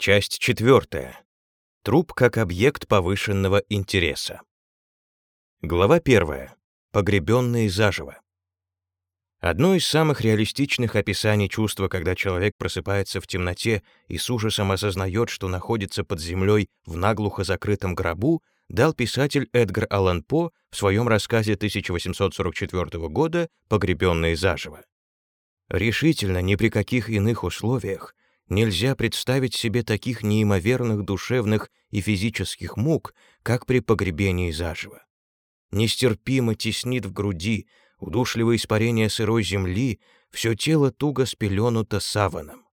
Часть четвертая. Труп как объект повышенного интереса. Глава первая. Погребенные заживо. Одно из самых реалистичных описаний чувства, когда человек просыпается в темноте и с ужасом осознает, что находится под землей в наглухо закрытом гробу, дал писатель Эдгар Аллан По в своем рассказе 1844 года «Погребенные заживо». Решительно ни при каких иных условиях Нельзя представить себе таких неимоверных душевных и физических мук, как при погребении заживо. Нестерпимо теснит в груди, удушливое испарение сырой земли, все тело туго спеленуто саваном.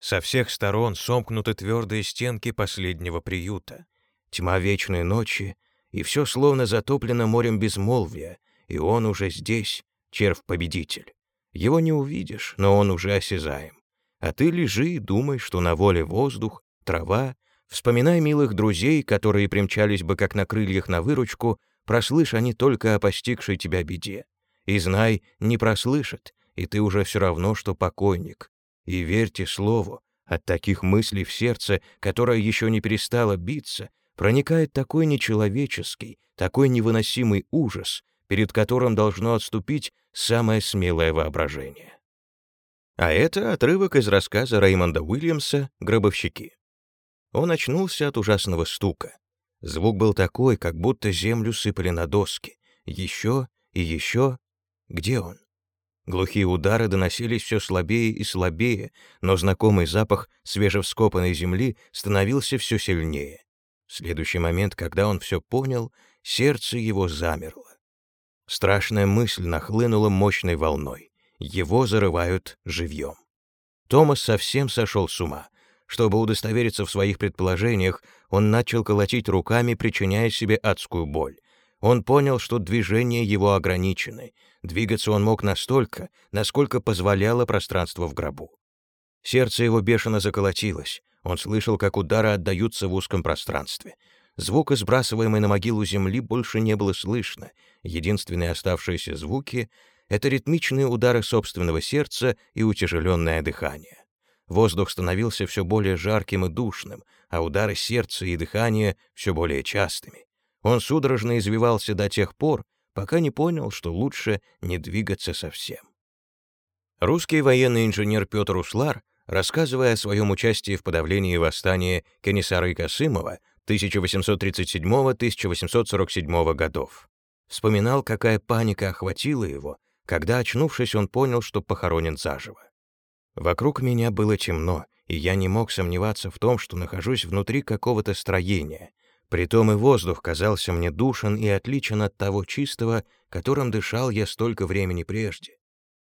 Со всех сторон сомкнуты твердые стенки последнего приюта, тьма вечной ночи, и все словно затоплено морем безмолвия, и он уже здесь, червь-победитель. Его не увидишь, но он уже осязаем. А ты лежи и думай, что на воле воздух, трава, вспоминай милых друзей, которые примчались бы как на крыльях на выручку, прослышь они только о постигшей тебя беде. И знай, не прослышат, и ты уже все равно, что покойник. И верьте слову, от таких мыслей в сердце, которое еще не перестало биться, проникает такой нечеловеческий, такой невыносимый ужас, перед которым должно отступить самое смелое воображение. А это отрывок из рассказа Реймонда Уильямса «Гробовщики». Он очнулся от ужасного стука. Звук был такой, как будто землю сыпали на доски. Еще и еще. Где он? Глухие удары доносились все слабее и слабее, но знакомый запах свежевскопанной земли становился все сильнее. В следующий момент, когда он все понял, сердце его замерло. Страшная мысль нахлынула мощной волной. Его зарывают живьем. Томас совсем сошел с ума. Чтобы удостовериться в своих предположениях, он начал колотить руками, причиняя себе адскую боль. Он понял, что движения его ограничены. Двигаться он мог настолько, насколько позволяло пространство в гробу. Сердце его бешено заколотилось. Он слышал, как удары отдаются в узком пространстве. Звук, сбрасываемый на могилу земли, больше не было слышно. Единственные оставшиеся звуки это ритмичные удары собственного сердца и утяжеленное дыхание. Воздух становился все более жарким и душным, а удары сердца и дыхания все более частыми. Он судорожно извивался до тех пор, пока не понял, что лучше не двигаться совсем. Русский военный инженер Петр Услар, рассказывая о своем участии в подавлении восстания Кенесары Касымова 1837-1847 годов, вспоминал, какая паника охватила его, когда, очнувшись, он понял, что похоронен заживо. Вокруг меня было темно, и я не мог сомневаться в том, что нахожусь внутри какого-то строения. Притом и воздух казался мне душен и отличен от того чистого, которым дышал я столько времени прежде.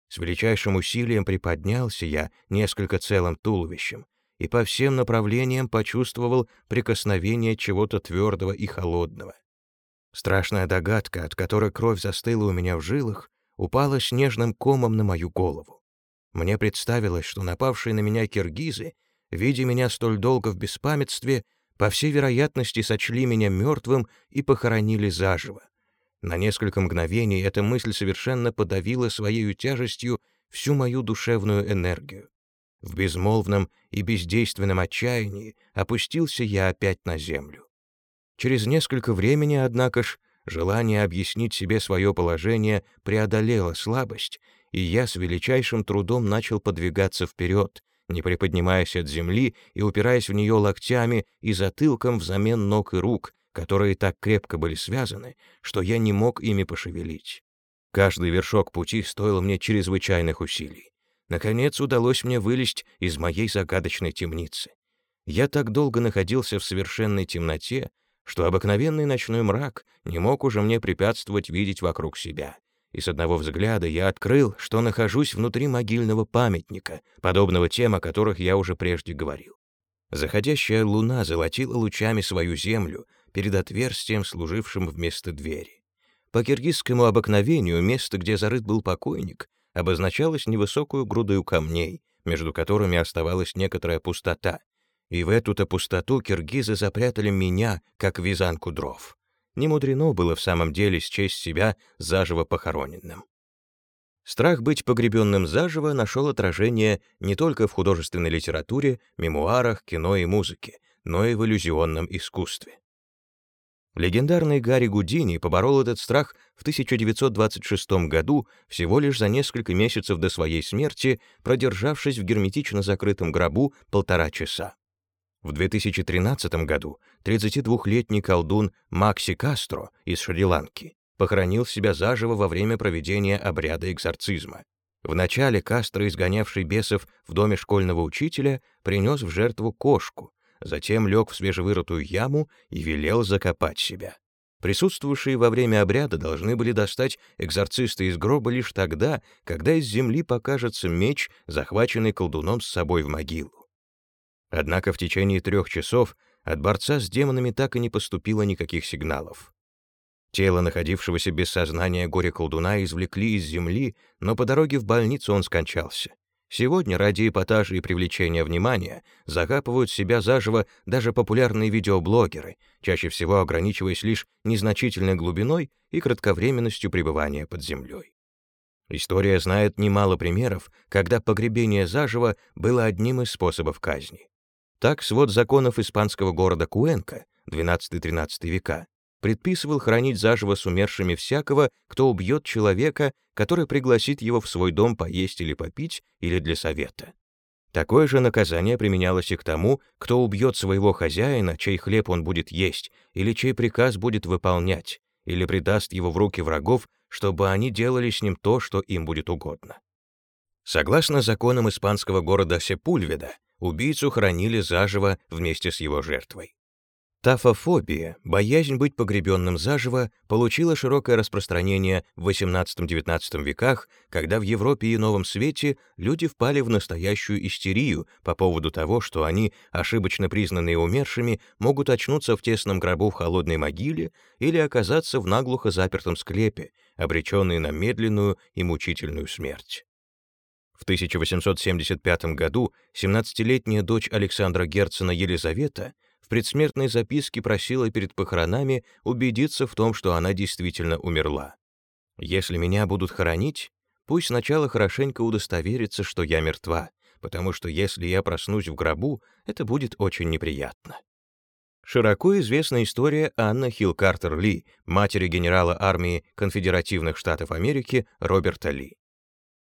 С величайшим усилием приподнялся я несколько целым туловищем и по всем направлениям почувствовал прикосновение чего-то твердого и холодного. Страшная догадка, от которой кровь застыла у меня в жилах, упала снежным комом на мою голову. Мне представилось, что напавшие на меня киргизы, видя меня столь долго в беспамятстве, по всей вероятности сочли меня мертвым и похоронили заживо. На несколько мгновений эта мысль совершенно подавила своей тяжестью всю мою душевную энергию. В безмолвном и бездейственном отчаянии опустился я опять на землю. Через несколько времени, однако ж, Желание объяснить себе свое положение преодолело слабость, и я с величайшим трудом начал подвигаться вперед, не приподнимаясь от земли и упираясь в нее локтями и затылком взамен ног и рук, которые так крепко были связаны, что я не мог ими пошевелить. Каждый вершок пути стоил мне чрезвычайных усилий. Наконец удалось мне вылезть из моей загадочной темницы. Я так долго находился в совершенной темноте, что обыкновенный ночной мрак не мог уже мне препятствовать видеть вокруг себя. И с одного взгляда я открыл, что нахожусь внутри могильного памятника, подобного тем, о которых я уже прежде говорил. Заходящая луна золотила лучами свою землю перед отверстием, служившим вместо двери. По киргизскому обыкновению место, где зарыт был покойник, обозначалось невысокую грудою камней, между которыми оставалась некоторая пустота, и в эту-то пустоту киргизы запрятали меня, как вязанку дров. Не мудрено было в самом деле счесть себя заживо похороненным. Страх быть погребенным заживо нашел отражение не только в художественной литературе, мемуарах, кино и музыке, но и в иллюзионном искусстве. Легендарный Гарри Гудини поборол этот страх в 1926 году, всего лишь за несколько месяцев до своей смерти, продержавшись в герметично закрытом гробу полтора часа. В 2013 году 32-летний колдун Макси Кастро из Шри-Ланки похоронил себя заживо во время проведения обряда экзорцизма. Вначале Кастро, изгонявший бесов в доме школьного учителя, принес в жертву кошку, затем лег в свежевырытую яму и велел закопать себя. Присутствующие во время обряда должны были достать экзорциста из гроба лишь тогда, когда из земли покажется меч, захваченный колдуном с собой в могилу. Однако в течение трех часов от борца с демонами так и не поступило никаких сигналов. Тело находившегося без сознания горе-колдуна извлекли из земли, но по дороге в больницу он скончался. Сегодня ради эпатажа и привлечения внимания закапывают себя заживо даже популярные видеоблогеры, чаще всего ограничиваясь лишь незначительной глубиной и кратковременностью пребывания под землей. История знает немало примеров, когда погребение заживо было одним из способов казни. Так свод законов испанского города Куэнка, 12-13 века, предписывал хранить заживо с умершими всякого, кто убьет человека, который пригласит его в свой дом поесть или попить, или для совета. Такое же наказание применялось и к тому, кто убьет своего хозяина, чей хлеб он будет есть, или чей приказ будет выполнять, или предаст его в руки врагов, чтобы они делали с ним то, что им будет угодно. Согласно законам испанского города Сепульведа, убийцу хоронили заживо вместе с его жертвой. Тафофобия, боязнь быть погребенным заживо, получила широкое распространение в XVIII-XIX веках, когда в Европе и Новом Свете люди впали в настоящую истерию по поводу того, что они, ошибочно признанные умершими, могут очнуться в тесном гробу в холодной могиле или оказаться в наглухо запертом склепе, обреченные на медленную и мучительную смерть. В 1875 году 17-летняя дочь Александра Герцена Елизавета в предсмертной записке просила перед похоронами убедиться в том, что она действительно умерла. «Если меня будут хоронить, пусть сначала хорошенько удостоверится, что я мертва, потому что если я проснусь в гробу, это будет очень неприятно». Широко известна история Анны Хилл Картер Ли, матери генерала армии Конфедеративных Штатов Америки Роберта Ли.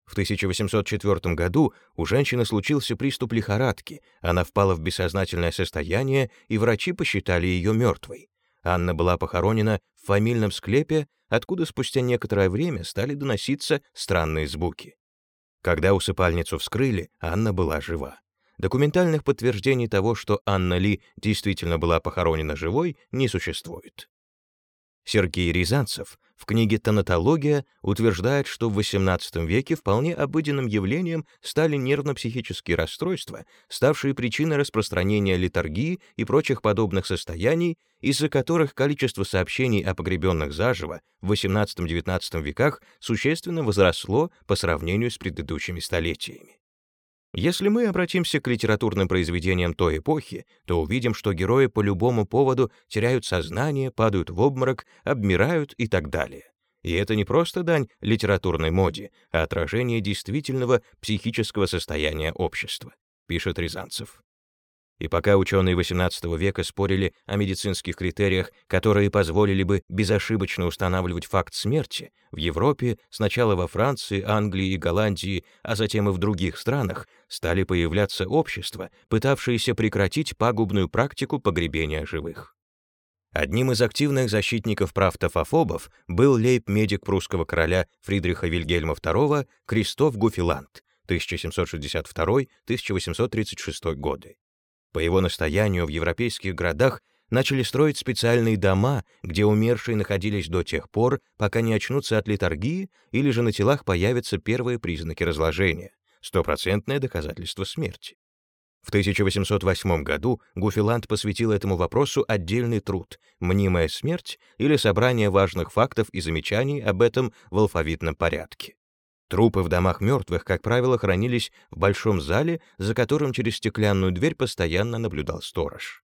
В 1804 году у женщины случился приступ лихорадки, она впала в бессознательное состояние, и врачи посчитали ее мертвой. Анна была похоронена в фамильном склепе, откуда спустя некоторое время стали доноситься странные звуки. Когда усыпальницу вскрыли, Анна была жива. Документальных подтверждений того, что Анна Ли действительно была похоронена живой, не существует. Сергей Рязанцев в книге «Тонатология» утверждает, что в XVIII веке вполне обыденным явлением стали нервно-психические расстройства, ставшие причиной распространения литургии и прочих подобных состояний, из-за которых количество сообщений о погребенных заживо в XVIII-XIX веках существенно возросло по сравнению с предыдущими столетиями. Если мы обратимся к литературным произведениям той эпохи, то увидим, что герои по любому поводу теряют сознание, падают в обморок, обмирают и так далее. И это не просто дань литературной моде, а отражение действительного психического состояния общества, пишет Рязанцев. И пока ученые XVIII века спорили о медицинских критериях, которые позволили бы безошибочно устанавливать факт смерти, в Европе, сначала во Франции, Англии и Голландии, а затем и в других странах, стали появляться общества, пытавшиеся прекратить пагубную практику погребения живых. Одним из активных защитников прав тофофобов был лейб-медик прусского короля Фридриха Вильгельма II Кристоф Гуфиланд 1762-1836 годы. По его настоянию в европейских городах начали строить специальные дома, где умершие находились до тех пор, пока не очнутся от литургии или же на телах появятся первые признаки разложения, стопроцентное доказательство смерти. В 1808 году Гуфиланд посвятил этому вопросу отдельный труд «Мнимая смерть» или «Собрание важных фактов и замечаний об этом в алфавитном порядке». Трупы в домах мертвых, как правило, хранились в большом зале, за которым через стеклянную дверь постоянно наблюдал сторож.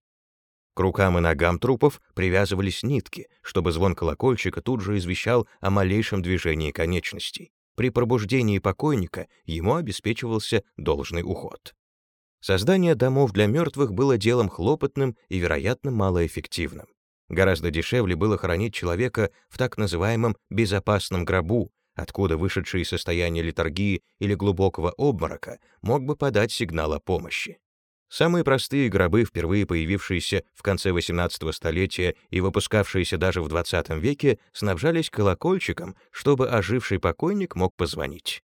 К рукам и ногам трупов привязывались нитки, чтобы звон колокольчика тут же извещал о малейшем движении конечностей. при пробуждении покойника ему обеспечивался должный уход. Создание домов для мертвых было делом хлопотным и, вероятно, малоэффективным. Гораздо дешевле было хоронить человека в так называемом «безопасном гробу», откуда вышедший из состояния литургии или глубокого обморока мог бы подать сигнал о помощи. Самые простые гробы, впервые появившиеся в конце XVIII столетия и выпускавшиеся даже в XX веке, снабжались колокольчиком, чтобы оживший покойник мог позвонить.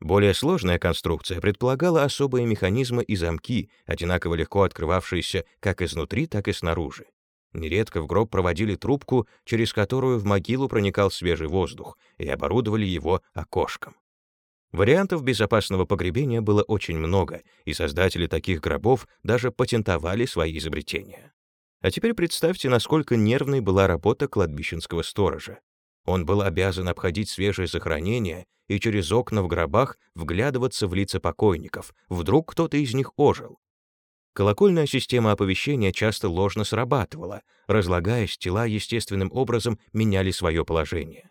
Более сложная конструкция предполагала особые механизмы и замки, одинаково легко открывавшиеся как изнутри, так и снаружи. Нередко в гроб проводили трубку, через которую в могилу проникал свежий воздух, и оборудовали его окошком. Вариантов безопасного погребения было очень много, и создатели таких гробов даже патентовали свои изобретения. А теперь представьте, насколько нервной была работа кладбищенского сторожа. Он был обязан обходить свежее захоронение и через окна в гробах вглядываться в лица покойников, вдруг кто-то из них ожил. Колокольная система оповещения часто ложно срабатывала, разлагаясь, тела естественным образом меняли свое положение.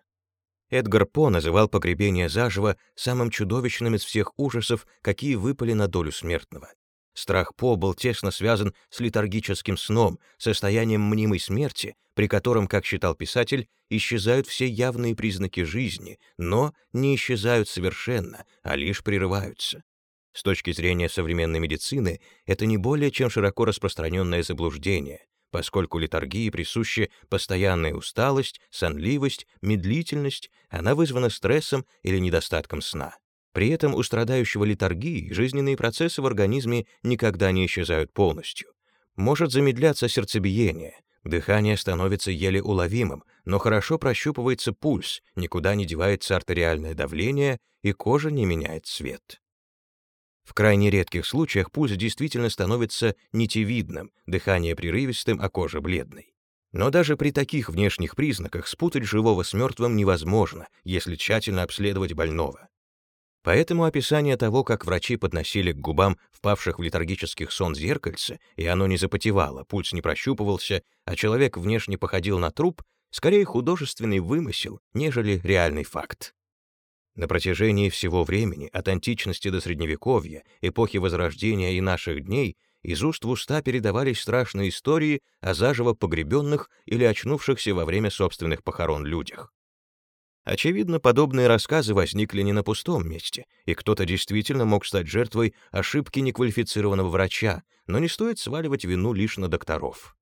Эдгар По называл погребение заживо самым чудовищным из всех ужасов, какие выпали на долю смертного. Страх По был тесно связан с летаргическим сном, состоянием мнимой смерти, при котором, как считал писатель, исчезают все явные признаки жизни, но не исчезают совершенно, а лишь прерываются. С точки зрения современной медицины, это не более чем широко распространенное заблуждение, Поскольку литургии присущи постоянная усталость, сонливость, медлительность, она вызвана стрессом или недостатком сна. При этом у страдающего литургии жизненные процессы в организме никогда не исчезают полностью. Может замедляться сердцебиение, дыхание становится еле уловимым, но хорошо прощупывается пульс, никуда не девается артериальное давление и кожа не меняет цвет. В крайне редких случаях пульс действительно становится нитевидным, дыхание прерывистым, а кожа бледной. Но даже при таких внешних признаках спутать живого с мертвым невозможно, если тщательно обследовать больного. Поэтому описание того, как врачи подносили к губам впавших в летаргических сон зеркальце, и оно не запотевало, пульс не прощупывался, а человек внешне походил на труп, скорее художественный вымысел, нежели реальный факт. На протяжении всего времени, от античности до Средневековья, эпохи Возрождения и наших дней, из уст в уста передавались страшные истории о заживо погребенных или очнувшихся во время собственных похорон людях. Очевидно, подобные рассказы возникли не на пустом месте, и кто-то действительно мог стать жертвой ошибки неквалифицированного врача, но не стоит сваливать вину лишь на докторов.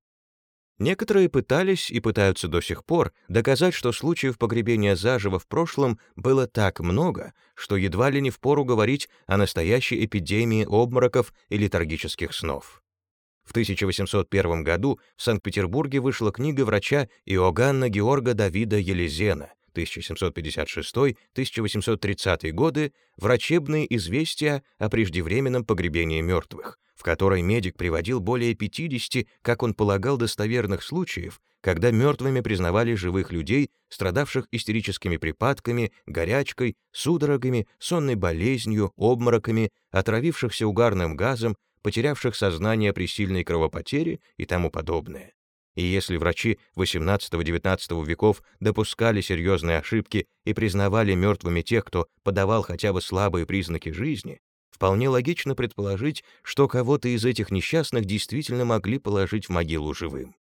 Некоторые пытались и пытаются до сих пор доказать, что случаев погребения заживо в прошлом было так много, что едва ли не впору говорить о настоящей эпидемии обмороков или трагических снов. В 1801 году в Санкт-Петербурге вышла книга врача Иоганна Георга Давида Елизена 1756-1830 годы «Врачебные известия о преждевременном погребении мертвых», в которой медик приводил более 50, как он полагал, достоверных случаев, когда мертвыми признавали живых людей, страдавших истерическими припадками, горячкой, судорогами, сонной болезнью, обмороками, отравившихся угарным газом, потерявших сознание при сильной кровопотере и тому подобное. И если врачи XVIII-XIX веков допускали серьезные ошибки и признавали мертвыми тех, кто подавал хотя бы слабые признаки жизни, вполне логично предположить, что кого-то из этих несчастных действительно могли положить в могилу живым.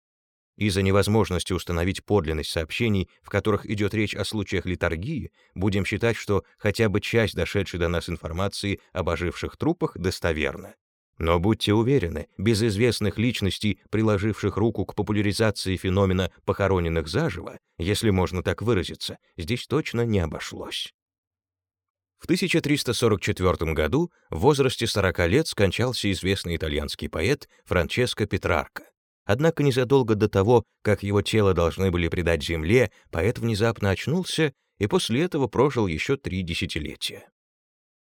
Из-за невозможности установить подлинность сообщений, в которых идет речь о случаях литургии, будем считать, что хотя бы часть дошедшей до нас информации об оживших трупах достоверна. Но будьте уверены, без известных личностей, приложивших руку к популяризации феномена похороненных заживо, если можно так выразиться, здесь точно не обошлось. В 1344 году в возрасте 40 лет скончался известный итальянский поэт Франческо Петрарко. Однако незадолго до того, как его тело должны были предать земле, поэт внезапно очнулся и после этого прожил еще три десятилетия.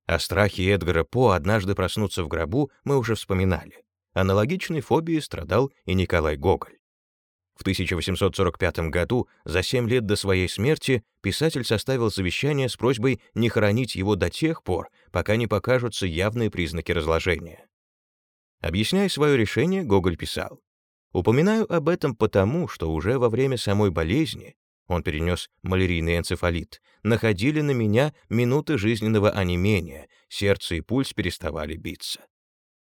О страхе Эдгара По однажды проснуться в гробу мы уже вспоминали. Аналогичной фобией страдал и Николай Гоголь. В 1845 году, за семь лет до своей смерти, писатель составил завещание с просьбой не хоронить его до тех пор, пока не покажутся явные признаки разложения. Объясняя свое решение, Гоголь писал, «Упоминаю об этом потому, что уже во время самой болезни он перенес малярийный энцефалит, находили на меня минуты жизненного онемения, сердце и пульс переставали биться.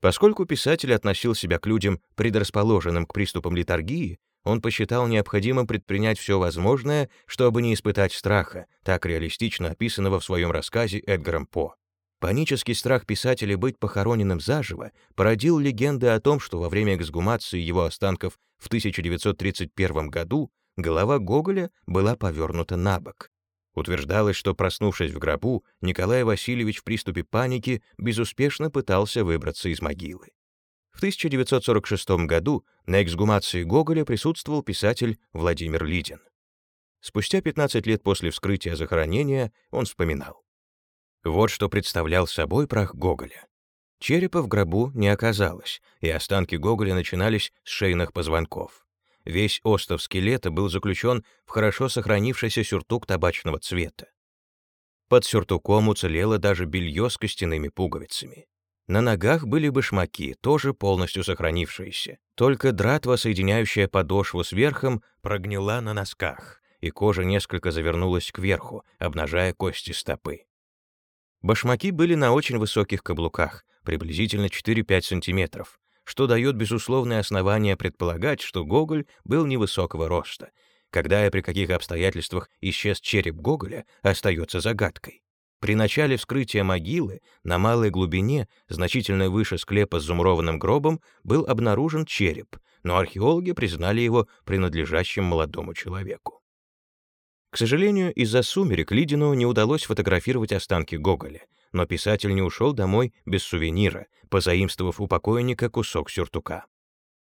Поскольку писатель относил себя к людям, предрасположенным к приступам литургии, он посчитал необходимым предпринять все возможное, чтобы не испытать страха, так реалистично описанного в своем рассказе Эдгаром По. Панический страх писателя быть похороненным заживо породил легенды о том, что во время эксгумации его останков в 1931 году голова Гоголя была повернута на бок. Утверждалось, что, проснувшись в гробу, Николай Васильевич в приступе паники безуспешно пытался выбраться из могилы. В 1946 году на эксгумации Гоголя присутствовал писатель Владимир Лидин. Спустя 15 лет после вскрытия захоронения он вспоминал. Вот что представлял собой прах Гоголя. Черепа в гробу не оказалось, и останки Гоголя начинались с шейных позвонков. Весь остов скелета был заключен в хорошо сохранившийся сюртук табачного цвета. Под сюртуком уцелело даже белье с костяными пуговицами. На ногах были башмаки, тоже полностью сохранившиеся. Только дратва, соединяющая подошву с верхом, прогнила на носках, и кожа несколько завернулась кверху, обнажая кости стопы. Башмаки были на очень высоких каблуках, приблизительно 4-5 сантиметров, что дает безусловное основание предполагать, что Гоголь был невысокого роста. Когда и при каких обстоятельствах исчез череп Гоголя, остается загадкой. При начале вскрытия могилы на малой глубине, значительно выше склепа с зумрованным гробом, был обнаружен череп, но археологи признали его принадлежащим молодому человеку. К сожалению, из-за сумерек Лидину не удалось фотографировать останки Гоголя, но писатель не ушел домой без сувенира, позаимствовав у покойника кусок сюртука.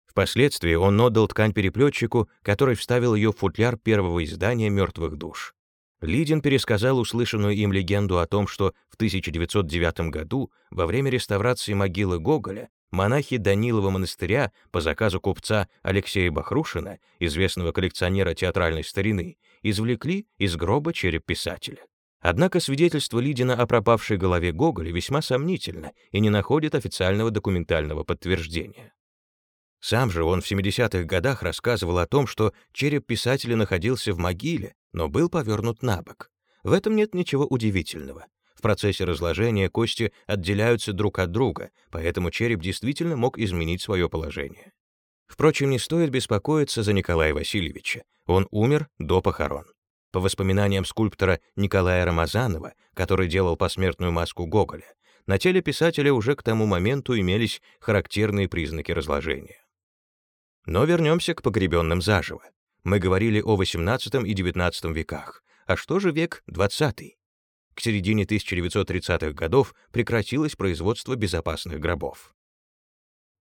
Впоследствии он отдал ткань переплетчику, который вставил ее в футляр первого издания «Мертвых душ». Лидин пересказал услышанную им легенду о том, что в 1909 году, во время реставрации могилы Гоголя, монахи Данилова монастыря по заказу купца Алексея Бахрушина, известного коллекционера театральной старины, извлекли из гроба череп писателя. Однако свидетельство Лидина о пропавшей голове Гоголя весьма сомнительно и не находит официального документального подтверждения. Сам же он в 70-х годах рассказывал о том, что череп писателя находился в могиле, но был повернут на бок. В этом нет ничего удивительного. В процессе разложения кости отделяются друг от друга, поэтому череп действительно мог изменить свое положение. Впрочем, не стоит беспокоиться за Николая Васильевича. Он умер до похорон. По воспоминаниям скульптора Николая Рамазанова, который делал посмертную маску Гоголя, на теле писателя уже к тому моменту имелись характерные признаки разложения. Но вернемся к погребенным заживо. Мы говорили о XVIII и XIX веках. А что же век XX? К середине 1930-х годов прекратилось производство безопасных гробов.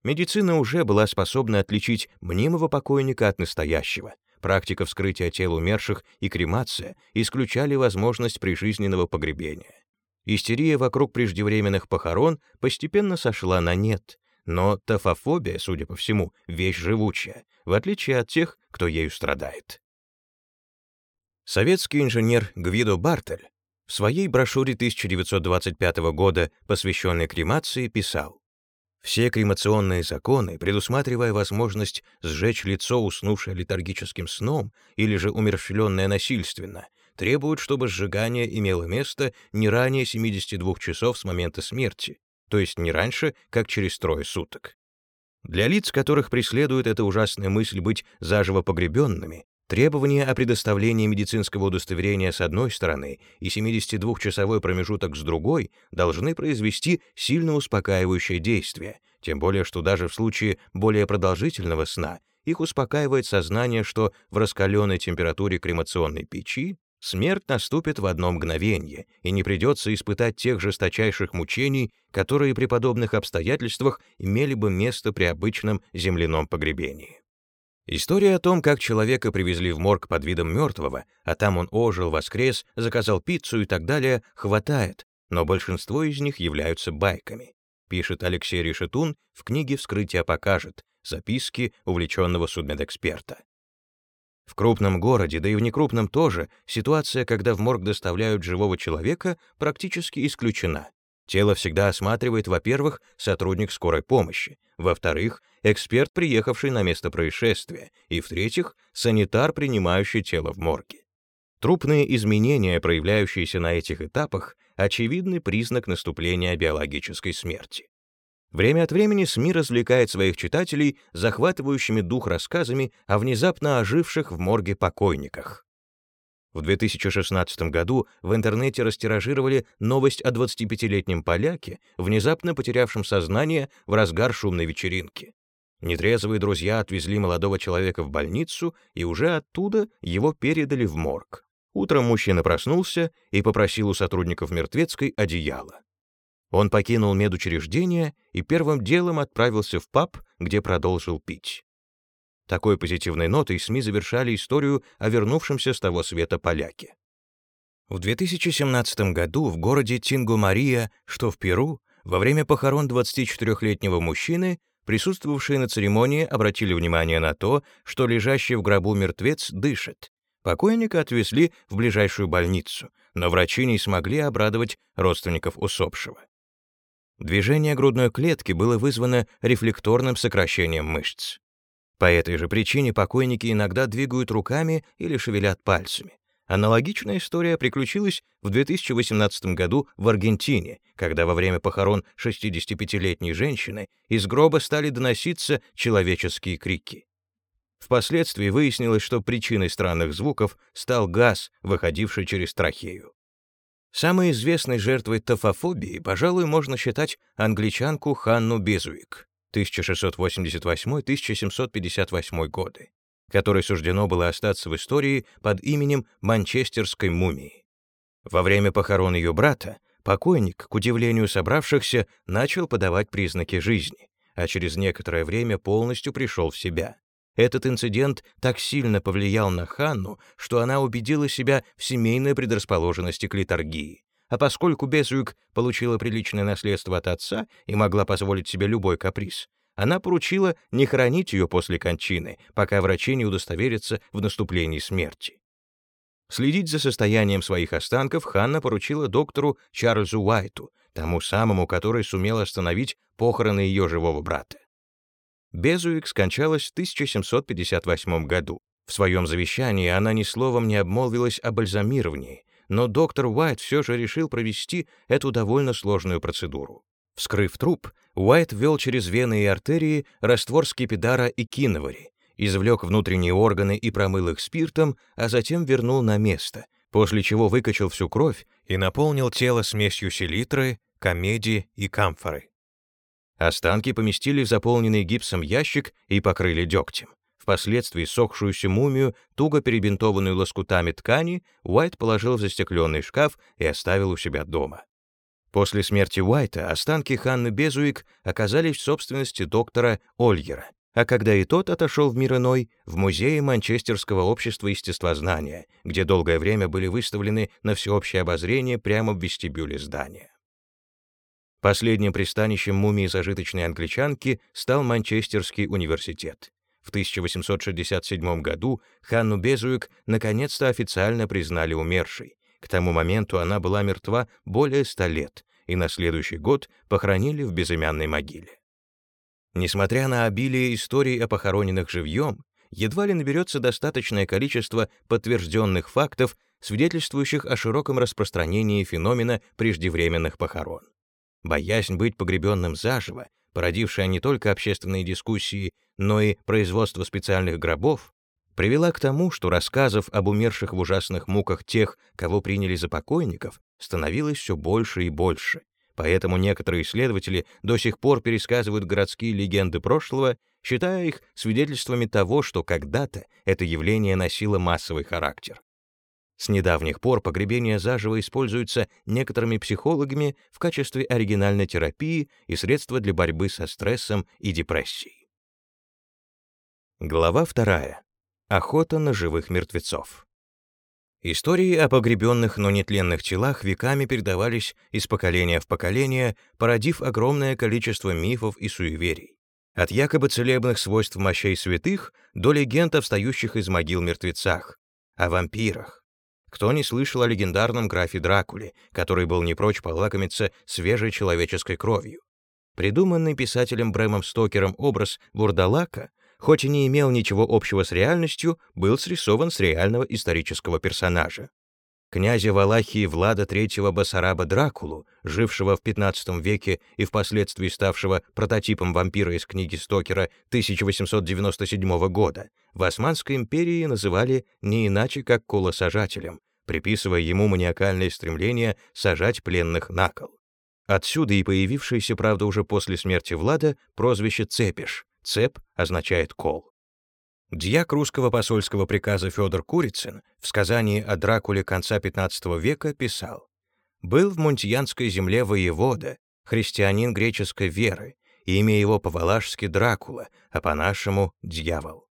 Медицина уже была способна отличить мнимого покойника от настоящего. Практика вскрытия тел умерших и кремация исключали возможность прижизненного погребения. Истерия вокруг преждевременных похорон постепенно сошла на нет, но тафофобия, судя по всему, вещь живучая, в отличие от тех, кто ею страдает. Советский инженер Гвидо Бартель в своей брошюре 1925 года, посвященной кремации, писал все кремационные законы, предусматривая возможность сжечь лицо, уснувшее летаргическим сном или же умерщвленное насильственно, требуют, чтобы сжигание имело место не ранее 72 часов с момента смерти, то есть не раньше, как через трое суток. Для лиц, которых преследует эта ужасная мысль быть заживо погребенными, Требования о предоставлении медицинского удостоверения с одной стороны и 72-часовой промежуток с другой должны произвести сильно успокаивающее действие, тем более что даже в случае более продолжительного сна их успокаивает сознание, что в раскаленной температуре кремационной печи смерть наступит в одно мгновение, и не придется испытать тех жесточайших мучений, которые при подобных обстоятельствах имели бы место при обычном земляном погребении. История о том, как человека привезли в морг под видом мертвого, а там он ожил, воскрес, заказал пиццу и так далее, хватает, но большинство из них являются байками, пишет Алексей Решетун в книге «Вскрытие покажет. Записки увлеченного судмедэксперта». В крупном городе, да и в некрупном тоже, ситуация, когда в морг доставляют живого человека, практически исключена. Тело всегда осматривает, во-первых, сотрудник скорой помощи, во-вторых, эксперт, приехавший на место происшествия, и, в-третьих, санитар, принимающий тело в морге. Трупные изменения, проявляющиеся на этих этапах, очевидный признак наступления биологической смерти. Время от времени СМИ развлекает своих читателей захватывающими дух рассказами о внезапно оживших в морге покойниках. В 2016 году в интернете растиражировали новость о 25-летнем поляке, внезапно потерявшем сознание в разгар шумной вечеринки. Нетрезвые друзья отвезли молодого человека в больницу, и уже оттуда его передали в морг. Утром мужчина проснулся и попросил у сотрудников мертвецкой одеяло. Он покинул медучреждение и первым делом отправился в паб, где продолжил пить. Такой позитивной нотой СМИ завершали историю о вернувшемся с того света поляке. В 2017 году в городе Тингу-Мария, что в Перу, во время похорон 24-летнего мужчины, присутствовавшие на церемонии обратили внимание на то, что лежащий в гробу мертвец дышит. Покойника отвезли в ближайшую больницу, но врачи не смогли обрадовать родственников усопшего. Движение грудной клетки было вызвано рефлекторным сокращением мышц. По этой же причине покойники иногда двигают руками или шевелят пальцами. Аналогичная история приключилась в 2018 году в Аргентине, когда во время похорон 65-летней женщины из гроба стали доноситься человеческие крики. Впоследствии выяснилось, что причиной странных звуков стал газ, выходивший через трахею. Самой известной жертвой тофофобии, пожалуй, можно считать англичанку Ханну Безуик 1688-1758 годы, которой суждено было остаться в истории под именем Манчестерской мумии. Во время похорон ее брата покойник, к удивлению собравшихся, начал подавать признаки жизни, а через некоторое время полностью пришел в себя. Этот инцидент так сильно повлиял на Ханну, что она убедила себя в семейной предрасположенности к литургии. А поскольку Безуик получила приличное наследство от отца и могла позволить себе любой каприз, она поручила не хранить ее после кончины, пока врачи не удостоверятся в наступлении смерти. Следить за состоянием своих останков Ханна поручила доктору Чарльзу Уайту, тому самому, который сумел остановить похороны ее живого брата. Безуик скончалась в 1758 году. В своем завещании она ни словом не обмолвилась о бальзамировании, но доктор Уайт все же решил провести эту довольно сложную процедуру. Вскрыв труп, Уайт ввел через вены и артерии раствор скипидара и киновари, извлек внутренние органы и промыл их спиртом, а затем вернул на место, после чего выкачал всю кровь и наполнил тело смесью селитры, комедии и камфоры. Останки поместили в заполненный гипсом ящик и покрыли дегтем. Впоследствии сохшуюся мумию, туго перебинтованную лоскутами ткани, Уайт положил в застекленный шкаф и оставил у себя дома. После смерти Уайта останки Ханны Безуик оказались в собственности доктора Ольгера, а когда и тот отошел в мир иной, в музее Манчестерского общества естествознания, где долгое время были выставлены на всеобщее обозрение прямо в вестибюле здания. Последним пристанищем мумии зажиточной англичанки стал Манчестерский университет. В 1867 году Ханну Безуик наконец-то официально признали умершей. К тому моменту она была мертва более ста лет, и на следующий год похоронили в безымянной могиле. Несмотря на обилие историй о похороненных живьем, едва ли наберется достаточное количество подтвержденных фактов, свидетельствующих о широком распространении феномена преждевременных похорон. Боязнь быть погребенным заживо, породившая не только общественные дискуссии, но и производство специальных гробов, привела к тому, что рассказов об умерших в ужасных муках тех, кого приняли за покойников, становилось все больше и больше. Поэтому некоторые исследователи до сих пор пересказывают городские легенды прошлого, считая их свидетельствами того, что когда-то это явление носило массовый характер. С недавних пор погребение заживо используется некоторыми психологами в качестве оригинальной терапии и средства для борьбы со стрессом и депрессией. Глава вторая. Охота на живых мертвецов. Истории о погребенных, но нетленных телах веками передавались из поколения в поколение, породив огромное количество мифов и суеверий. От якобы целебных свойств мощей святых до легенд о встающих из могил мертвецах, о вампирах, кто не слышал о легендарном графе Дракуле, который был не прочь полакомиться свежей человеческой кровью? Придуманный писателем Брэмом Стокером образ Бурдалака хоть и не имел ничего общего с реальностью, был срисован с реального исторического персонажа. Князя Валахии Влада III Басараба Дракулу, жившего в XV веке и впоследствии ставшего прототипом вампира из книги Стокера 1897 года, в Османской империи называли не иначе как колосажателем, приписывая ему маниакальное стремление сажать пленных на кол. Отсюда и появившееся, правда, уже после смерти Влада, прозвище «цепиш». «Цеп» означает «кол». Дьяк русского посольского приказа Федор Курицын в сказании о Дракуле конца XV века писал «Был в Мунтьянской земле воевода, христианин греческой веры, имя его по-валашски Дракула, а по-нашему — дьявол.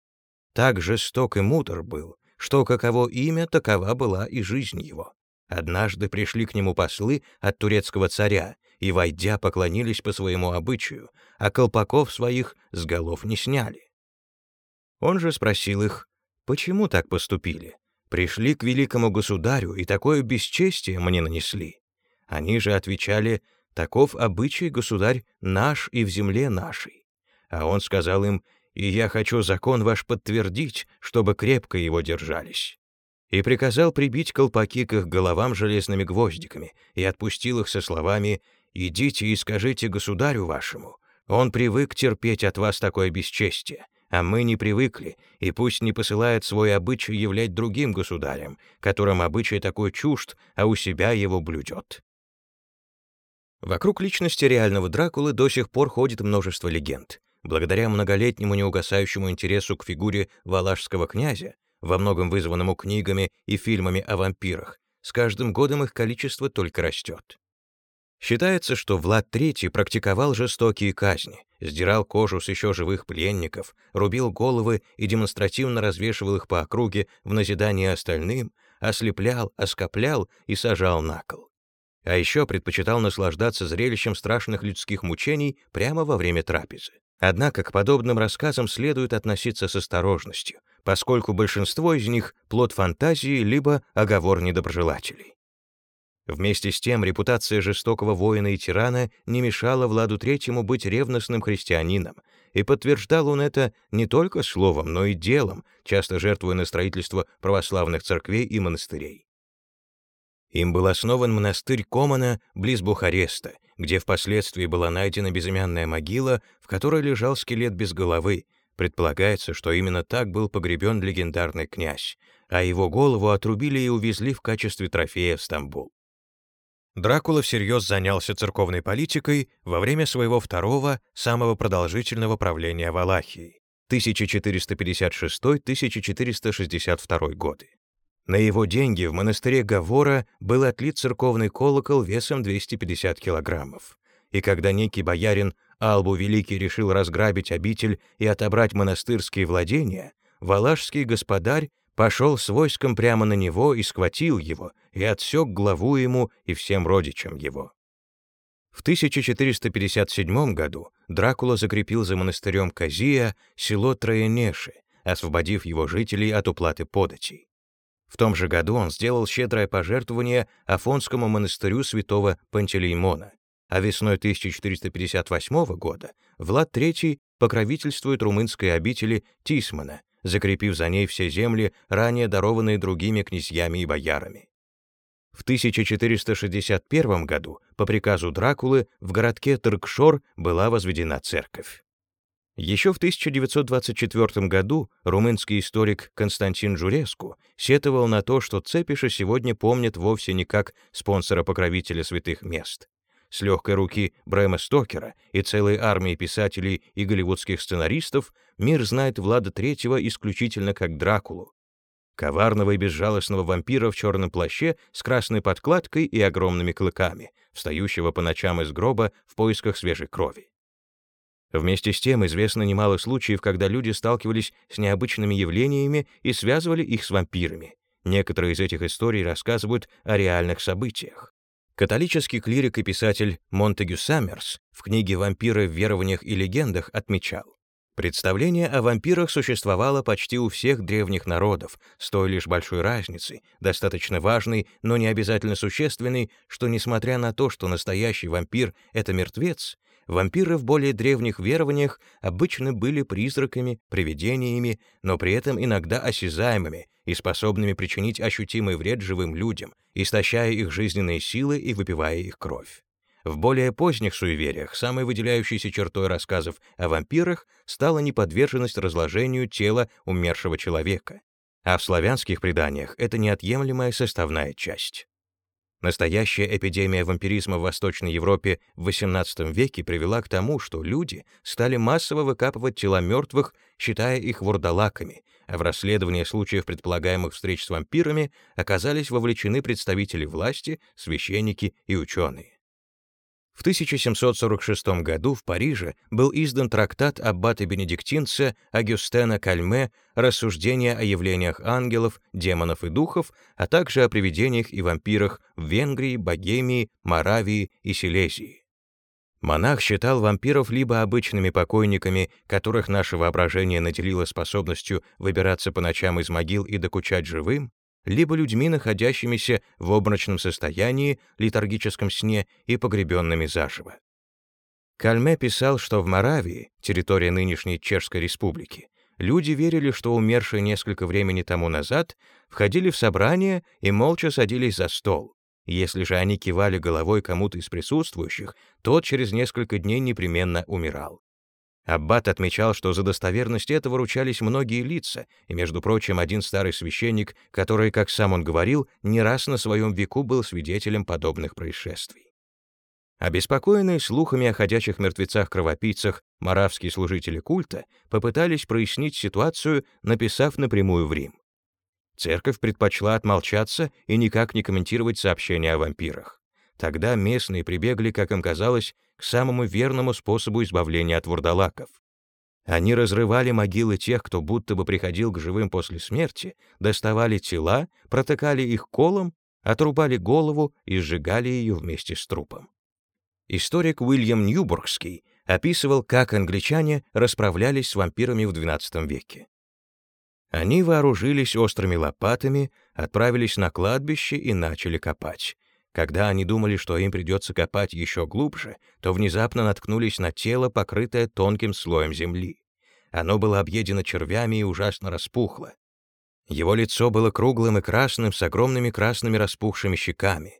Так жесток и мудр был, что каково имя, такова была и жизнь его. Однажды пришли к нему послы от турецкого царя и, войдя, поклонились по своему обычаю, а колпаков своих с голов не сняли. Он же спросил их, почему так поступили? Пришли к великому государю и такое бесчестие мне нанесли. Они же отвечали, таков обычай, государь, наш и в земле нашей. А он сказал им, и я хочу закон ваш подтвердить, чтобы крепко его держались. И приказал прибить колпаки к их головам железными гвоздиками, и отпустил их со словами «Идите и скажите государю вашему, он привык терпеть от вас такое бесчестие, а мы не привыкли, и пусть не посылает свой обычай являть другим государям, которым обычай такой чужд, а у себя его блюдет». Вокруг личности реального Дракулы до сих пор ходит множество легенд. Благодаря многолетнему неугасающему интересу к фигуре валашского князя, во многом вызванному книгами и фильмами о вампирах, с каждым годом их количество только растет. Считается, что Влад III практиковал жестокие казни, сдирал кожу с еще живых пленников, рубил головы и демонстративно развешивал их по округе в назидание остальным, ослеплял, оскоплял и сажал на кол. А еще предпочитал наслаждаться зрелищем страшных людских мучений прямо во время трапезы. Однако к подобным рассказам следует относиться с осторожностью, поскольку большинство из них — плод фантазии либо оговор недоброжелателей. Вместе с тем, репутация жестокого воина и тирана не мешала Владу Третьему быть ревностным христианином, и подтверждал он это не только словом, но и делом, часто жертвуя на строительство православных церквей и монастырей. Им был основан монастырь Комана близ Бухареста, где впоследствии была найдена безымянная могила, в которой лежал скелет без головы. Предполагается, что именно так был погребен легендарный князь, а его голову отрубили и увезли в качестве трофея в Стамбул. Дракула всерьез занялся церковной политикой во время своего второго, самого продолжительного правления Валахии 1456-1462 годы. На его деньги в монастыре Гавора был отлит церковный колокол весом 250 килограммов. И когда некий боярин Албу Великий решил разграбить обитель и отобрать монастырские владения, валашский господарь пошел с войском прямо на него и схватил его, и отсек главу ему и всем родичам его. В 1457 году Дракула закрепил за монастырем Казия село Троенеши, освободив его жителей от уплаты податей. В том же году он сделал щедрое пожертвование Афонскому монастырю святого Пантелеймона, а весной 1458 года Влад III покровительствует румынской обители Тисмана, закрепив за ней все земли, ранее дарованные другими князьями и боярами. В 1461 году по приказу Дракулы в городке Тыркшор была возведена церковь. Еще в 1924 году румынский историк Константин Журеску сетовал на то, что Цепиша сегодня помнят вовсе не как спонсора-покровителя святых мест. С легкой руки Брэма Стокера и целой армии писателей и голливудских сценаристов мир знает Влада Третьего исключительно как Дракулу. Коварного и безжалостного вампира в черном плаще с красной подкладкой и огромными клыками, встающего по ночам из гроба в поисках свежей крови. Вместе с тем известно немало случаев, когда люди сталкивались с необычными явлениями и связывали их с вампирами. Некоторые из этих историй рассказывают о реальных событиях. Католический клирик и писатель Монтегю Саммерс в книге «Вампиры в верованиях и легендах» отмечал, Представление о вампирах существовало почти у всех древних народов, с той лишь большой разницей, достаточно важной, но не обязательно существенной, что, несмотря на то, что настоящий вампир — это мертвец, Вампиры в более древних верованиях обычно были призраками, привидениями, но при этом иногда осязаемыми и способными причинить ощутимый вред живым людям, истощая их жизненные силы и выпивая их кровь. В более поздних суевериях самой выделяющейся чертой рассказов о вампирах стала неподверженность разложению тела умершего человека, а в славянских преданиях это неотъемлемая составная часть. Настоящая эпидемия вампиризма в Восточной Европе в XVIII веке привела к тому, что люди стали массово выкапывать тела мертвых, считая их вурдалаками, а в расследование случаев предполагаемых встреч с вампирами оказались вовлечены представители власти, священники и ученые. В 1746 году в Париже был издан трактат аббата-бенедиктинца Агюстена Кальме «Рассуждения о явлениях ангелов, демонов и духов, а также о привидениях и вампирах в Венгрии, Богемии, Моравии и Силезии». Монах считал вампиров либо обычными покойниками, которых наше воображение наделило способностью выбираться по ночам из могил и докучать живым, либо людьми, находящимися в обморочном состоянии, летаргическом сне и погребенными заживо. Кальме писал, что в Моравии, территории нынешней Чешской республики, люди верили, что умершие несколько времени тому назад входили в собрание и молча садились за стол. Если же они кивали головой кому-то из присутствующих, тот через несколько дней непременно умирал. Аббат отмечал, что за достоверность этого ручались многие лица, и, между прочим, один старый священник, который, как сам он говорил, не раз на своем веку был свидетелем подобных происшествий. Обеспокоенные слухами о ходячих мертвецах-кровопийцах, маравские служители культа попытались прояснить ситуацию, написав напрямую в Рим. Церковь предпочла отмолчаться и никак не комментировать сообщения о вампирах. Тогда местные прибегли, как им казалось, к самому верному способу избавления от вурдалаков. Они разрывали могилы тех, кто будто бы приходил к живым после смерти, доставали тела, протыкали их колом, отрубали голову и сжигали ее вместе с трупом. Историк Уильям Ньюбургский описывал, как англичане расправлялись с вампирами в XII веке. Они вооружились острыми лопатами, отправились на кладбище и начали копать. Когда они думали, что им придется копать еще глубже, то внезапно наткнулись на тело, покрытое тонким слоем земли. Оно было объедено червями и ужасно распухло. Его лицо было круглым и красным, с огромными красными распухшими щеками.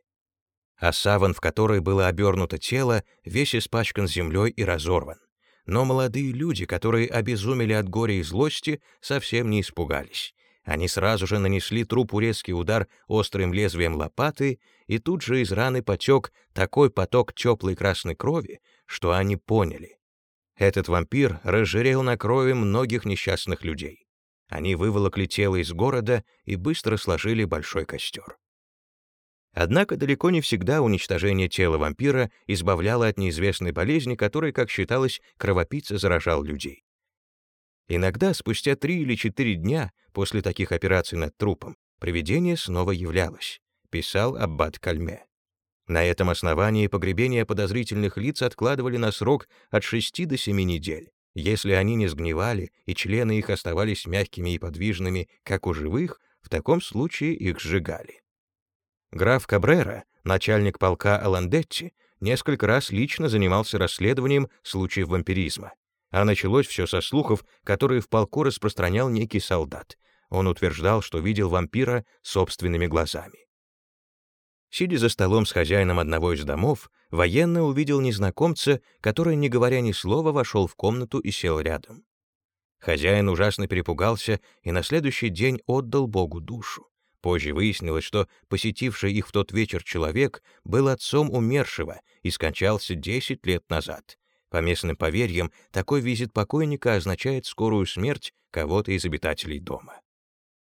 А саван, в который было обернуто тело, весь испачкан землей и разорван. Но молодые люди, которые обезумели от горя и злости, совсем не испугались. Они сразу же нанесли трупу резкий удар острым лезвием лопаты, и тут же из раны потек такой поток теплой красной крови, что они поняли. Этот вампир разжирел на крови многих несчастных людей. Они выволокли тело из города и быстро сложили большой костер. Однако далеко не всегда уничтожение тела вампира избавляло от неизвестной болезни, которой, как считалось, кровопийца заражал людей. Иногда, спустя три или четыре дня после таких операций над трупом, привидение снова являлось, писал Аббат Кальме. На этом основании погребения подозрительных лиц откладывали на срок от шести до семи недель. Если они не сгнивали и члены их оставались мягкими и подвижными, как у живых, в таком случае их сжигали. Граф Кабрера, начальник полка Аландетти, несколько раз лично занимался расследованием случаев вампиризма. А началось все со слухов, которые в полку распространял некий солдат. Он утверждал, что видел вампира собственными глазами. Сидя за столом с хозяином одного из домов, военный увидел незнакомца, который, не говоря ни слова, вошел в комнату и сел рядом. Хозяин ужасно перепугался и на следующий день отдал Богу душу. Позже выяснилось, что посетивший их в тот вечер человек был отцом умершего и скончался 10 лет назад. По местным поверьям, такой визит покойника означает скорую смерть кого-то из обитателей дома.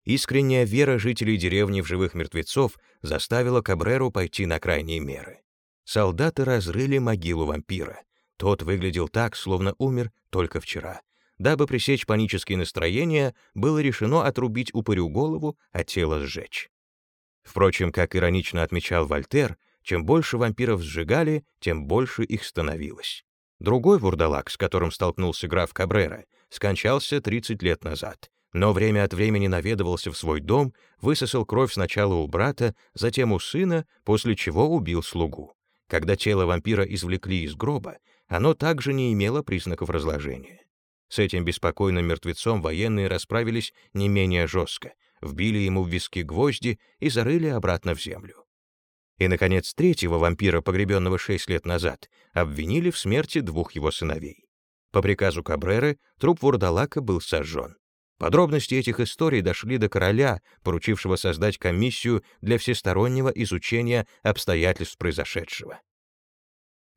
Искренняя вера жителей деревни в живых мертвецов заставила Кабреру пойти на крайние меры. Солдаты разрыли могилу вампира. Тот выглядел так, словно умер только вчера. Дабы пресечь панические настроения, было решено отрубить упырю голову, а тело сжечь. Впрочем, как иронично отмечал Вольтер, чем больше вампиров сжигали, тем больше их становилось. Другой вурдалак, с которым столкнулся граф Кабрера, скончался 30 лет назад, но время от времени наведывался в свой дом, высосал кровь сначала у брата, затем у сына, после чего убил слугу. Когда тело вампира извлекли из гроба, оно также не имело признаков разложения. С этим беспокойным мертвецом военные расправились не менее жестко, вбили ему в виски гвозди и зарыли обратно в землю. И, наконец, третьего вампира, погребенного шесть лет назад, обвинили в смерти двух его сыновей. По приказу Кабреры труп Вурдалака был сожжен. Подробности этих историй дошли до короля, поручившего создать комиссию для всестороннего изучения обстоятельств произошедшего.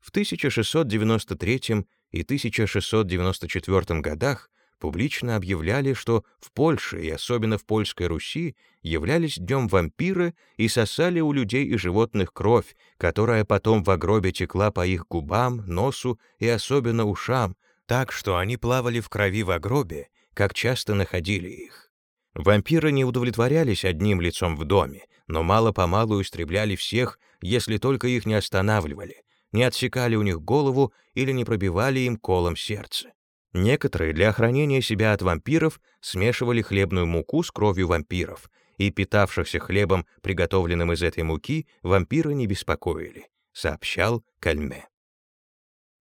В 1693 и 1694 годах публично объявляли, что в Польше и особенно в Польской Руси являлись днем вампиры и сосали у людей и животных кровь, которая потом в гробе текла по их губам, носу и особенно ушам, так что они плавали в крови в гробе, как часто находили их. Вампиры не удовлетворялись одним лицом в доме, но мало-помалу истребляли всех, если только их не останавливали, не отсекали у них голову или не пробивали им колом сердце. Некоторые для охранения себя от вампиров смешивали хлебную муку с кровью вампиров, и питавшихся хлебом, приготовленным из этой муки, вампиры не беспокоили, сообщал Кальме.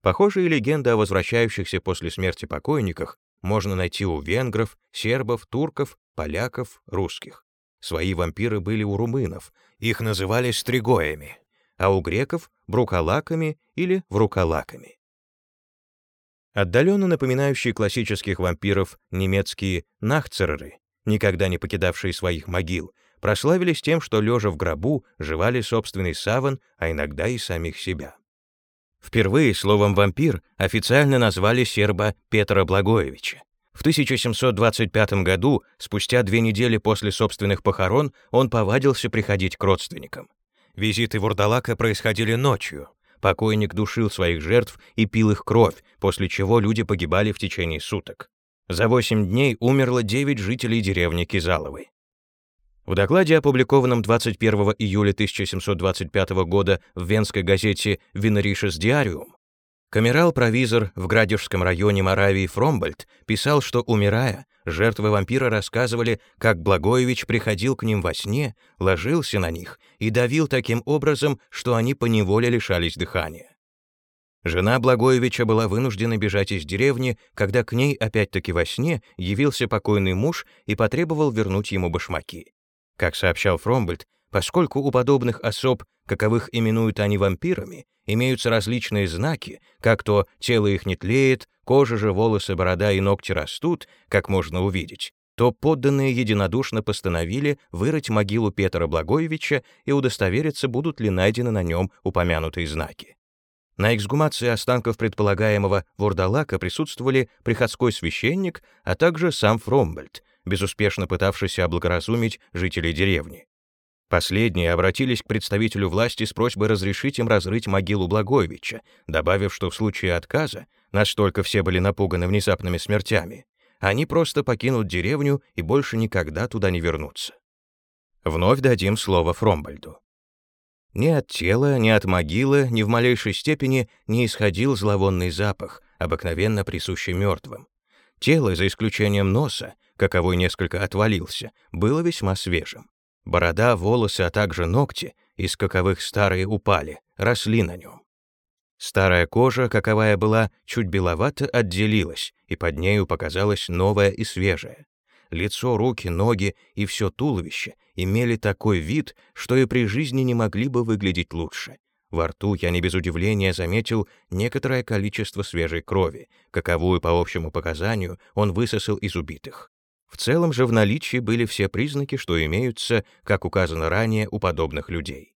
Похожие легенды о возвращающихся после смерти покойниках можно найти у венгров, сербов, турков, поляков, русских. Свои вампиры были у румынов, их называли стригоями, а у греков — брукалаками или врукалаками. Отдаленно напоминающие классических вампиров немецкие нахцереры, никогда не покидавшие своих могил, прославились тем, что, лежа в гробу, жевали собственный саван, а иногда и самих себя. Впервые словом «вампир» официально назвали серба Петра Благоевича. В 1725 году, спустя две недели после собственных похорон, он повадился приходить к родственникам. Визиты Вурдалака происходили ночью, Покойник душил своих жертв и пил их кровь, после чего люди погибали в течение суток. За 8 дней умерло 9 жителей деревни Кизаловой. В докладе, опубликованном 21 июля 1725 года в венской газете «Виноришес Диариум», Камерал-провизор в Градежском районе Моравии Фромбольд писал, что, умирая, жертвы вампира рассказывали, как Благоевич приходил к ним во сне, ложился на них и давил таким образом, что они поневоле лишались дыхания. Жена Благоевича была вынуждена бежать из деревни, когда к ней опять-таки во сне явился покойный муж и потребовал вернуть ему башмаки. Как сообщал Фромбольд, поскольку у подобных особ, каковых именуют они вампирами, имеются различные знаки, как то тело их не тлеет, кожа же, волосы, борода и ногти растут, как можно увидеть, то подданные единодушно постановили вырыть могилу Петра Благоевича и удостовериться, будут ли найдены на нем упомянутые знаки. На эксгумации останков предполагаемого Вордалака присутствовали приходской священник, а также сам Фромбельд, безуспешно пытавшийся облагоразумить жителей деревни. Последние обратились к представителю власти с просьбой разрешить им разрыть могилу Благоевича, добавив, что в случае отказа, настолько все были напуганы внезапными смертями, они просто покинут деревню и больше никогда туда не вернутся. Вновь дадим слово Фромбальду. Ни от тела, ни от могилы, ни в малейшей степени не исходил зловонный запах, обыкновенно присущий мертвым. Тело, за исключением носа, каковой несколько отвалился, было весьма свежим. Борода, волосы, а также ногти, из каковых старые упали, росли на нем. Старая кожа, каковая была, чуть беловато отделилась, и под нею показалась новая и свежая. Лицо, руки, ноги и все туловище имели такой вид, что и при жизни не могли бы выглядеть лучше. Во рту я не без удивления заметил некоторое количество свежей крови, каковую, по общему показанию, он высосал из убитых. В целом же в наличии были все признаки, что имеются, как указано ранее, у подобных людей.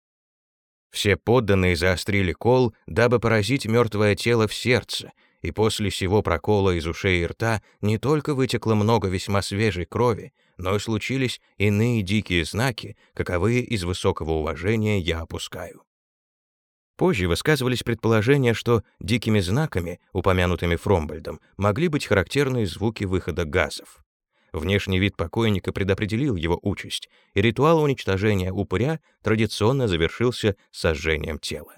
Все подданные заострили кол, дабы поразить мертвое тело в сердце, и после сего прокола из ушей и рта не только вытекло много весьма свежей крови, но и случились иные дикие знаки, каковые из высокого уважения я опускаю. Позже высказывались предположения, что дикими знаками, упомянутыми Фромбольдом, могли быть характерные звуки выхода газов. Внешний вид покойника предопределил его участь, и ритуал уничтожения упыря традиционно завершился сожжением тела.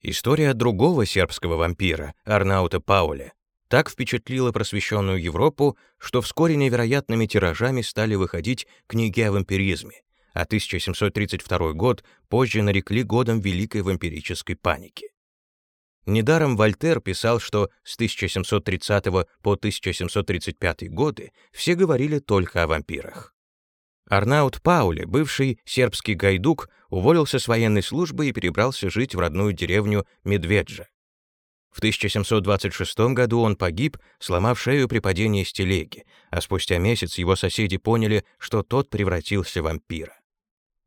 История другого сербского вампира, Арнаута Пауля, так впечатлила просвещенную Европу, что вскоре невероятными тиражами стали выходить книги о вампиризме, а 1732 год позже нарекли годом Великой вампирической паники. Недаром Вольтер писал, что с 1730 по 1735 годы все говорили только о вампирах. Арнаут Пауле, бывший сербский гайдук, уволился с военной службы и перебрался жить в родную деревню Медведжа. В 1726 году он погиб, сломав шею при падении с телеги, а спустя месяц его соседи поняли, что тот превратился в вампира.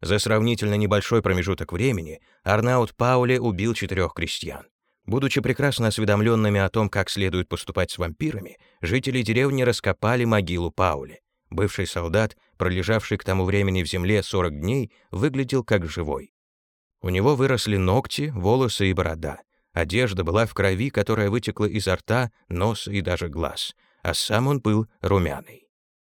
За сравнительно небольшой промежуток времени Арнаут Пауле убил четырех крестьян. Будучи прекрасно осведомленными о том, как следует поступать с вампирами, жители деревни раскопали могилу Пауле. Бывший солдат, пролежавший к тому времени в земле 40 дней, выглядел как живой. У него выросли ногти, волосы и борода. Одежда была в крови, которая вытекла изо рта, носа и даже глаз, а сам он был румяный.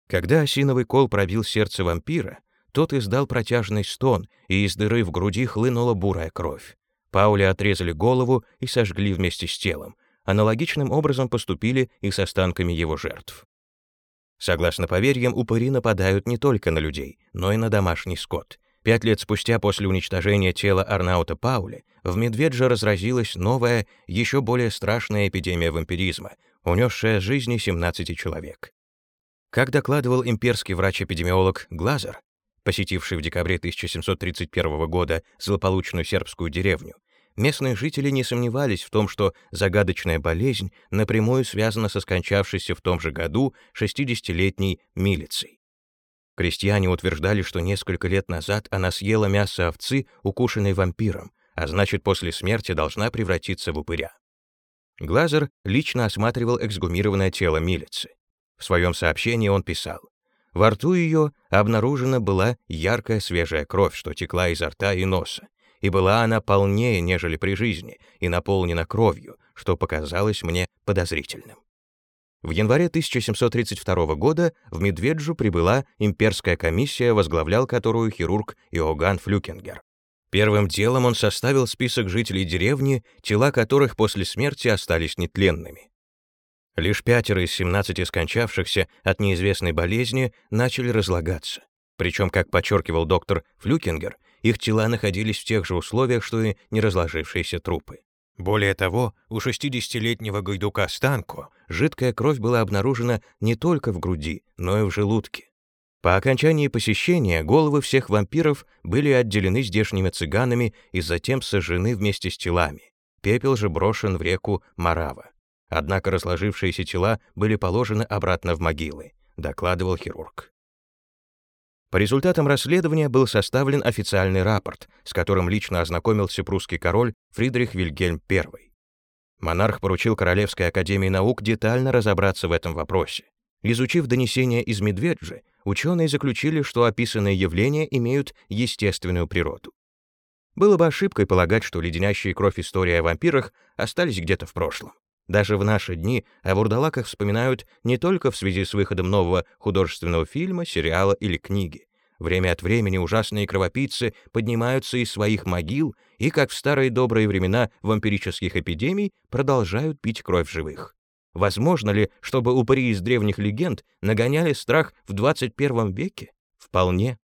Когда осиновый кол пробил сердце вампира, тот издал протяжный стон, и из дыры в груди хлынула бурая кровь. Пауле отрезали голову и сожгли вместе с телом. Аналогичным образом поступили и с останками его жертв. Согласно поверьям, упыри нападают не только на людей, но и на домашний скот. Пять лет спустя после уничтожения тела Арнаута Паули в Медведже разразилась новая, еще более страшная эпидемия вампиризма, унесшая жизни 17 человек. Как докладывал имперский врач-эпидемиолог Глазер, посетивший в декабре 1731 года злополучную сербскую деревню, Местные жители не сомневались в том, что загадочная болезнь напрямую связана со скончавшейся в том же году 60-летней милицей. Крестьяне утверждали, что несколько лет назад она съела мясо овцы, укушенной вампиром, а значит, после смерти должна превратиться в упыря. Глазер лично осматривал эксгумированное тело милицы. В своем сообщении он писал, «Во рту ее обнаружена была яркая свежая кровь, что текла изо рта и носа, и была она полнее, нежели при жизни, и наполнена кровью, что показалось мне подозрительным. В январе 1732 года в Медведжу прибыла имперская комиссия, возглавлял которую хирург Иоганн Флюкингер. Первым делом он составил список жителей деревни, тела которых после смерти остались нетленными. Лишь пятеро из 17 скончавшихся от неизвестной болезни начали разлагаться. Причем, как подчеркивал доктор Флюкингер, их тела находились в тех же условиях, что и неразложившиеся трупы. Более того, у 60-летнего гайдука Станко жидкая кровь была обнаружена не только в груди, но и в желудке. По окончании посещения головы всех вампиров были отделены здешними цыганами и затем сожжены вместе с телами. Пепел же брошен в реку Марава. Однако разложившиеся тела были положены обратно в могилы, докладывал хирург. По результатам расследования был составлен официальный рапорт, с которым лично ознакомился прусский король Фридрих Вильгельм I. Монарх поручил Королевской академии наук детально разобраться в этом вопросе. Изучив донесения из Медведжи, ученые заключили, что описанные явления имеют естественную природу. Было бы ошибкой полагать, что леденящие кровь истории о вампирах остались где-то в прошлом. Даже в наши дни о вурдалаках вспоминают не только в связи с выходом нового художественного фильма, сериала или книги. Время от времени ужасные кровопийцы поднимаются из своих могил и, как в старые добрые времена вампирических эпидемий, продолжают пить кровь живых. Возможно ли, чтобы упыри из древних легенд нагоняли страх в 21 веке? Вполне.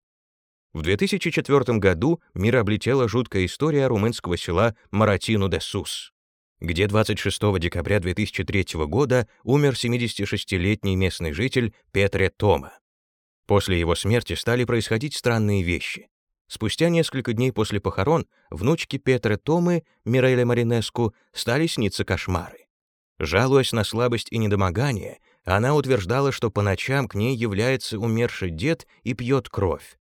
В 2004 году мир облетела жуткая история румынского села Маратину-де-Сус где 26 декабря 2003 года умер 76-летний местный житель Петре Тома. После его смерти стали происходить странные вещи. Спустя несколько дней после похорон внучки Петре Томы, Миреле Маринеску, стали сниться кошмары. Жалуясь на слабость и недомогание, она утверждала, что по ночам к ней является умерший дед и пьет кровь.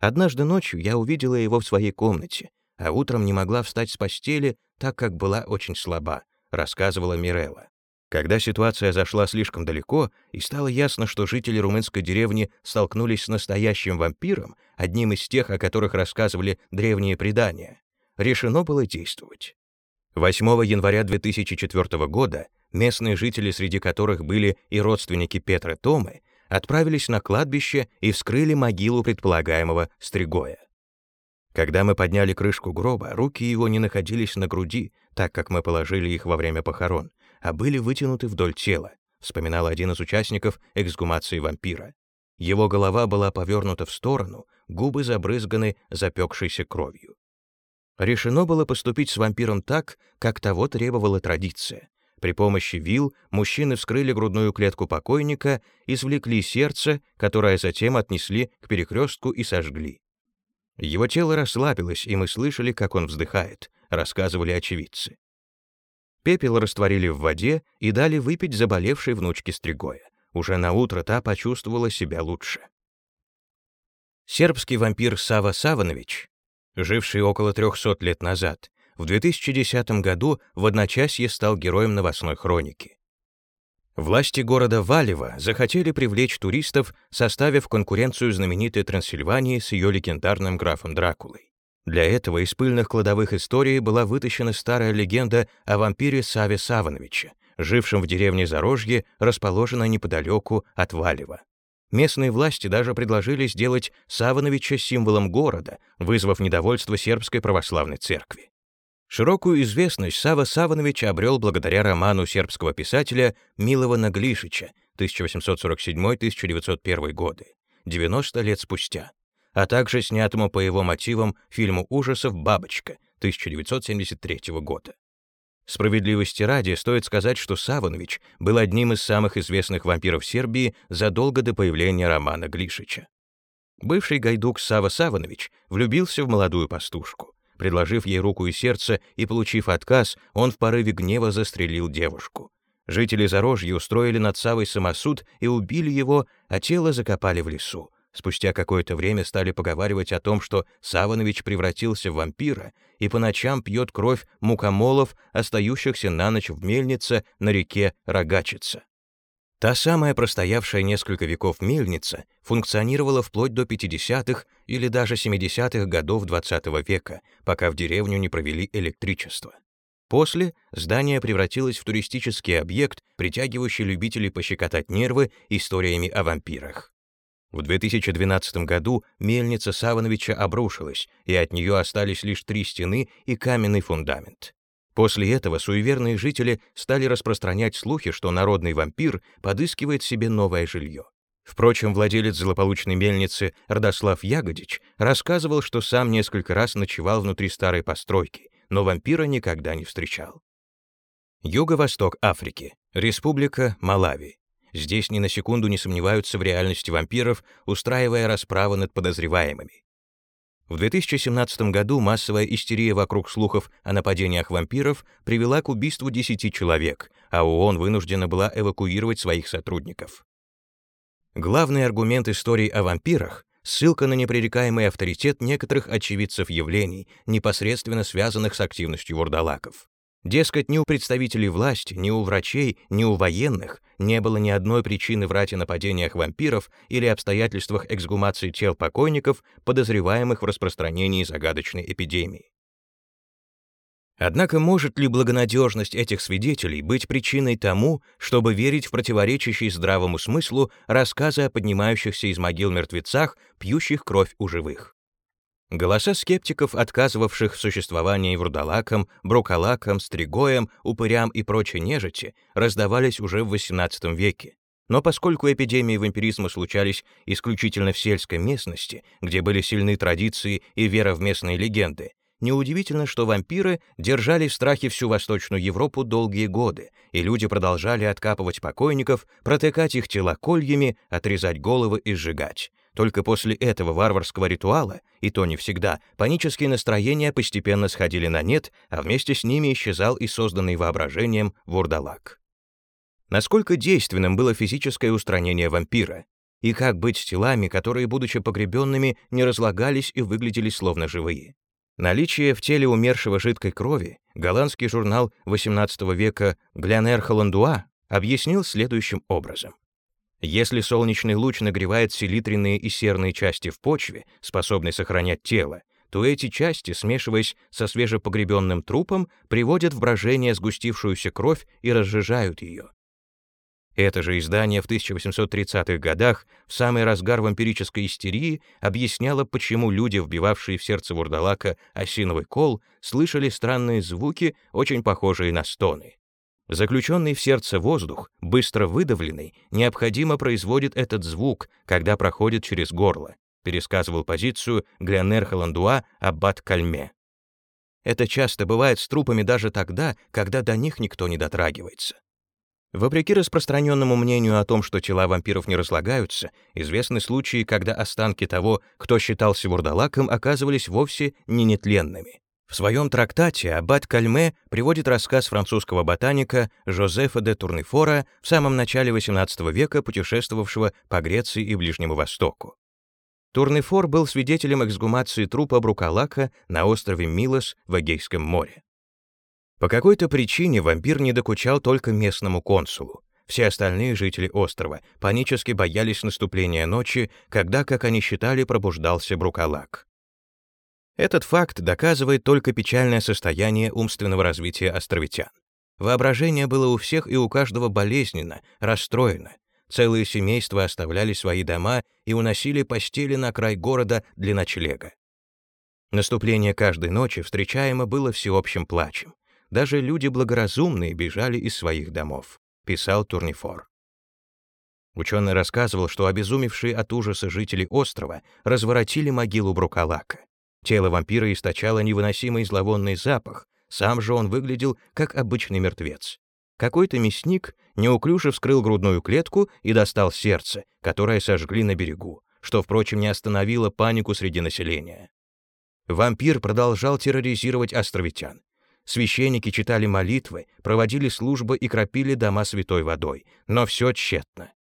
Однажды ночью я увидела его в своей комнате, а утром не могла встать с постели, так как была очень слаба, рассказывала Мирелла. Когда ситуация зашла слишком далеко и стало ясно, что жители румынской деревни столкнулись с настоящим вампиром, одним из тех, о которых рассказывали древние предания, решено было действовать. 8 января 2004 года местные жители, среди которых были и родственники Петра Томы, отправились на кладбище и вскрыли могилу предполагаемого Стригоя. Когда мы подняли крышку гроба, руки его не находились на груди, так как мы положили их во время похорон, а были вытянуты вдоль тела, вспоминал один из участников эксгумации вампира. Его голова была повернута в сторону, губы забрызганы запекшейся кровью. Решено было поступить с вампиром так, как того требовала традиция. При помощи вил мужчины вскрыли грудную клетку покойника, извлекли сердце, которое затем отнесли к перекрестку и сожгли. Его тело расслабилось, и мы слышали, как он вздыхает, рассказывали очевидцы. Пепел растворили в воде и дали выпить заболевшей внучке Стригоя. Уже на утро та почувствовала себя лучше. Сербский вампир Сава Саванович, живший около 300 лет назад, в 2010 году в одночасье стал героем новостной хроники. Власти города Валева захотели привлечь туристов, составив конкуренцию знаменитой Трансильвании с ее легендарным графом Дракулой. Для этого из пыльных кладовых истории была вытащена старая легенда о вампире Саве Савановиче, жившем в деревне Зарожье, расположенной неподалеку от Валева. Местные власти даже предложили сделать Савановича символом города, вызвав недовольство сербской православной церкви. Широкую известность Сава Саванович обрел благодаря роману сербского писателя Милована Глишича 1847-1901 годы, 90 лет спустя, а также снятому по его мотивам фильму ужасов «Бабочка» 1973 года. Справедливости ради стоит сказать, что Саванович был одним из самых известных вампиров Сербии задолго до появления романа Глишича. Бывший гайдук Сава Саванович влюбился в молодую пастушку. Предложив ей руку и сердце и получив отказ, он в порыве гнева застрелил девушку. Жители Зарожья устроили над Савой самосуд и убили его, а тело закопали в лесу. Спустя какое-то время стали поговаривать о том, что Саванович превратился в вампира и по ночам пьет кровь мукомолов, остающихся на ночь в мельнице на реке Рогачица. Та самая простоявшая несколько веков мельница функционировала вплоть до 50-х или даже 70-х годов XX -го века, пока в деревню не провели электричество. После здание превратилось в туристический объект, притягивающий любителей пощекотать нервы историями о вампирах. В 2012 году мельница Савановича обрушилась, и от нее остались лишь три стены и каменный фундамент. После этого суеверные жители стали распространять слухи, что народный вампир подыскивает себе новое жилье. Впрочем, владелец злополучной мельницы Родослав Ягодич рассказывал, что сам несколько раз ночевал внутри старой постройки, но вампира никогда не встречал. Юго-восток Африки, Республика Малави. Здесь ни на секунду не сомневаются в реальности вампиров, устраивая расправы над подозреваемыми. В 2017 году массовая истерия вокруг слухов о нападениях вампиров привела к убийству 10 человек, а ООН вынуждена была эвакуировать своих сотрудников. Главный аргумент истории о вампирах — ссылка на непререкаемый авторитет некоторых очевидцев явлений, непосредственно связанных с активностью вурдалаков. Дескать, ни у представителей власти, ни у врачей, ни у военных не было ни одной причины врать о нападениях вампиров или обстоятельствах эксгумации тел покойников, подозреваемых в распространении загадочной эпидемии. Однако может ли благонадежность этих свидетелей быть причиной тому, чтобы верить в противоречащие здравому смыслу рассказы о поднимающихся из могил мертвецах, пьющих кровь у живых? Голоса скептиков, отказывавших в существовании вурдалакам, брукалакам, стригоям, упырям и прочей нежити, раздавались уже в XVIII веке. Но поскольку эпидемии вампиризма случались исключительно в сельской местности, где были сильны традиции и вера в местные легенды, неудивительно, что вампиры держали в страхе всю Восточную Европу долгие годы, и люди продолжали откапывать покойников, протыкать их тела кольями, отрезать головы и сжигать. Только после этого варварского ритуала, и то не всегда, панические настроения постепенно сходили на нет, а вместе с ними исчезал и созданный воображением вурдалак. Насколько действенным было физическое устранение вампира, и как быть с телами, которые, будучи погребенными, не разлагались и выглядели словно живые. Наличие в теле умершего жидкой крови голландский журнал XVIII века «Глянер Холландуа» объяснил следующим образом. Если солнечный луч нагревает селитренные и серные части в почве, способные сохранять тело, то эти части, смешиваясь со свежепогребенным трупом, приводят в брожение сгустившуюся кровь и разжижают ее. Это же издание в 1830-х годах, в самый разгар вампирической истерии, объясняло, почему люди, вбивавшие в сердце вурдалака осиновый кол, слышали странные звуки, очень похожие на стоны. Заключенный в сердце воздух, быстро выдавленный, необходимо производит этот звук, когда проходит через горло, пересказывал позицию Глянер Холландуа Аббат Кальме. Это часто бывает с трупами даже тогда, когда до них никто не дотрагивается. Вопреки распространенному мнению о том, что тела вампиров не разлагаются, известны случаи, когда останки того, кто считался вурдалаком, оказывались вовсе не нетленными. В своем трактате Аббат Кальме приводит рассказ французского ботаника Жозефа де Турнефора в самом начале XVIII века путешествовавшего по Греции и Ближнему Востоку. Турнефор был свидетелем эксгумации трупа Брукалака на острове Милос в Эгейском море. По какой-то причине вампир не докучал только местному консулу. Все остальные жители острова панически боялись наступления ночи, когда, как они считали, пробуждался Брукалак. Этот факт доказывает только печальное состояние умственного развития островитян. Воображение было у всех и у каждого болезненно, расстроено. Целые семейства оставляли свои дома и уносили постели на край города для ночлега. Наступление каждой ночи встречаемо было всеобщим плачем. Даже люди благоразумные бежали из своих домов, писал Турнифор. Ученый рассказывал, что обезумевшие от ужаса жители острова разворотили могилу Брукалака. Тело вампира источало невыносимый зловонный запах, сам же он выглядел как обычный мертвец. Какой-то мясник неуклюже вскрыл грудную клетку и достал сердце, которое сожгли на берегу, что, впрочем, не остановило панику среди населения. Вампир продолжал терроризировать островитян. Священники читали молитвы, проводили службы и кропили дома святой водой, но все тщетно.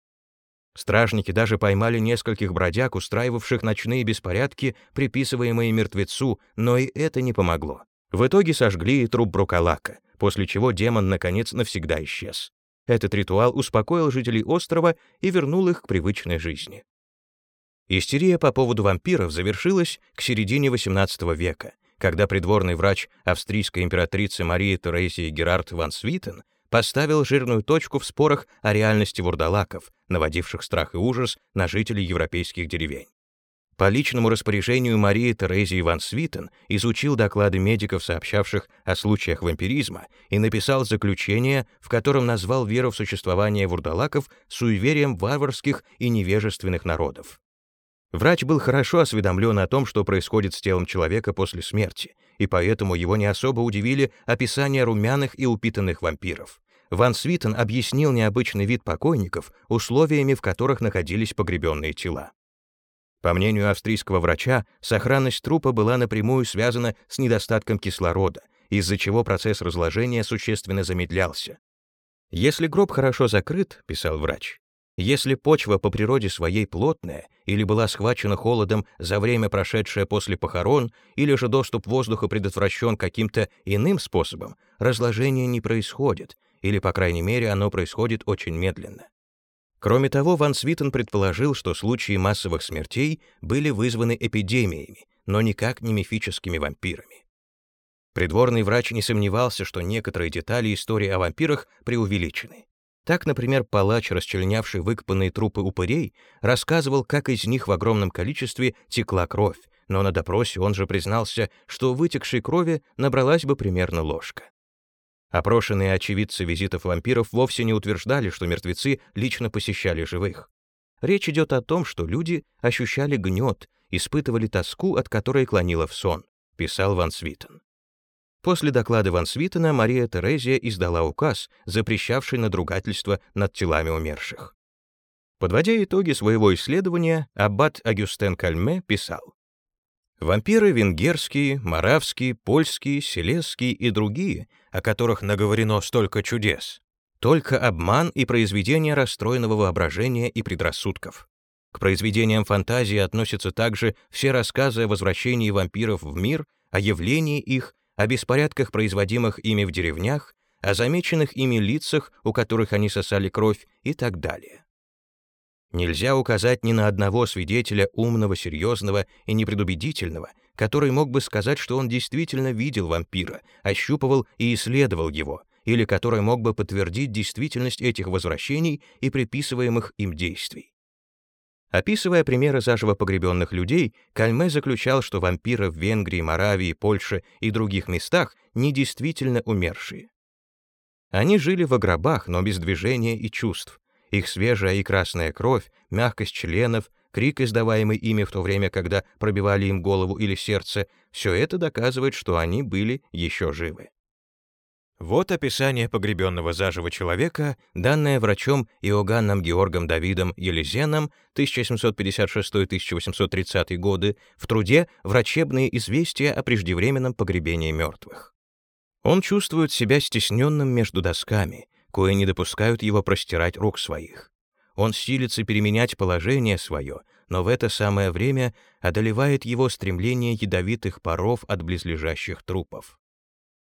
Стражники даже поймали нескольких бродяг, устраивавших ночные беспорядки, приписываемые мертвецу, но и это не помогло. В итоге сожгли и труп Брукалака, после чего демон, наконец, навсегда исчез. Этот ритуал успокоил жителей острова и вернул их к привычной жизни. Истерия по поводу вампиров завершилась к середине XVIII века, когда придворный врач австрийской императрицы Марии Терезии Герард ван Свитен поставил жирную точку в спорах о реальности вурдалаков, наводивших страх и ужас на жителей европейских деревень. По личному распоряжению Марии Терезии ван Свитен изучил доклады медиков, сообщавших о случаях вампиризма, и написал заключение, в котором назвал веру в существование вурдалаков суеверием варварских и невежественных народов. Врач был хорошо осведомлен о том, что происходит с телом человека после смерти, и поэтому его не особо удивили описания румяных и упитанных вампиров. Ван Свитен объяснил необычный вид покойников условиями, в которых находились погребенные тела. По мнению австрийского врача, сохранность трупа была напрямую связана с недостатком кислорода, из-за чего процесс разложения существенно замедлялся. «Если гроб хорошо закрыт», — писал врач, если почва по природе своей плотная или была схвачена холодом за время, прошедшее после похорон, или же доступ воздуха предотвращен каким-то иным способом, разложение не происходит, или, по крайней мере, оно происходит очень медленно. Кроме того, Ван Свитен предположил, что случаи массовых смертей были вызваны эпидемиями, но никак не мифическими вампирами. Придворный врач не сомневался, что некоторые детали истории о вампирах преувеличены. Так, например, палач, расчленявший выкопанные трупы упырей, рассказывал, как из них в огромном количестве текла кровь, но на допросе он же признался, что вытекшей крови набралась бы примерно ложка. Опрошенные очевидцы визитов вампиров вовсе не утверждали, что мертвецы лично посещали живых. Речь идет о том, что люди ощущали гнет, испытывали тоску, от которой клонило в сон, писал Ван Свитен. После доклада Ван Свитена Мария Терезия издала указ, запрещавший надругательство над телами умерших. Подводя итоги своего исследования, аббат Агюстен Кальме писал, «Вампиры венгерские, моравские, польские, селезские и другие, о которых наговорено столько чудес, только обман и произведение расстроенного воображения и предрассудков. К произведениям фантазии относятся также все рассказы о возвращении вампиров в мир, о явлении их о беспорядках, производимых ими в деревнях, о замеченных ими лицах, у которых они сосали кровь и так далее. Нельзя указать ни на одного свидетеля умного, серьезного и непредубедительного, который мог бы сказать, что он действительно видел вампира, ощупывал и исследовал его, или который мог бы подтвердить действительность этих возвращений и приписываемых им действий. Описывая примеры заживо погребенных людей, Кальме заключал, что вампиры в Венгрии, Моравии, Польше и других местах не действительно умершие. Они жили в гробах, но без движения и чувств. Их свежая и красная кровь, мягкость членов, крик, издаваемый ими в то время, когда пробивали им голову или сердце, все это доказывает, что они были еще живы. Вот описание погребенного заживо человека, данное врачом Иоганном Георгом Давидом Елизеном 1756-1830 годы в труде «Врачебные известия о преждевременном погребении мертвых». Он чувствует себя стесненным между досками, кое не допускают его простирать рук своих. Он силится переменять положение свое, но в это самое время одолевает его стремление ядовитых паров от близлежащих трупов.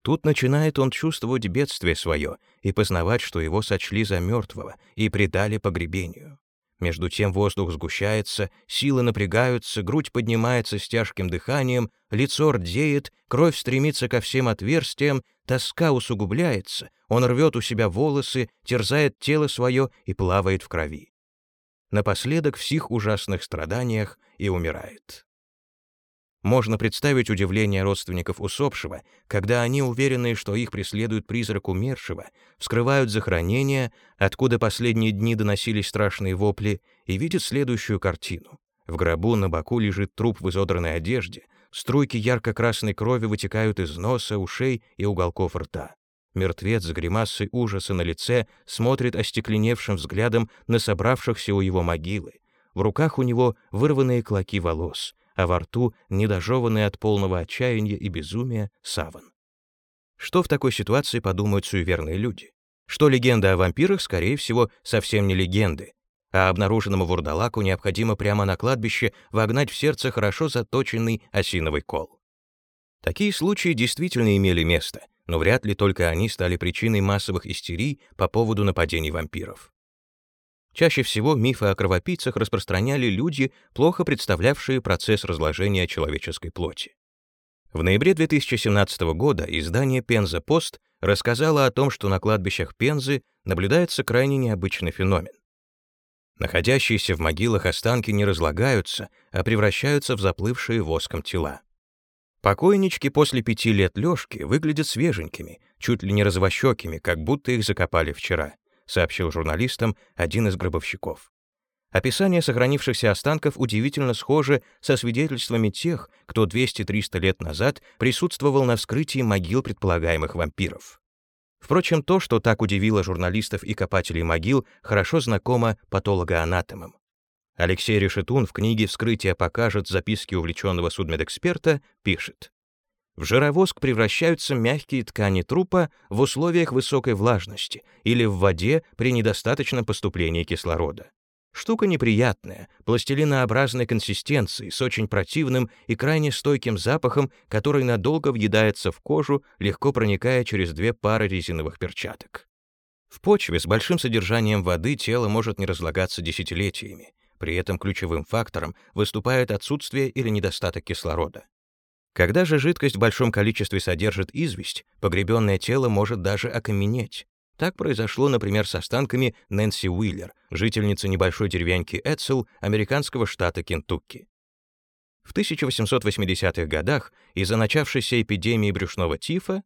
Тут начинает он чувствовать бедствие свое и познавать, что его сочли за мертвого и предали погребению. Между тем воздух сгущается, силы напрягаются, грудь поднимается с тяжким дыханием, лицо рдеет, кровь стремится ко всем отверстиям, тоска усугубляется, он рвет у себя волосы, терзает тело свое и плавает в крови. Напоследок в сих ужасных страданиях и умирает. Можно представить удивление родственников усопшего, когда они, уверенные, что их преследует призрак умершего, вскрывают захоронение, откуда последние дни доносились страшные вопли, и видят следующую картину. В гробу на боку лежит труп в изодранной одежде, струйки ярко-красной крови вытекают из носа, ушей и уголков рта. Мертвец с гримасой ужаса на лице смотрит остекленевшим взглядом на собравшихся у его могилы. В руках у него вырванные клоки волос — а во рту недожеванный от полного отчаяния и безумия саван. Что в такой ситуации подумают суеверные люди? Что легенда о вампирах, скорее всего, совсем не легенды, а обнаруженному вурдалаку необходимо прямо на кладбище вогнать в сердце хорошо заточенный осиновый кол. Такие случаи действительно имели место, но вряд ли только они стали причиной массовых истерий по поводу нападений вампиров. Чаще всего мифы о кровопийцах распространяли люди, плохо представлявшие процесс разложения человеческой плоти. В ноябре 2017 года издание «Пенза Пост» рассказало о том, что на кладбищах Пензы наблюдается крайне необычный феномен. Находящиеся в могилах останки не разлагаются, а превращаются в заплывшие воском тела. Покойнички после пяти лет лёжки выглядят свеженькими, чуть ли не розовощекими, как будто их закопали вчера сообщил журналистам один из гробовщиков. Описание сохранившихся останков удивительно схоже со свидетельствами тех, кто 200-300 лет назад присутствовал на вскрытии могил предполагаемых вампиров. Впрочем, то, что так удивило журналистов и копателей могил, хорошо знакомо патологоанатомам. Алексей Решетун в книге «Вскрытие покажет. Записки увлеченного судмедэксперта» пишет. В жировоск превращаются мягкие ткани трупа в условиях высокой влажности или в воде при недостаточном поступлении кислорода. Штука неприятная, пластилинообразной консистенции, с очень противным и крайне стойким запахом, который надолго въедается в кожу, легко проникая через две пары резиновых перчаток. В почве с большим содержанием воды тело может не разлагаться десятилетиями. При этом ключевым фактором выступает отсутствие или недостаток кислорода. Когда же жидкость в большом количестве содержит известь, погребенное тело может даже окаменеть. Так произошло, например, с останками Нэнси Уиллер, жительницы небольшой деревяньки Эдсел американского штата Кентукки. В 1880-х годах из-за начавшейся эпидемии брюшного тифа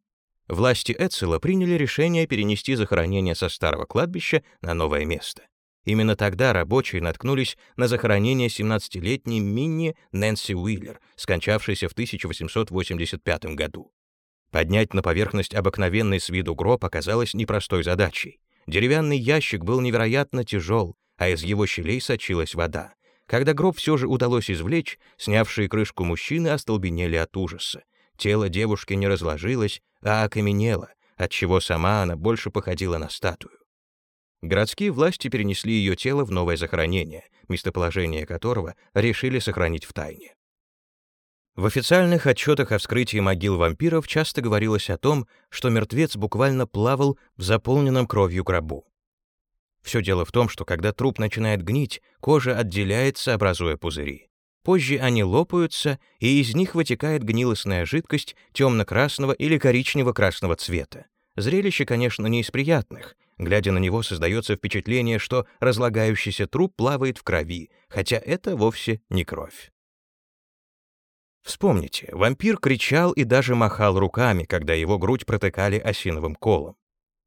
власти Эдсела приняли решение перенести захоронение со старого кладбища на новое место. Именно тогда рабочие наткнулись на захоронение 17-летней Минни Нэнси Уиллер, скончавшейся в 1885 году. Поднять на поверхность обыкновенный с виду гроб оказалось непростой задачей. Деревянный ящик был невероятно тяжел, а из его щелей сочилась вода. Когда гроб все же удалось извлечь, снявшие крышку мужчины остолбенели от ужаса. Тело девушки не разложилось, а окаменело, отчего сама она больше походила на статую. Городские власти перенесли ее тело в новое захоронение, местоположение которого решили сохранить в тайне. В официальных отчетах о вскрытии могил вампиров часто говорилось о том, что мертвец буквально плавал в заполненном кровью гробу. Все дело в том, что когда труп начинает гнить, кожа отделяется, образуя пузыри. Позже они лопаются, и из них вытекает гнилостная жидкость темно-красного или коричнево-красного цвета. Зрелище, конечно, не из приятных, Глядя на него, создается впечатление, что разлагающийся труп плавает в крови, хотя это вовсе не кровь. Вспомните, вампир кричал и даже махал руками, когда его грудь протыкали осиновым колом.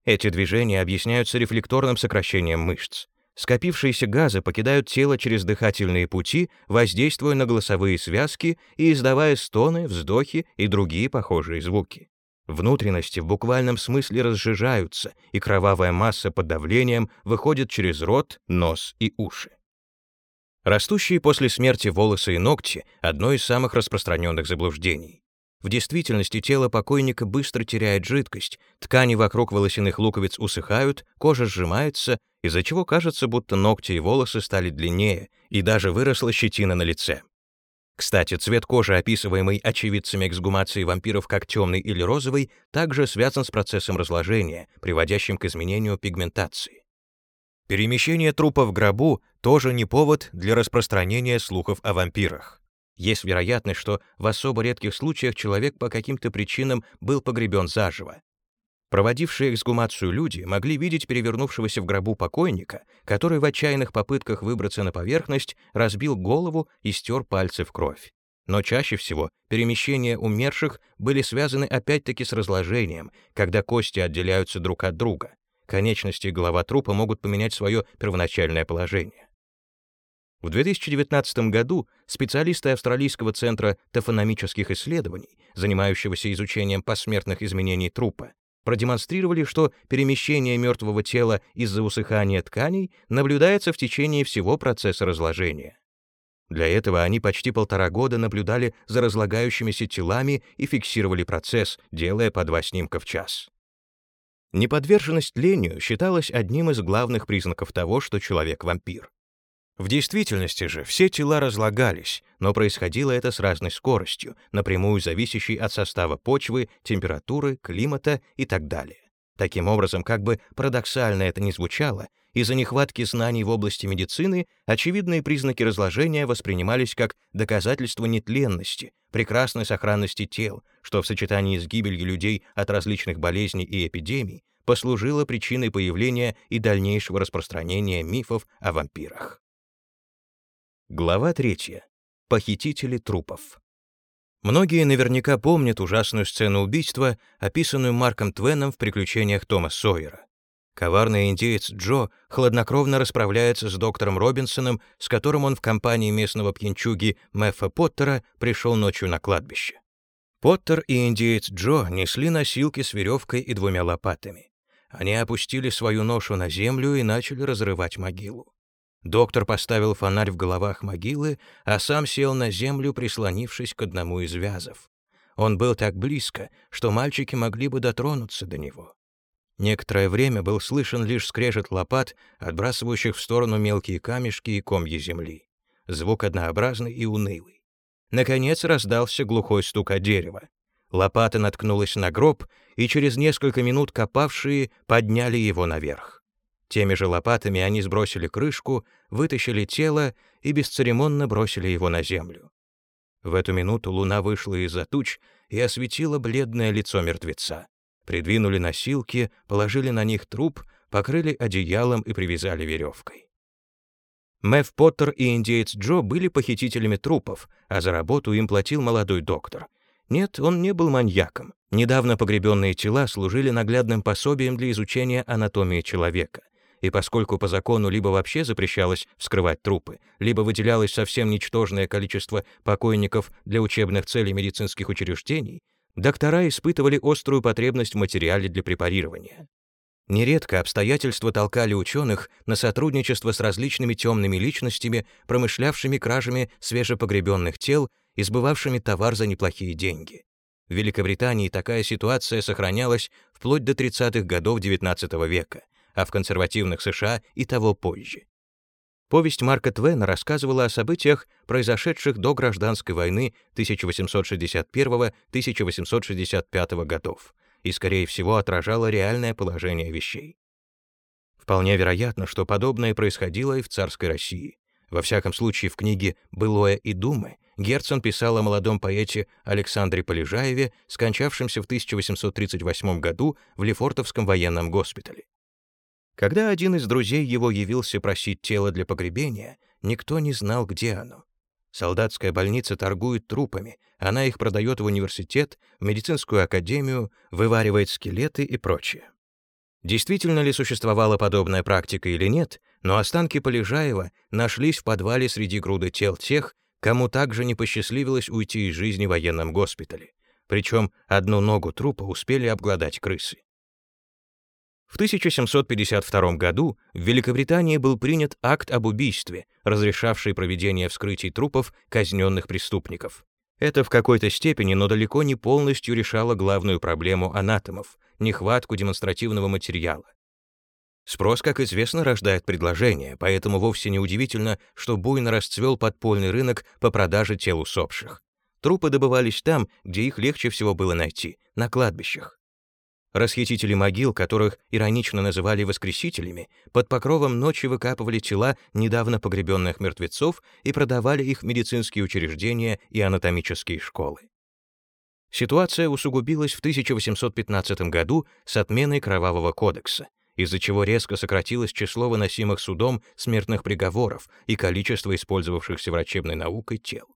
Эти движения объясняются рефлекторным сокращением мышц. Скопившиеся газы покидают тело через дыхательные пути, воздействуя на голосовые связки и издавая стоны, вздохи и другие похожие звуки. Внутренности в буквальном смысле разжижаются, и кровавая масса под давлением выходит через рот, нос и уши. Растущие после смерти волосы и ногти — одно из самых распространенных заблуждений. В действительности тело покойника быстро теряет жидкость, ткани вокруг волосяных луковиц усыхают, кожа сжимается, из-за чего кажется, будто ногти и волосы стали длиннее, и даже выросла щетина на лице. Кстати, цвет кожи, описываемый очевидцами эксгумации вампиров как темный или розовый, также связан с процессом разложения, приводящим к изменению пигментации. Перемещение трупа в гробу тоже не повод для распространения слухов о вампирах. Есть вероятность, что в особо редких случаях человек по каким-то причинам был погребен заживо. Проводившие эксгумацию люди могли видеть перевернувшегося в гробу покойника, который в отчаянных попытках выбраться на поверхность разбил голову и стер пальцы в кровь. Но чаще всего перемещения умерших были связаны опять-таки с разложением, когда кости отделяются друг от друга. Конечности и голова трупа могут поменять свое первоначальное положение. В 2019 году специалисты Австралийского центра тофономических исследований, занимающегося изучением посмертных изменений трупа, продемонстрировали, что перемещение мертвого тела из-за усыхания тканей наблюдается в течение всего процесса разложения. Для этого они почти полтора года наблюдали за разлагающимися телами и фиксировали процесс, делая по два снимка в час. Неподверженность тлению считалась одним из главных признаков того, что человек — вампир. В действительности же все тела разлагались, но происходило это с разной скоростью, напрямую зависящей от состава почвы, температуры, климата и так далее. Таким образом, как бы парадоксально это ни звучало, из-за нехватки знаний в области медицины очевидные признаки разложения воспринимались как доказательство нетленности, прекрасной сохранности тел, что в сочетании с гибелью людей от различных болезней и эпидемий послужило причиной появления и дальнейшего распространения мифов о вампирах. Глава 3. Похитители трупов. Многие наверняка помнят ужасную сцену убийства, описанную Марком Твеном в «Приключениях Тома Сойера». Коварный индеец Джо хладнокровно расправляется с доктором Робинсоном, с которым он в компании местного пьянчуги Мэффа Поттера пришел ночью на кладбище. Поттер и индеец Джо несли носилки с веревкой и двумя лопатами. Они опустили свою ношу на землю и начали разрывать могилу. Доктор поставил фонарь в головах могилы, а сам сел на землю, прислонившись к одному из вязов. Он был так близко, что мальчики могли бы дотронуться до него. Некоторое время был слышен лишь скрежет лопат, отбрасывающих в сторону мелкие камешки и комья земли. Звук однообразный и унылый. Наконец раздался глухой стук о дерево. Лопата наткнулась на гроб, и через несколько минут копавшие подняли его наверх. Теми же лопатами они сбросили крышку, вытащили тело и бесцеремонно бросили его на землю. В эту минуту луна вышла из-за туч и осветила бледное лицо мертвеца. Придвинули носилки, положили на них труп, покрыли одеялом и привязали веревкой. Мэв Поттер и индеец Джо были похитителями трупов, а за работу им платил молодой доктор. Нет, он не был маньяком. Недавно погребенные тела служили наглядным пособием для изучения анатомии человека — и поскольку по закону либо вообще запрещалось вскрывать трупы, либо выделялось совсем ничтожное количество покойников для учебных целей медицинских учреждений, доктора испытывали острую потребность в материале для препарирования. Нередко обстоятельства толкали ученых на сотрудничество с различными темными личностями, промышлявшими кражами свежепогребенных тел и сбывавшими товар за неплохие деньги. В Великобритании такая ситуация сохранялась вплоть до 30-х годов XIX века, а в консервативных США и того позже. Повесть Марка Твена рассказывала о событиях, произошедших до гражданской войны 1861-1865 годов, и, скорее всего, отражала реальное положение вещей. Вполне вероятно, что подобное происходило и в царской России. Во всяком случае, в книге «Былое и думы» Герцен писал о молодом поэте Александре Полежаеве, скончавшемся в 1838 году в Лефортовском военном госпитале. Когда один из друзей его явился просить тело для погребения, никто не знал, где оно. Солдатская больница торгует трупами, она их продает в университет, в медицинскую академию, вываривает скелеты и прочее. Действительно ли существовала подобная практика или нет, но останки Полежаева нашлись в подвале среди груды тел тех, кому также не посчастливилось уйти из жизни в военном госпитале. Причем одну ногу трупа успели обглодать крысы. В 1752 году в Великобритании был принят акт об убийстве, разрешавший проведение вскрытий трупов казненных преступников. Это в какой-то степени, но далеко не полностью решало главную проблему анатомов — нехватку демонстративного материала. Спрос, как известно, рождает предложение, поэтому вовсе не удивительно, что буйно расцвел подпольный рынок по продаже тел усопших. Трупы добывались там, где их легче всего было найти — на кладбищах. Расхитители могил, которых иронично называли воскресителями, под покровом ночи выкапывали тела недавно погребенных мертвецов и продавали их в медицинские учреждения и анатомические школы. Ситуация усугубилась в 1815 году с отменой Кровавого кодекса, из-за чего резко сократилось число выносимых судом смертных приговоров и количество использовавшихся врачебной наукой тел.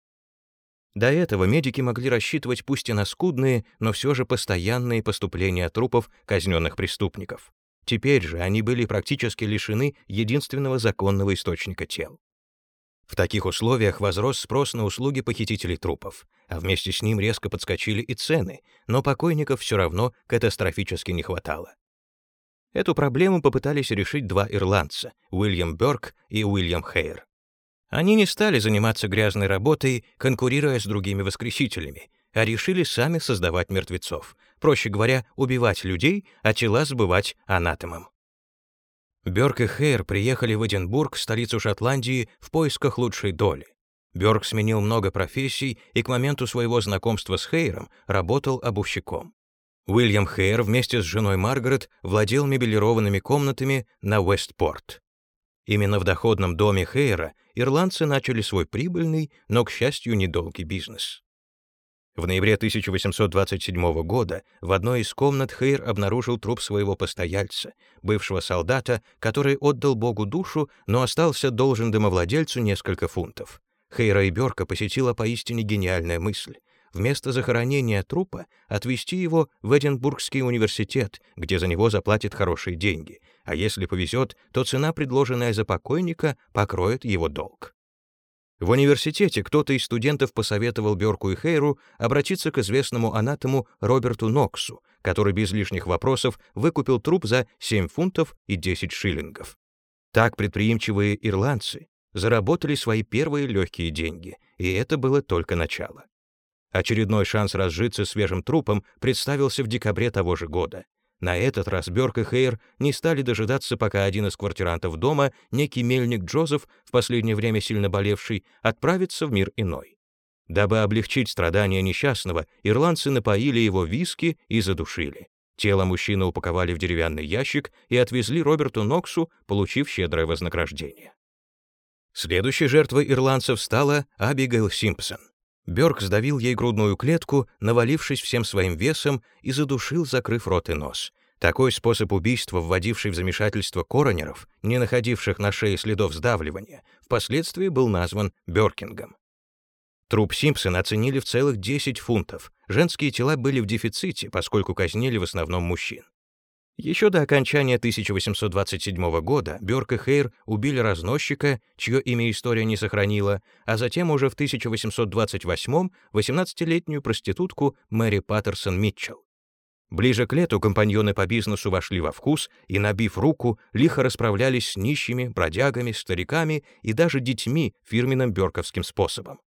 До этого медики могли рассчитывать пусть и на скудные, но все же постоянные поступления трупов казненных преступников. Теперь же они были практически лишены единственного законного источника тел. В таких условиях возрос спрос на услуги похитителей трупов, а вместе с ним резко подскочили и цены, но покойников все равно катастрофически не хватало. Эту проблему попытались решить два ирландца — Уильям Бёрк и Уильям Хейр. Они не стали заниматься грязной работой, конкурируя с другими воскресителями, а решили сами создавать мертвецов, проще говоря, убивать людей, а тела сбывать анатомам. Бёрк и Хейр приехали в Эдинбург, столицу Шотландии, в поисках лучшей доли. Бёрк сменил много профессий и к моменту своего знакомства с Хейром работал обувщиком. Уильям Хейр вместе с женой Маргарет владел мебелированными комнатами на Вестпорт. Именно в доходном доме Хейра ирландцы начали свой прибыльный, но, к счастью, недолгий бизнес. В ноябре 1827 года в одной из комнат Хейр обнаружил труп своего постояльца, бывшего солдата, который отдал Богу душу, но остался должен домовладельцу несколько фунтов. Хейра и Бёрка посетила поистине гениальная мысль вместо захоронения трупа отвезти его в Эдинбургский университет, где за него заплатят хорошие деньги, а если повезет, то цена, предложенная за покойника, покроет его долг. В университете кто-то из студентов посоветовал Бёрку и Хейру обратиться к известному анатому Роберту Ноксу, который без лишних вопросов выкупил труп за 7 фунтов и 10 шиллингов. Так предприимчивые ирландцы заработали свои первые легкие деньги, и это было только начало. Очередной шанс разжиться свежим трупом представился в декабре того же года. На этот раз Бёрк и Хейр не стали дожидаться, пока один из квартирантов дома, некий мельник Джозеф, в последнее время сильно болевший, отправится в мир иной. Дабы облегчить страдания несчастного, ирландцы напоили его виски и задушили. Тело мужчины упаковали в деревянный ящик и отвезли Роберту Ноксу, получив щедрое вознаграждение. Следующей жертвой ирландцев стала Абигейл Симпсон. Бёрк сдавил ей грудную клетку, навалившись всем своим весом, и задушил, закрыв рот и нос. Такой способ убийства, вводивший в замешательство коронеров, не находивших на шее следов сдавливания, впоследствии был назван Бёркингом. Труп Симпсона оценили в целых 10 фунтов. Женские тела были в дефиците, поскольку казнили в основном мужчин. Еще до окончания 1827 года Бёрк и Хейр убили разносчика, чье имя история не сохранила, а затем уже в 1828 18-летнюю проститутку Мэри Паттерсон Митчелл. Ближе к лету компаньоны по бизнесу вошли во вкус и, набив руку, лихо расправлялись с нищими, бродягами, стариками и даже детьми фирменным бёрковским способом.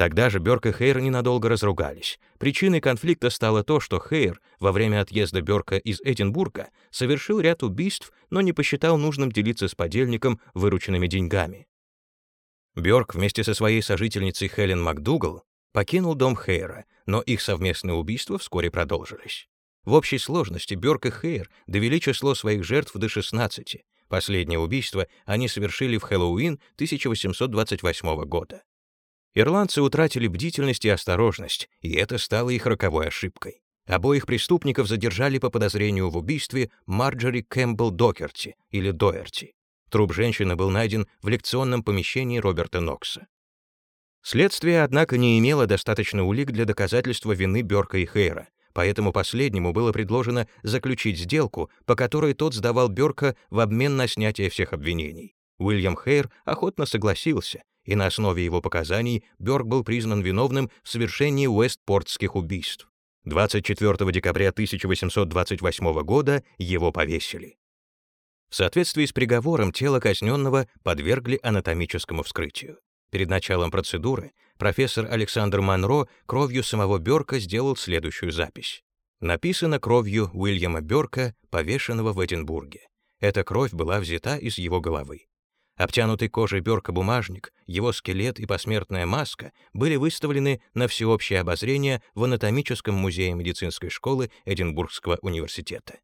Тогда же Бёрк и Хейр ненадолго разругались. Причиной конфликта стало то, что Хейр во время отъезда Бёрка из Эдинбурга совершил ряд убийств, но не посчитал нужным делиться с подельником вырученными деньгами. Бёрк вместе со своей сожительницей Хелен МакДугал покинул дом Хейра, но их совместные убийства вскоре продолжились. В общей сложности Бёрк и Хейр довели число своих жертв до 16. Последнее убийство они совершили в Хэллоуин 1828 года. Ирландцы утратили бдительность и осторожность, и это стало их роковой ошибкой. Обоих преступников задержали по подозрению в убийстве Марджори Кэмпбелл Докерти или Доерти. Труп женщины был найден в лекционном помещении Роберта Нокса. Следствие, однако, не имело достаточно улик для доказательства вины Бёрка и Хейра, поэтому последнему было предложено заключить сделку, по которой тот сдавал Бёрка в обмен на снятие всех обвинений. Уильям Хейр охотно согласился, и на основе его показаний Бёрк был признан виновным в совершении Уэстпортских убийств. 24 декабря 1828 года его повесили. В соответствии с приговором тело казненного подвергли анатомическому вскрытию. Перед началом процедуры профессор Александр Монро кровью самого Бёрка сделал следующую запись. Написано кровью Уильяма Бёрка, повешенного в Эдинбурге. Эта кровь была взята из его головы. Обтянутый кожей Бёрка бумажник, его скелет и посмертная маска были выставлены на всеобщее обозрение в анатомическом музее медицинской школы Эдинбургского университета.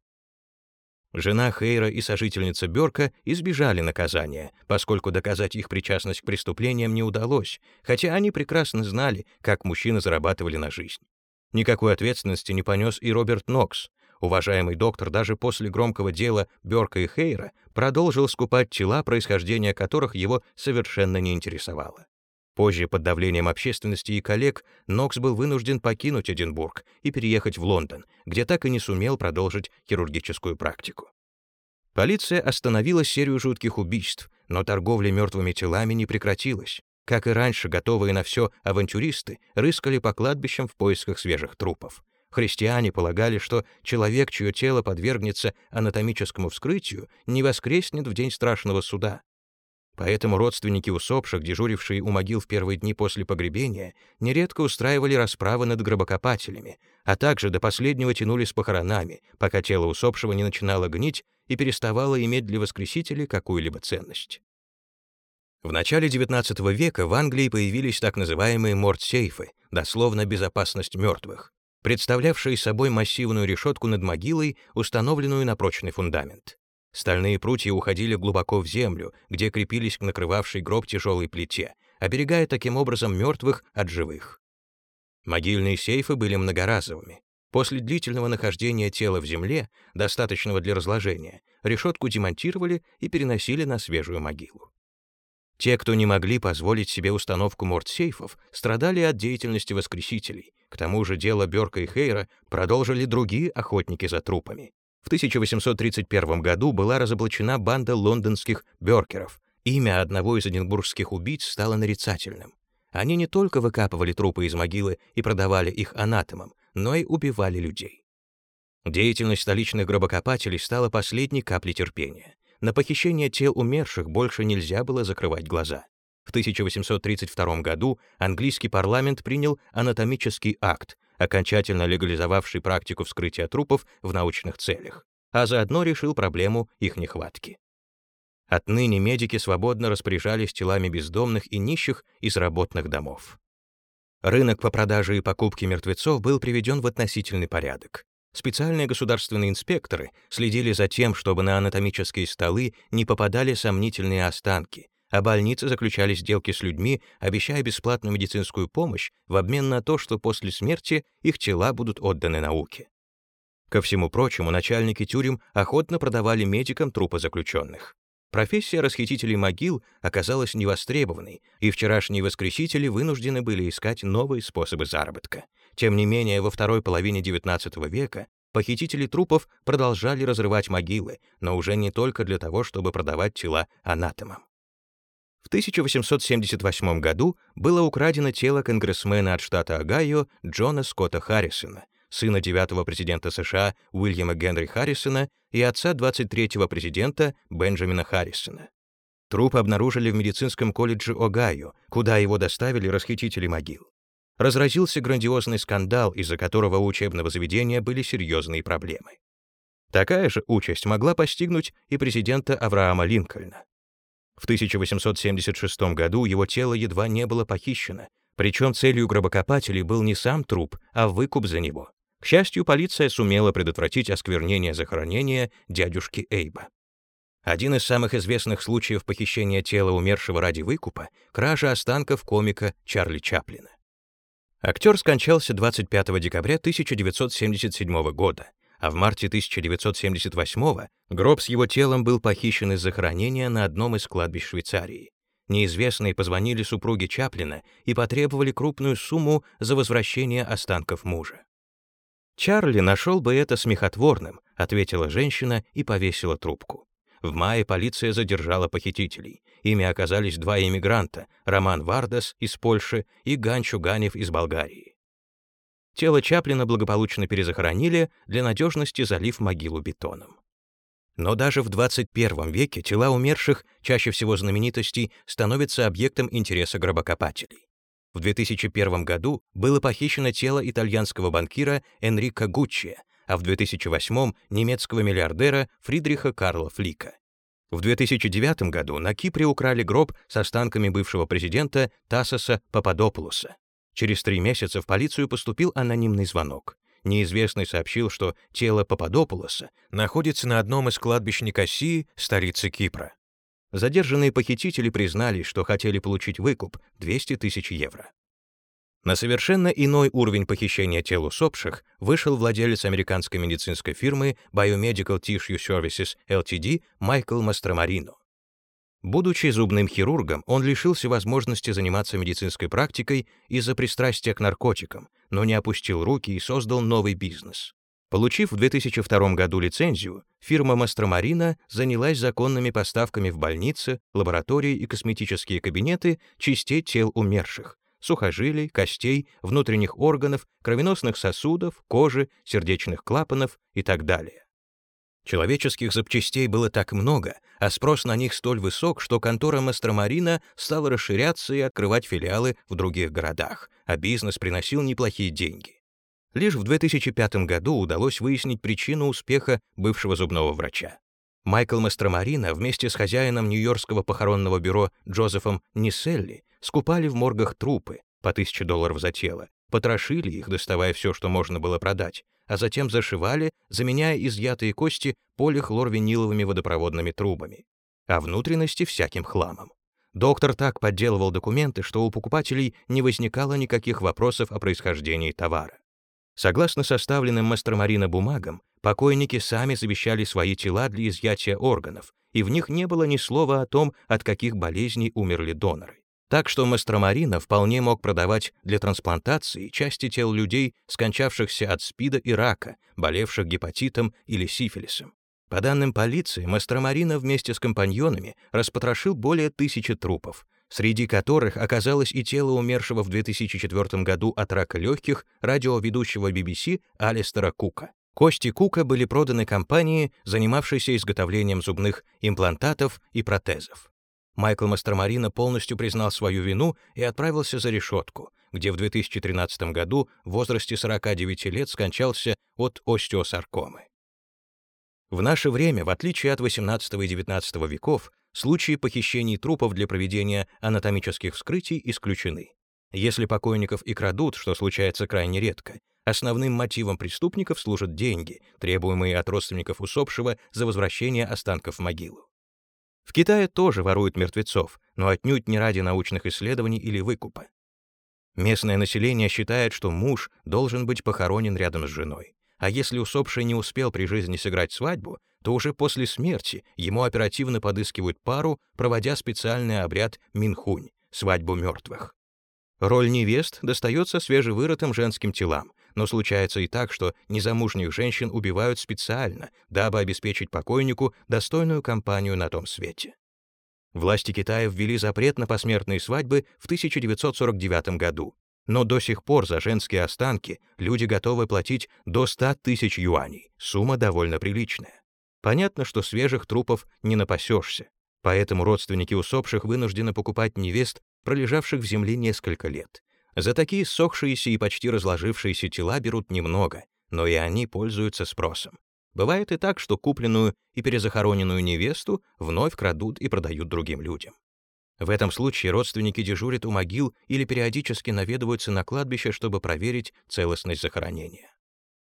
Жена Хейра и сожительница Бёрка избежали наказания, поскольку доказать их причастность к преступлениям не удалось, хотя они прекрасно знали, как мужчины зарабатывали на жизнь. Никакой ответственности не понес и Роберт Нокс, Уважаемый доктор даже после громкого дела Бёрка и Хейра продолжил скупать тела, происхождение которых его совершенно не интересовало. Позже, под давлением общественности и коллег, Нокс был вынужден покинуть Эдинбург и переехать в Лондон, где так и не сумел продолжить хирургическую практику. Полиция остановила серию жутких убийств, но торговля мертвыми телами не прекратилась. Как и раньше, готовые на все авантюристы рыскали по кладбищам в поисках свежих трупов. Христиане полагали, что человек, чье тело подвергнется анатомическому вскрытию, не воскреснет в день страшного суда. Поэтому родственники усопших, дежурившие у могил в первые дни после погребения, нередко устраивали расправы над гробокопателями, а также до последнего тянули с похоронами, пока тело усопшего не начинало гнить и переставало иметь для воскресителей какую-либо ценность. В начале XIX века в Англии появились так называемые морд-сейфы, дословно «безопасность мертвых» представлявшие собой массивную решетку над могилой, установленную на прочный фундамент. Стальные прутья уходили глубоко в землю, где крепились к накрывавшей гроб тяжелой плите, оберегая таким образом мертвых от живых. Могильные сейфы были многоразовыми. После длительного нахождения тела в земле, достаточного для разложения, решетку демонтировали и переносили на свежую могилу. Те, кто не могли позволить себе установку мордсейфов, страдали от деятельности воскресителей, к тому же дело Бёрка и Хейра продолжили другие охотники за трупами. В 1831 году была разоблачена банда лондонских бёркеров. Имя одного из эдинбургских убийц стало нарицательным. Они не только выкапывали трупы из могилы и продавали их анатомам, но и убивали людей. Деятельность столичных гробокопателей стала последней каплей терпения. На похищение тел умерших больше нельзя было закрывать глаза. В 1832 году английский парламент принял анатомический акт, окончательно легализовавший практику вскрытия трупов в научных целях, а заодно решил проблему их нехватки. Отныне медики свободно распоряжались телами бездомных и нищих из работных домов. Рынок по продаже и покупке мертвецов был приведен в относительный порядок. Специальные государственные инспекторы следили за тем, чтобы на анатомические столы не попадали сомнительные останки, а больницы заключали сделки с людьми, обещая бесплатную медицинскую помощь в обмен на то, что после смерти их тела будут отданы науке. Ко всему прочему, начальники тюрем охотно продавали медикам трупы заключенных. Профессия расхитителей могил оказалась невостребованной, и вчерашние воскресители вынуждены были искать новые способы заработка. Тем не менее, во второй половине XIX века похитители трупов продолжали разрывать могилы, но уже не только для того, чтобы продавать тела анатомам. В 1878 году было украдено тело конгрессмена от штата Огайо Джона Скотта Харрисона, сына девятого президента США Уильяма Генри Харрисона и отца 23-го президента Бенджамина Харрисона. Труп обнаружили в медицинском колледже Огайо, куда его доставили расхитители могил. Разразился грандиозный скандал, из-за которого у учебного заведения были серьезные проблемы. Такая же участь могла постигнуть и президента Авраама Линкольна. В 1876 году его тело едва не было похищено, причем целью гробокопателей был не сам труп, а выкуп за него. К счастью, полиция сумела предотвратить осквернение захоронения дядюшки Эйба. Один из самых известных случаев похищения тела умершего ради выкупа — кража останков комика Чарли Чаплина. Актер скончался 25 декабря 1977 года, а в марте 1978 гроб с его телом был похищен из захоронения на одном из кладбищ Швейцарии. Неизвестные позвонили супруге Чаплина и потребовали крупную сумму за возвращение останков мужа. «Чарли нашел бы это смехотворным», — ответила женщина и повесила трубку. В мае полиция задержала похитителей. Ими оказались два иммигранта — Роман Вардас из Польши и Ганчу Ганев из Болгарии. Тело Чаплина благополучно перезахоронили, для надежности залив могилу бетоном. Но даже в 21 веке тела умерших, чаще всего знаменитостей, становятся объектом интереса гробокопателей. В 2001 году было похищено тело итальянского банкира Энрико Гуччи, а в 2008 — немецкого миллиардера Фридриха Карла Флика. В 2009 году на Кипре украли гроб с останками бывшего президента Тасоса Пападопулоса. Через три месяца в полицию поступил анонимный звонок. Неизвестный сообщил, что тело Пападопулоса находится на одном из кладбищ Никосии, столицы Кипра. Задержанные похитители признались, что хотели получить выкуп — 200 тысяч евро. На совершенно иной уровень похищения тел усопших вышел владелец американской медицинской фирмы Biomedical Tissue Services Ltd. Майкл Мастромарино. Будучи зубным хирургом, он лишился возможности заниматься медицинской практикой из-за пристрастия к наркотикам, но не опустил руки и создал новый бизнес. Получив в 2002 году лицензию, фирма Мастромарина занялась законными поставками в больницы, лаборатории и косметические кабинеты частей тел умерших, сухожилий, костей, внутренних органов, кровеносных сосудов, кожи, сердечных клапанов и так далее. Человеческих запчастей было так много, а спрос на них столь высок, что контора Мастромарина стала расширяться и открывать филиалы в других городах, а бизнес приносил неплохие деньги. Лишь в 2005 году удалось выяснить причину успеха бывшего зубного врача. Майкл Мастромарина вместе с хозяином Нью-Йоркского похоронного бюро Джозефом Ниселли скупали в моргах трупы по 1000 долларов за тело, потрошили их, доставая все, что можно было продать, а затем зашивали, заменяя изъятые кости полихлорвиниловыми водопроводными трубами, а внутренности всяким хламом. Доктор так подделывал документы, что у покупателей не возникало никаких вопросов о происхождении товара. Согласно составленным Мастромарина бумагам, покойники сами завещали свои тела для изъятия органов, и в них не было ни слова о том, от каких болезней умерли доноры. Так что Мастромарина вполне мог продавать для трансплантации части тел людей, скончавшихся от СПИДа и рака, болевших гепатитом или сифилисом. По данным полиции, Мастромарина вместе с компаньонами распотрошил более тысячи трупов, среди которых оказалось и тело умершего в 2004 году от рака легких радиоведущего BBC Алистера Кука. Кости Кука были проданы компании, занимавшейся изготовлением зубных имплантатов и протезов. Майкл Мастромарина полностью признал свою вину и отправился за решетку, где в 2013 году в возрасте 49 лет скончался от остеосаркомы. В наше время, в отличие от XVIII и XIX веков, случаи похищений трупов для проведения анатомических вскрытий исключены. Если покойников и крадут, что случается крайне редко, основным мотивом преступников служат деньги, требуемые от родственников усопшего за возвращение останков в могилу. В Китае тоже воруют мертвецов, но отнюдь не ради научных исследований или выкупа. Местное население считает, что муж должен быть похоронен рядом с женой. А если усопший не успел при жизни сыграть свадьбу, то уже после смерти ему оперативно подыскивают пару, проводя специальный обряд Минхунь — свадьбу мертвых. Роль невест достается свежевырытым женским телам, но случается и так, что незамужних женщин убивают специально, дабы обеспечить покойнику достойную компанию на том свете. Власти Китая ввели запрет на посмертные свадьбы в 1949 году, но до сих пор за женские останки люди готовы платить до 100 тысяч юаней, сумма довольно приличная. Понятно, что свежих трупов не напасешься, поэтому родственники усопших вынуждены покупать невест, пролежавших в земле несколько лет, за такие сохшиеся и почти разложившиеся тела берут немного, но и они пользуются спросом. Бывает и так, что купленную и перезахороненную невесту вновь крадут и продают другим людям. В этом случае родственники дежурят у могил или периодически наведываются на кладбище, чтобы проверить целостность захоронения.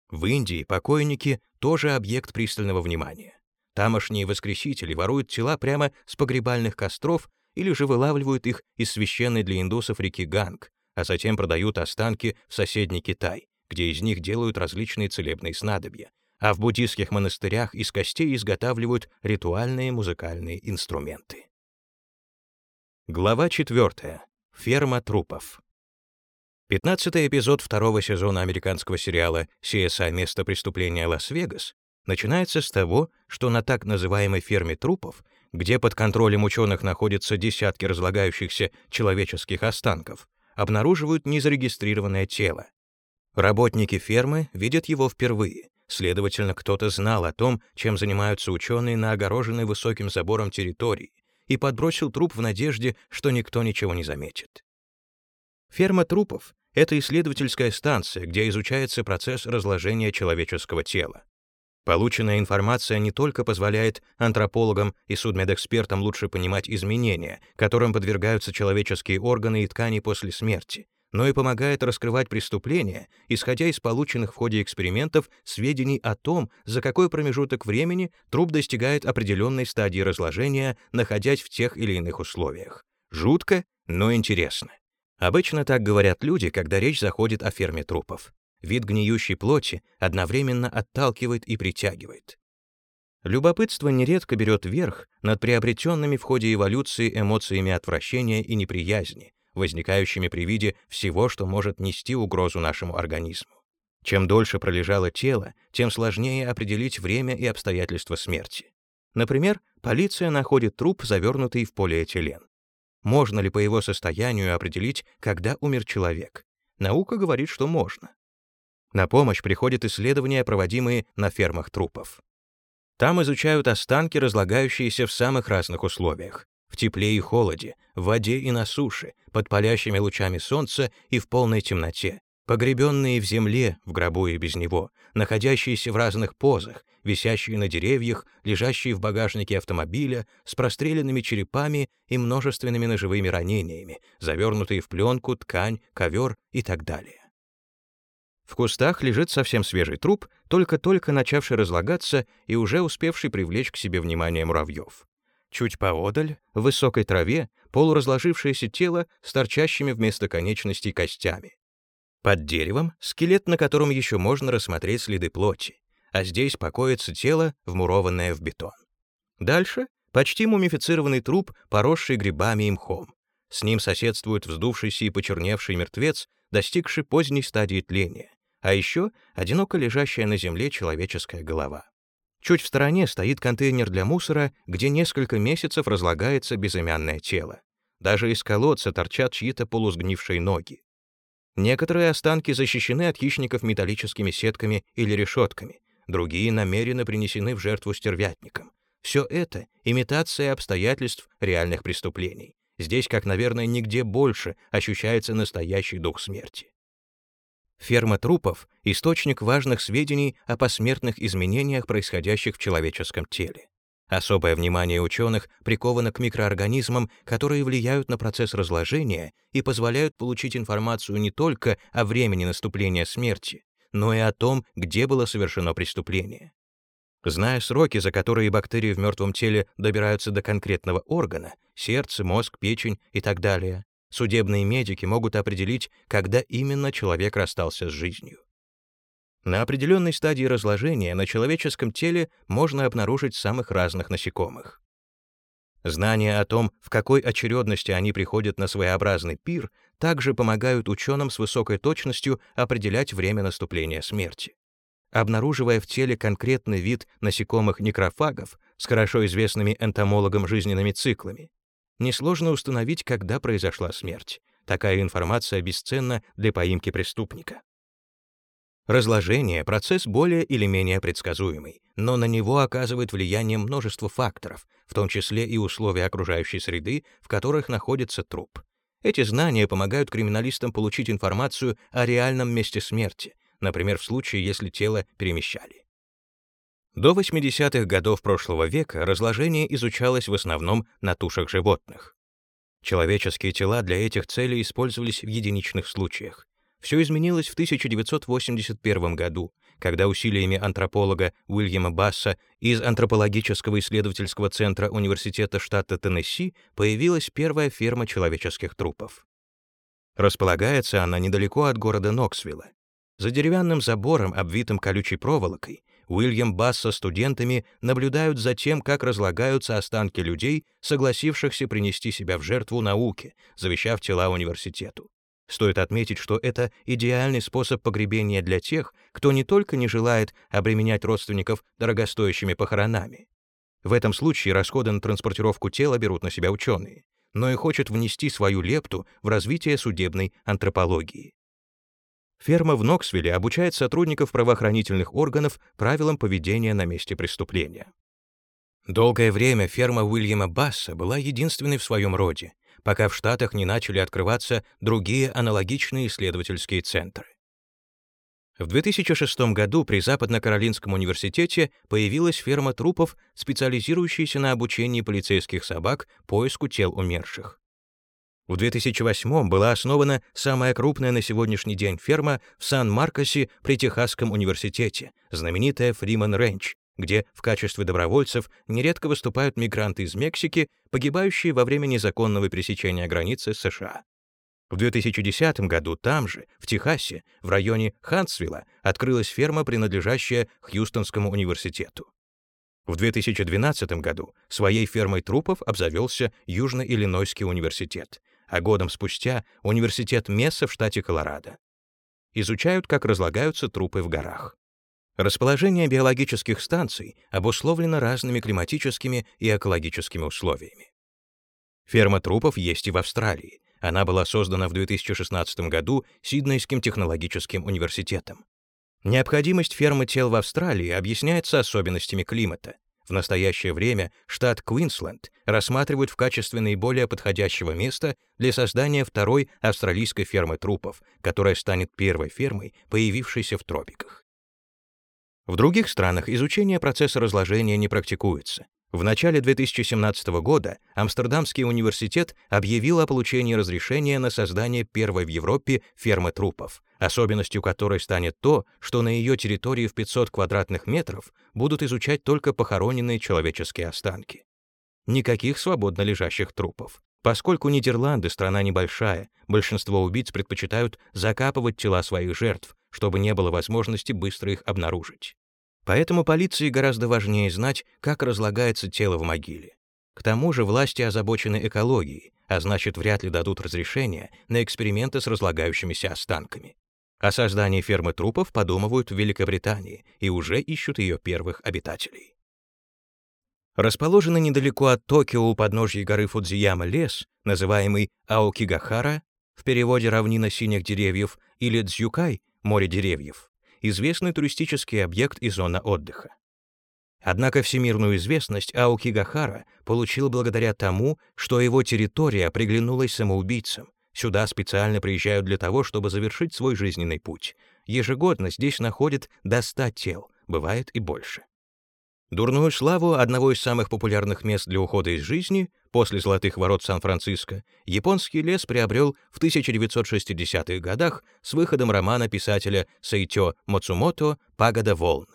В Индии покойники тоже объект пристального внимания. Тамошние воскресители воруют тела прямо с погребальных костров или же вылавливают их из священной для индусов реки Ганг, а затем продают останки в соседний Китай, где из них делают различные целебные снадобья, а в буддийских монастырях из костей изготавливают ритуальные музыкальные инструменты. Глава 4. Ферма трупов. Пятнадцатый эпизод второго сезона американского сериала CSI «Место преступления Лас-Вегас» начинается с того, что на так называемой ферме трупов, где под контролем ученых находятся десятки разлагающихся человеческих останков, обнаруживают незарегистрированное тело. Работники фермы видят его впервые, следовательно, кто-то знал о том, чем занимаются ученые на огороженной высоким забором территории, и подбросил труп в надежде, что никто ничего не заметит. Ферма трупов — это исследовательская станция, где изучается процесс разложения человеческого тела. Полученная информация не только позволяет антропологам и судмедэкспертам лучше понимать изменения, которым подвергаются человеческие органы и ткани после смерти, но и помогает раскрывать преступления, исходя из полученных в ходе экспериментов сведений о том, за какой промежуток времени труп достигает определенной стадии разложения, находясь в тех или иных условиях. Жутко, но интересно. Обычно так говорят люди, когда речь заходит о ферме трупов. Вид гниющей плоти одновременно отталкивает и притягивает. Любопытство нередко берет верх над приобретенными в ходе эволюции эмоциями отвращения и неприязни, возникающими при виде всего, что может нести угрозу нашему организму. Чем дольше пролежало тело, тем сложнее определить время и обстоятельства смерти. Например, полиция находит труп, завернутый в полиэтилен. Можно ли по его состоянию определить, когда умер человек? Наука говорит, что можно. На помощь приходят исследования, проводимые на фермах трупов. Там изучают останки, разлагающиеся в самых разных условиях в тепле и холоде, в воде и на суше, под палящими лучами солнца и в полной темноте, погребенные в земле, в гробу и без него, находящиеся в разных позах, висящие на деревьях, лежащие в багажнике автомобиля, с простреленными черепами и множественными ножевыми ранениями, завернутые в пленку, ткань, ковер и так далее. В кустах лежит совсем свежий труп, только-только начавший разлагаться и уже успевший привлечь к себе внимание муравьев. Чуть поодаль, в высокой траве, полуразложившееся тело с торчащими вместо конечностей костями. Под деревом — скелет, на котором еще можно рассмотреть следы плоти, а здесь покоится тело, вмурованное в бетон. Дальше — почти мумифицированный труп, поросший грибами и мхом. С ним соседствует вздувшийся и почерневший мертвец, достигший поздней стадии тления, а еще одиноко лежащая на земле человеческая голова. Чуть в стороне стоит контейнер для мусора, где несколько месяцев разлагается безымянное тело. Даже из колодца торчат чьи-то полусгнившие ноги. Некоторые останки защищены от хищников металлическими сетками или решетками, другие намеренно принесены в жертву стервятникам. Все это — имитация обстоятельств реальных преступлений. Здесь, как, наверное, нигде больше ощущается настоящий дух смерти. Ферма трупов — источник важных сведений о посмертных изменениях, происходящих в человеческом теле. Особое внимание ученых приковано к микроорганизмам, которые влияют на процесс разложения и позволяют получить информацию не только о времени наступления смерти, но и о том, где было совершено преступление. Зная сроки, за которые бактерии в мертвом теле добираются до конкретного органа — сердце, мозг, печень и так далее, Судебные медики могут определить, когда именно человек расстался с жизнью. На определенной стадии разложения на человеческом теле можно обнаружить самых разных насекомых. Знания о том, в какой очередности они приходят на своеобразный пир, также помогают ученым с высокой точностью определять время наступления смерти. Обнаруживая в теле конкретный вид насекомых-некрофагов с хорошо известными энтомологам жизненными циклами, несложно установить, когда произошла смерть. Такая информация бесценна для поимки преступника. Разложение — процесс более или менее предсказуемый, но на него оказывает влияние множество факторов, в том числе и условия окружающей среды, в которых находится труп. Эти знания помогают криминалистам получить информацию о реальном месте смерти, например, в случае, если тело перемещали. До 80-х годов прошлого века разложение изучалось в основном на тушах животных. Человеческие тела для этих целей использовались в единичных случаях. Все изменилось в 1981 году, когда усилиями антрополога Уильяма Басса из антропологического исследовательского центра Университета штата Теннесси появилась первая ферма человеческих трупов. Располагается она недалеко от города Ноксвилла. За деревянным забором, обвитым колючей проволокой, Уильям Басс со студентами наблюдают за тем, как разлагаются останки людей, согласившихся принести себя в жертву науке, завещав тела университету. Стоит отметить, что это идеальный способ погребения для тех, кто не только не желает обременять родственников дорогостоящими похоронами. В этом случае расходы на транспортировку тела берут на себя ученые, но и хочет внести свою лепту в развитие судебной антропологии. Ферма в Ноксвилле обучает сотрудников правоохранительных органов правилам поведения на месте преступления. Долгое время ферма Уильяма Басса была единственной в своем роде, пока в Штатах не начали открываться другие аналогичные исследовательские центры. В 2006 году при Западно-Каролинском университете появилась ферма трупов, специализирующаяся на обучении полицейских собак поиску тел умерших. В 2008 была основана самая крупная на сегодняшний день ферма в Сан-Маркосе при Техасском университете, знаменитая Фриман Рэнч, где в качестве добровольцев нередко выступают мигранты из Мексики, погибающие во время незаконного пересечения границы США. В 2010 году там же, в Техасе, в районе Хантсвилла, открылась ферма, принадлежащая Хьюстонскому университету. В 2012 году своей фермой трупов обзавелся Южно-Иллинойский университет, а годом спустя — университет Месса в штате Колорадо. Изучают, как разлагаются трупы в горах. Расположение биологических станций обусловлено разными климатическими и экологическими условиями. Ферма трупов есть и в Австралии. Она была создана в 2016 году Сиднейским технологическим университетом. Необходимость фермы тел в Австралии объясняется особенностями климата. В настоящее время штат Квинсленд рассматривают в качестве наиболее подходящего места для создания второй австралийской фермы трупов, которая станет первой фермой, появившейся в тропиках. В других странах изучение процесса разложения не практикуется. В начале 2017 года Амстердамский университет объявил о получении разрешения на создание первой в Европе фермы трупов, особенностью которой станет то, что на ее территории в 500 квадратных метров будут изучать только похороненные человеческие останки. Никаких свободно лежащих трупов. Поскольку Нидерланды — страна небольшая, большинство убийц предпочитают закапывать тела своих жертв, чтобы не было возможности быстро их обнаружить. Поэтому полиции гораздо важнее знать, как разлагается тело в могиле. К тому же власти озабочены экологией, а значит, вряд ли дадут разрешение на эксперименты с разлагающимися останками. О создании фермы трупов подумывают в Великобритании и уже ищут ее первых обитателей. Расположенный недалеко от Токио у подножья горы Фудзияма лес, называемый Аокигахара, в переводе «равнина синих деревьев» или Дзюкай — «море деревьев», известный туристический объект и зона отдыха. Однако всемирную известность Аокигахара получил благодаря тому, что его территория приглянулась самоубийцам. Сюда специально приезжают для того, чтобы завершить свой жизненный путь. Ежегодно здесь находят до 100 тел, бывает и больше. Дурную славу одного из самых популярных мест для ухода из жизни после Золотых ворот Сан-Франциско японский лес приобрел в 1960-х годах с выходом романа писателя Сайто Мацумото «Пагода волн».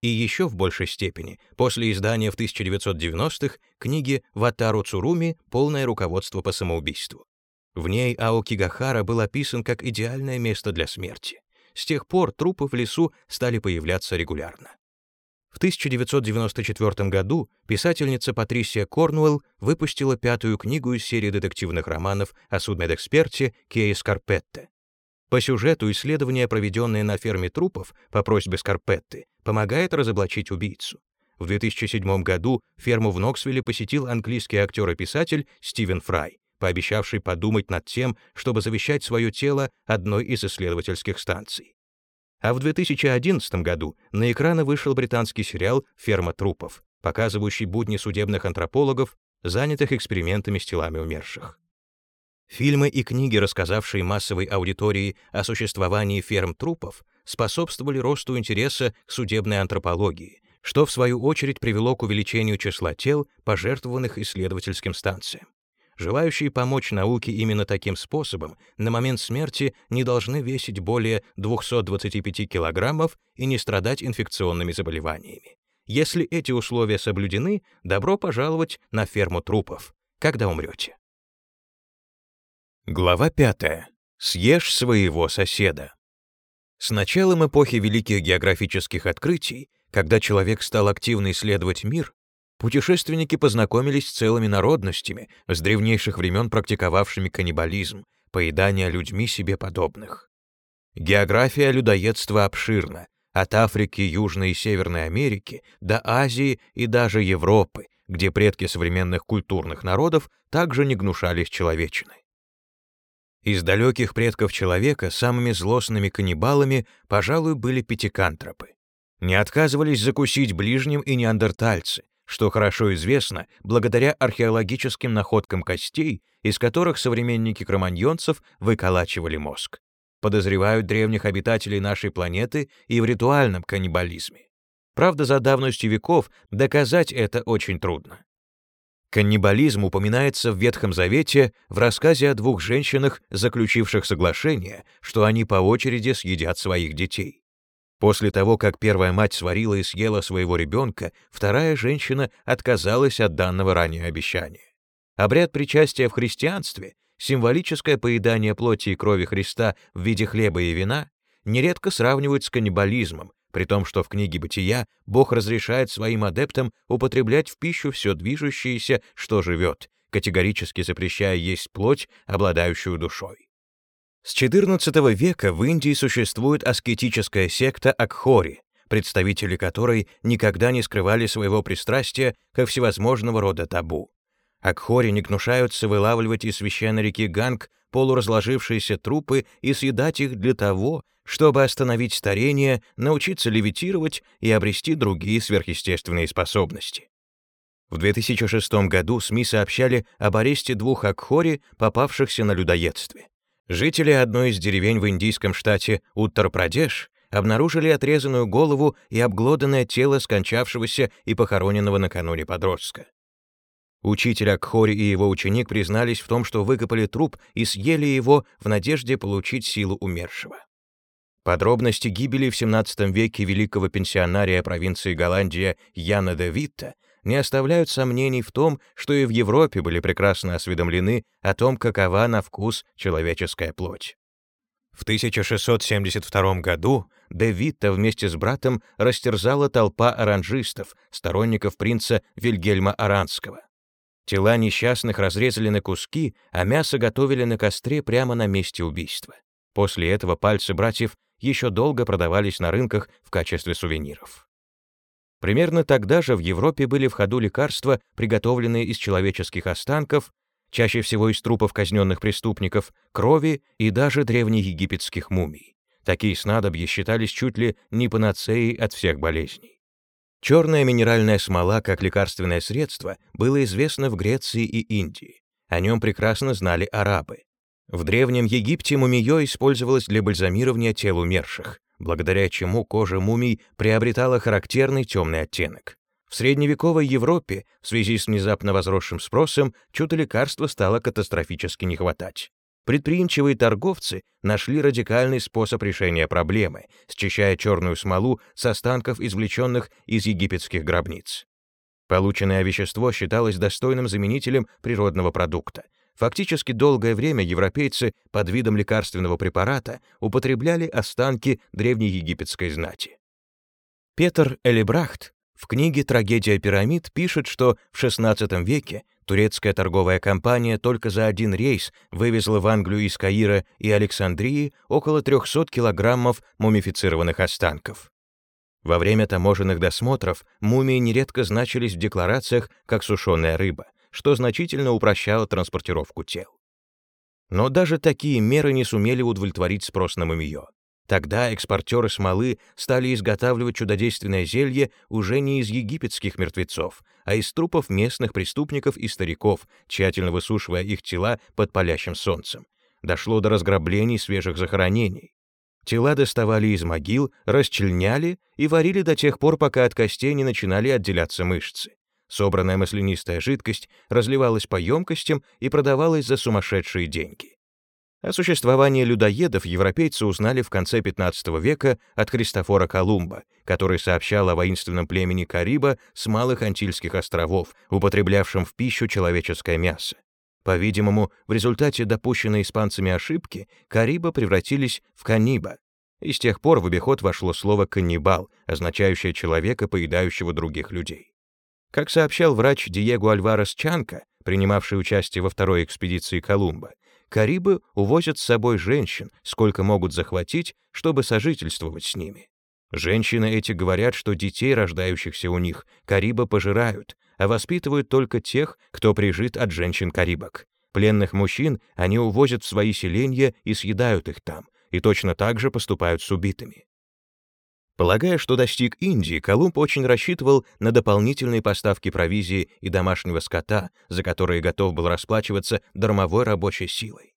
И еще в большей степени после издания в 1990-х книги Ватару Цуруми «Полное руководство по самоубийству». В ней Аокигахара был описан как идеальное место для смерти. С тех пор трупы в лесу стали появляться регулярно. В 1994 году писательница Патрисия Корнуэлл выпустила пятую книгу из серии детективных романов о судмедэксперте Кее Скарпетте. По сюжету исследование, проведенное на ферме трупов по просьбе Скарпетты, помогает разоблачить убийцу. В 2007 году ферму в Ноксвилле посетил английский актер и писатель Стивен Фрай, пообещавший подумать над тем, чтобы завещать свое тело одной из исследовательских станций. А в 2011 году на экраны вышел британский сериал «Ферма трупов», показывающий будни судебных антропологов, занятых экспериментами с телами умерших. Фильмы и книги, рассказавшие массовой аудитории о существовании ферм трупов, способствовали росту интереса к судебной антропологии, что в свою очередь привело к увеличению числа тел, пожертвованных исследовательским станциям. Желающие помочь науке именно таким способом на момент смерти не должны весить более 225 килограммов и не страдать инфекционными заболеваниями. Если эти условия соблюдены, добро пожаловать на ферму трупов, когда умрете. Глава 5. Съешь своего соседа. С началом эпохи великих географических открытий, когда человек стал активно исследовать мир, Путешественники познакомились с целыми народностями, с древнейших времен практиковавшими каннибализм, поедания людьми себе подобных. География людоедства обширна, от Африки, Южной и Северной Америки до Азии и даже Европы, где предки современных культурных народов также не гнушались человечиной. Из далеких предков человека самыми злостными каннибалами, пожалуй, были пятикантропы. Не отказывались закусить ближним и неандертальцы, что хорошо известно благодаря археологическим находкам костей, из которых современники кроманьонцев выколачивали мозг. Подозревают древних обитателей нашей планеты и в ритуальном каннибализме. Правда, за давностью веков доказать это очень трудно. Каннибализм упоминается в Ветхом Завете в рассказе о двух женщинах, заключивших соглашение, что они по очереди съедят своих детей. После того, как первая мать сварила и съела своего ребенка, вторая женщина отказалась от данного ранее обещания. Обряд причастия в христианстве, символическое поедание плоти и крови Христа в виде хлеба и вина, нередко сравнивают с каннибализмом, при том, что в книге «Бытия» Бог разрешает своим адептам употреблять в пищу все движущееся, что живет, категорически запрещая есть плоть, обладающую душой. С XIV века в Индии существует аскетическая секта Акхори, представители которой никогда не скрывали своего пристрастия ко всевозможного рода табу. Акхори не гнушаются вылавливать из священной реки Ганг полуразложившиеся трупы и съедать их для того, чтобы остановить старение, научиться левитировать и обрести другие сверхъестественные способности. В 2006 году СМИ сообщали об аресте двух Акхори, попавшихся на людоедстве. Жители одной из деревень в индийском штате Уттар-Прадеш обнаружили отрезанную голову и обглоданное тело скончавшегося и похороненного накануне подростка. Учитель Акхори и его ученик признались в том, что выкопали труп и съели его в надежде получить силу умершего. Подробности гибели в XVII веке великого пенсионария провинции Голландия Яна де Витта не оставляют сомнений в том, что и в Европе были прекрасно осведомлены о том, какова на вкус человеческая плоть. В 1672 году де Витта вместе с братом растерзала толпа оранжистов, сторонников принца Вильгельма Аранского. Тела несчастных разрезали на куски, а мясо готовили на костре прямо на месте убийства. После этого пальцы братьев еще долго продавались на рынках в качестве сувениров. Примерно тогда же в Европе были в ходу лекарства, приготовленные из человеческих останков, чаще всего из трупов казненных преступников, крови и даже древнеегипетских мумий. Такие снадобья считались чуть ли не панацеей от всех болезней. Черная минеральная смола как лекарственное средство было известно в Греции и Индии. О нем прекрасно знали арабы. В Древнем Египте мумиё использовалось для бальзамирования тел умерших, благодаря чему кожа мумий приобретала характерный темный оттенок. В средневековой Европе в связи с внезапно возросшим спросом чудо лекарства стало катастрофически не хватать. Предприимчивые торговцы нашли радикальный способ решения проблемы, счищая черную смолу с останков, извлеченных из египетских гробниц. Полученное вещество считалось достойным заменителем природного продукта. Фактически долгое время европейцы под видом лекарственного препарата употребляли останки древнеегипетской знати. Петр Элибрахт в книге «Трагедия пирамид» пишет, что в XVI веке турецкая торговая компания только за один рейс вывезла в Англию из Каира и Александрии около 300 килограммов мумифицированных останков. Во время таможенных досмотров мумии нередко значились в декларациях как сушеная рыба, что значительно упрощало транспортировку тел. Но даже такие меры не сумели удовлетворить спрос на мумиё. Тогда экспортеры смолы стали изготавливать чудодейственное зелье уже не из египетских мертвецов, а из трупов местных преступников и стариков, тщательно высушивая их тела под палящим солнцем. Дошло до разграблений свежих захоронений. Тела доставали из могил, расчленяли и варили до тех пор, пока от костей не начинали отделяться мышцы. Собранная маслянистая жидкость разливалась по емкостям и продавалась за сумасшедшие деньги. О существовании людоедов европейцы узнали в конце 15 века от Христофора Колумба, который сообщал о воинственном племени Кариба с малых Антильских островов, употреблявшем в пищу человеческое мясо. По-видимому, в результате допущенной испанцами ошибки Кариба превратились в каниба, и с тех пор в обиход вошло слово «каннибал», означающее человека, поедающего других людей. Как сообщал врач Диего Альварес Чанка, принимавший участие во второй экспедиции Колумба, карибы увозят с собой женщин, сколько могут захватить, чтобы сожительствовать с ними. Женщины эти говорят, что детей, рождающихся у них, карибы пожирают, а воспитывают только тех, кто прижит от женщин-карибок. Пленных мужчин они увозят в свои селения и съедают их там, и точно так же поступают с убитыми. Полагая, что достиг Индии, Колумб очень рассчитывал на дополнительные поставки провизии и домашнего скота, за которые готов был расплачиваться дармовой рабочей силой.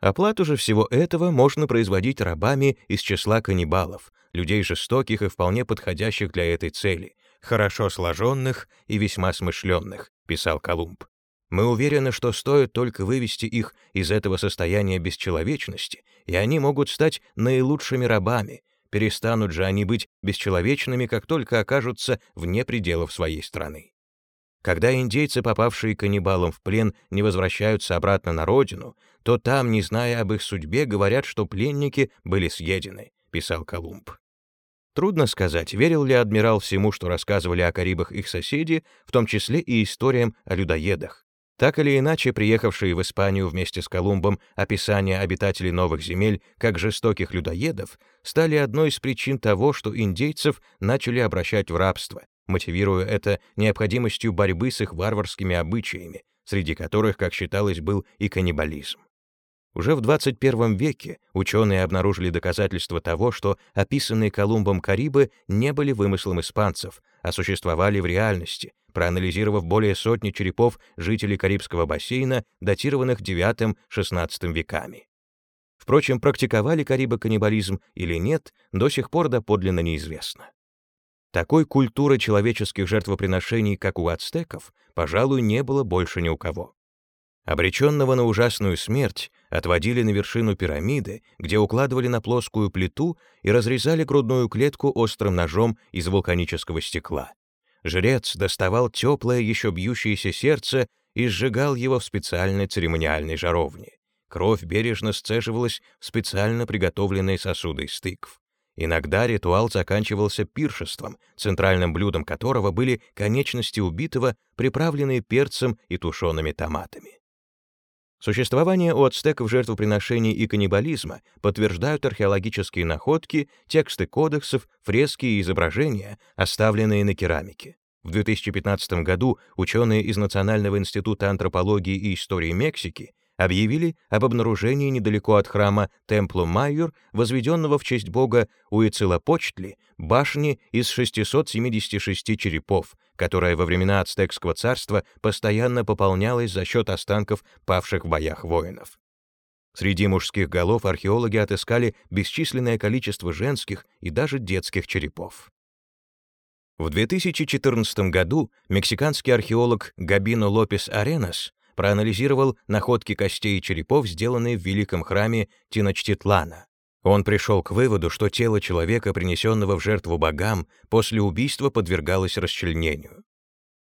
Оплату же всего этого можно производить рабами из числа каннибалов, людей жестоких и вполне подходящих для этой цели, хорошо сложенных и весьма смышленных, писал Колумб. Мы уверены, что стоит только вывести их из этого состояния бесчеловечности, и они могут стать наилучшими рабами, перестанут же они быть бесчеловечными, как только окажутся вне пределов своей страны. Когда индейцы, попавшие каннибалам в плен, не возвращаются обратно на родину, то там, не зная об их судьбе, говорят, что пленники были съедены, писал Колумб. Трудно сказать, верил ли адмирал всему, что рассказывали о Карибах их соседи, в том числе и историям о людоедах. Так или иначе, приехавшие в Испанию вместе с Колумбом описания обитателей новых земель как жестоких людоедов стали одной из причин того, что индейцев начали обращать в рабство, мотивируя это необходимостью борьбы с их варварскими обычаями, среди которых, как считалось, был и каннибализм. Уже в 21 веке ученые обнаружили доказательства того, что описанные Колумбом Карибы не были вымыслом испанцев, а существовали в реальности, проанализировав более сотни черепов жителей Карибского бассейна, датированных IX-XVI веками. Впрочем, практиковали Карибы каннибализм или нет, до сих пор доподлинно неизвестно. Такой культуры человеческих жертвоприношений, как у ацтеков, пожалуй, не было больше ни у кого. Обреченного на ужасную смерть отводили на вершину пирамиды, где укладывали на плоскую плиту и разрезали грудную клетку острым ножом из вулканического стекла. Жрец доставал теплое, еще бьющееся сердце и сжигал его в специальной церемониальной жаровне. Кровь бережно сцеживалась в специально приготовленные сосуды из тыкв. Иногда ритуал заканчивался пиршеством, центральным блюдом которого были конечности убитого, приправленные перцем и тушеными томатами. Существование у ацтеков жертвоприношений и каннибализма подтверждают археологические находки, тексты кодексов, фрески и изображения, оставленные на керамике. В 2015 году ученые из Национального института антропологии и истории Мексики объявили об обнаружении недалеко от храма Темплу Майор, возведенного в честь бога Уицелопочтли, башни из 676 черепов, которая во времена ацтекского царства постоянно пополнялась за счет останков павших в боях воинов. Среди мужских голов археологи отыскали бесчисленное количество женских и даже детских черепов. В 2014 году мексиканский археолог Габино Лопес Аренас проанализировал находки костей и черепов, сделанные в великом храме Тиночтитлана. Он пришел к выводу, что тело человека, принесенного в жертву богам, после убийства подвергалось расчленению.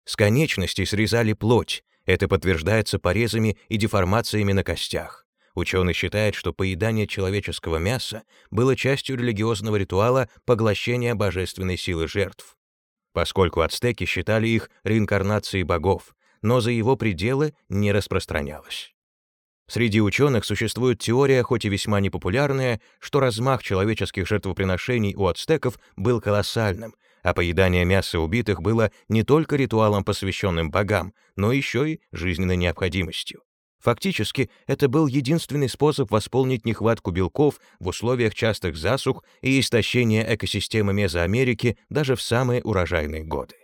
С конечностей срезали плоть, это подтверждается порезами и деформациями на костях. Ученый считает, что поедание человеческого мяса было частью религиозного ритуала поглощения божественной силы жертв. Поскольку ацтеки считали их реинкарнацией богов, но за его пределы не распространялось. Среди ученых существует теория, хоть и весьма непопулярная, что размах человеческих жертвоприношений у ацтеков был колоссальным, а поедание мяса убитых было не только ритуалом, посвященным богам, но еще и жизненной необходимостью. Фактически, это был единственный способ восполнить нехватку белков в условиях частых засух и истощения экосистемы Мезоамерики даже в самые урожайные годы.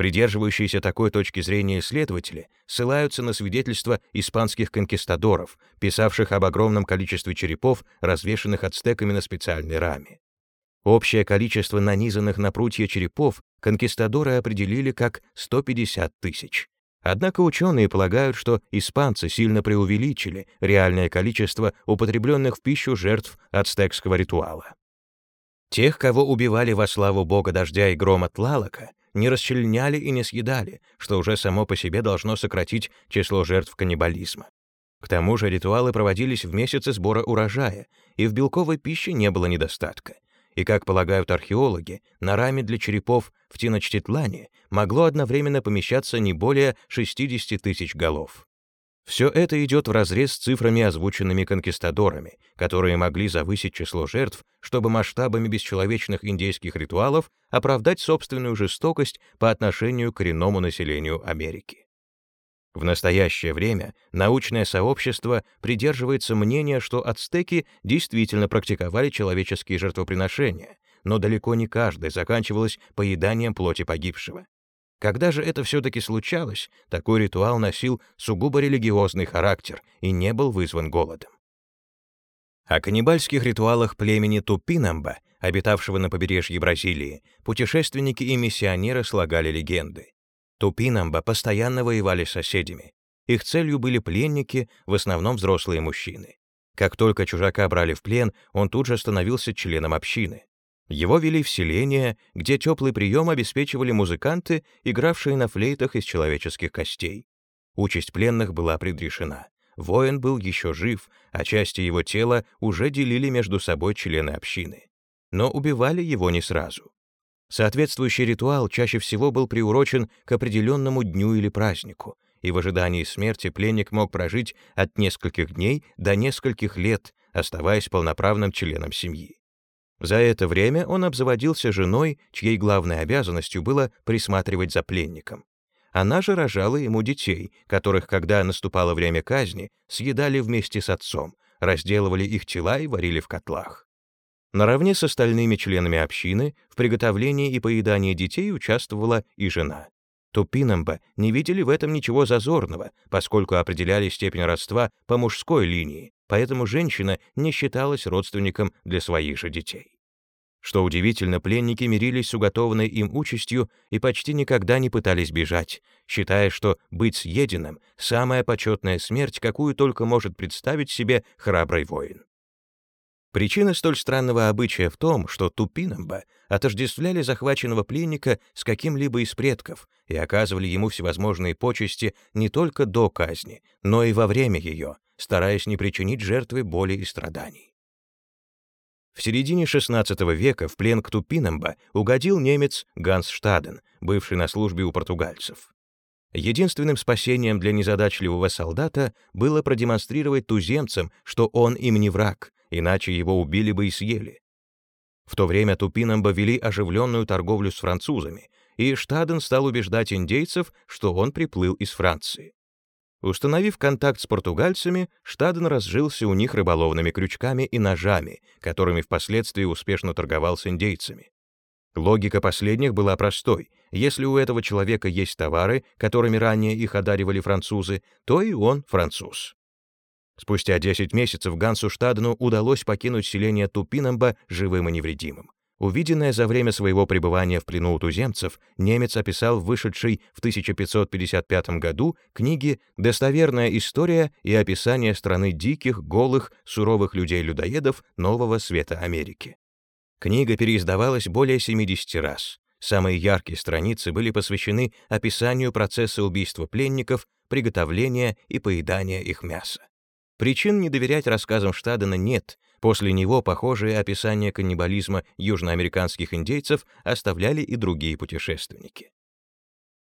Придерживающиеся такой точки зрения исследователи ссылаются на свидетельства испанских конкистадоров, писавших об огромном количестве черепов, развешанных ацтеками на специальной раме. Общее количество нанизанных на прутья черепов конкистадоры определили как 150 тысяч. Однако ученые полагают, что испанцы сильно преувеличили реальное количество употребленных в пищу жертв ацтекского ритуала. Тех, кого убивали во славу бога дождя и грома Тлалока, не расчленяли и не съедали, что уже само по себе должно сократить число жертв каннибализма. К тому же ритуалы проводились в месяцы сбора урожая, и в белковой пище не было недостатка. И, как полагают археологи, на раме для черепов в Тиночтитлане могло одновременно помещаться не более 60 тысяч голов. Все это идет вразрез с цифрами, озвученными конкистадорами, которые могли завысить число жертв, чтобы масштабами бесчеловечных индейских ритуалов оправдать собственную жестокость по отношению к коренному населению Америки. В настоящее время научное сообщество придерживается мнения, что ацтеки действительно практиковали человеческие жертвоприношения, но далеко не каждое заканчивалось поеданием плоти погибшего. Когда же это все-таки случалось, такой ритуал носил сугубо религиозный характер и не был вызван голодом. О каннибальских ритуалах племени Тупинамба, обитавшего на побережье Бразилии, путешественники и миссионеры слагали легенды. Тупинамба постоянно воевали с соседями. Их целью были пленники, в основном взрослые мужчины. Как только чужака брали в плен, он тут же становился членом общины. Его вели в селение, где теплый прием обеспечивали музыканты, игравшие на флейтах из человеческих костей. Участь пленных была предрешена. Воин был еще жив, а части его тела уже делили между собой члены общины. Но убивали его не сразу. Соответствующий ритуал чаще всего был приурочен к определенному дню или празднику, и в ожидании смерти пленник мог прожить от нескольких дней до нескольких лет, оставаясь полноправным членом семьи. За это время он обзаводился женой, чьей главной обязанностью было присматривать за пленником. Она же рожала ему детей, которых, когда наступало время казни, съедали вместе с отцом, разделывали их тела и варили в котлах. Наравне с остальными членами общины в приготовлении и поедании детей участвовала и жена. Тупинамба не видели в этом ничего зазорного, поскольку определяли степень родства по мужской линии, поэтому женщина не считалась родственником для своих же детей. Что удивительно, пленники мирились с уготованной им участью и почти никогда не пытались бежать, считая, что быть съеденным — самая почетная смерть, какую только может представить себе храбрый воин. Причина столь странного обычая в том, что Тупинамба отождествляли захваченного пленника с каким-либо из предков и оказывали ему всевозможные почести не только до казни, но и во время ее, стараясь не причинить жертве боли и страданий. В середине XVI века в плен к Тупинамба угодил немец Ганс Штаден, бывший на службе у португальцев. Единственным спасением для незадачливого солдата было продемонстрировать туземцам, что он им не враг, иначе его убили бы и съели. В то время Тупинамба вели оживленную торговлю с французами, и Штаден стал убеждать индейцев, что он приплыл из Франции. Установив контакт с португальцами, Штаден разжился у них рыболовными крючками и ножами, которыми впоследствии успешно торговал с индейцами. Логика последних была простой. Если у этого человека есть товары, которыми ранее их одаривали французы, то и он француз. Спустя 10 месяцев Гансу Штадену удалось покинуть селение Тупинамба живым и невредимым. Увиденное за время своего пребывания в плену у туземцев, немец описал в вышедшей в 1555 году книге «Достоверная история и описание страны диких, голых, суровых людей-людоедов Нового Света Америки». Книга переиздавалась более 70 раз. Самые яркие страницы были посвящены описанию процесса убийства пленников, приготовления и поедания их мяса. Причин не доверять рассказам Штадена нет, После него похожие описания каннибализма южноамериканских индейцев оставляли и другие путешественники.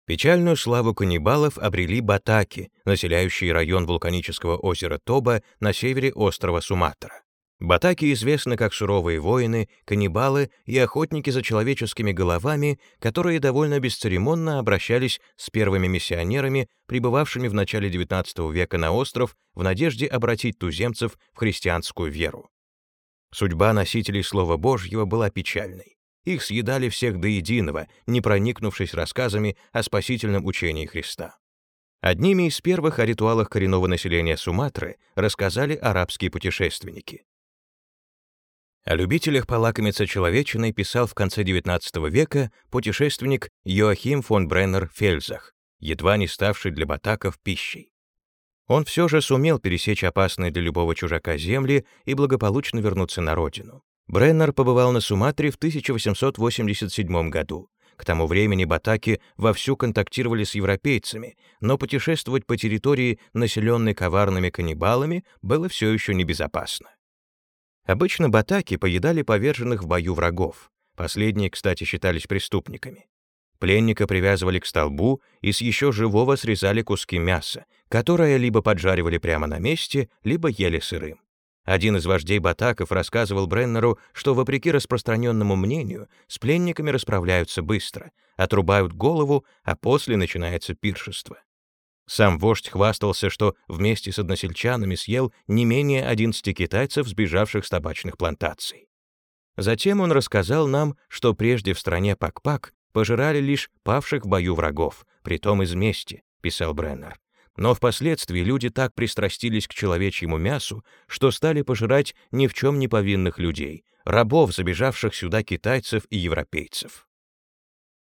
Печальную славу каннибалов обрели батаки, населяющие район вулканического озера Тоба на севере острова Суматра. Батаки известны как суровые воины, каннибалы и охотники за человеческими головами, которые довольно бесцеремонно обращались с первыми миссионерами, прибывавшими в начале XIX века на остров в надежде обратить туземцев в христианскую веру. Судьба носителей Слова Божьего была печальной. Их съедали всех до единого, не проникнувшись рассказами о спасительном учении Христа. Одними из первых о ритуалах коренного населения Суматры рассказали арабские путешественники. О любителях полакомиться человечиной писал в конце XIX века путешественник Йоахим фон Бреннер Фельзах, едва не ставший для батаков пищей. Он все же сумел пересечь опасные для любого чужака земли и благополучно вернуться на родину. Бреннер побывал на Суматре в 1887 году. К тому времени батаки вовсю контактировали с европейцами, но путешествовать по территории, населенной коварными каннибалами, было все еще небезопасно. Обычно батаки поедали поверженных в бою врагов. Последние, кстати, считались преступниками. Пленника привязывали к столбу и с еще живого срезали куски мяса, которое либо поджаривали прямо на месте, либо ели сырым. Один из вождей батаков рассказывал Бреннеру, что, вопреки распространенному мнению, с пленниками расправляются быстро, отрубают голову, а после начинается пиршество. Сам вождь хвастался, что вместе с односельчанами съел не менее 11 китайцев, сбежавших с табачных плантаций. Затем он рассказал нам, что прежде в стране Пак-Пак пожирали лишь павших в бою врагов, притом из мести, писал Бреннер. Но впоследствии люди так пристрастились к человечьему мясу, что стали пожирать ни в чем не повинных людей, рабов, забежавших сюда китайцев и европейцев.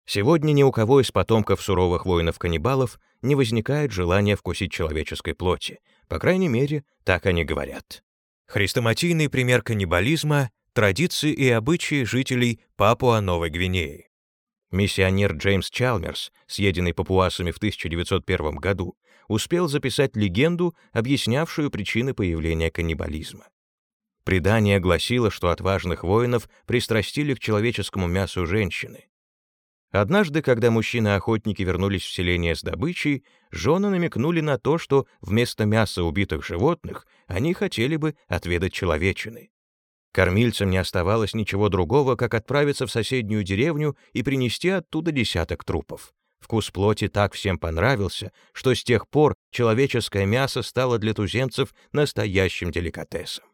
Сегодня ни у кого из потомков суровых воинов-каннибалов не возникает желания вкусить человеческой плоти, по крайней мере, так они говорят. Хрестоматийный пример каннибализма — традиции и обычаи жителей Папуа-Новой Гвинеи. Миссионер Джеймс Чалмерс, съеденный папуасами в 1901 году, успел записать легенду, объяснявшую причины появления каннибализма. Предание гласило, что отважных воинов пристрастили к человеческому мясу женщины. Однажды, когда мужчины-охотники вернулись в селение с добычей, жены намекнули на то, что вместо мяса убитых животных они хотели бы отведать человечины. Кормильцам не оставалось ничего другого, как отправиться в соседнюю деревню и принести оттуда десяток трупов. Вкус плоти так всем понравился, что с тех пор человеческое мясо стало для туземцев настоящим деликатесом.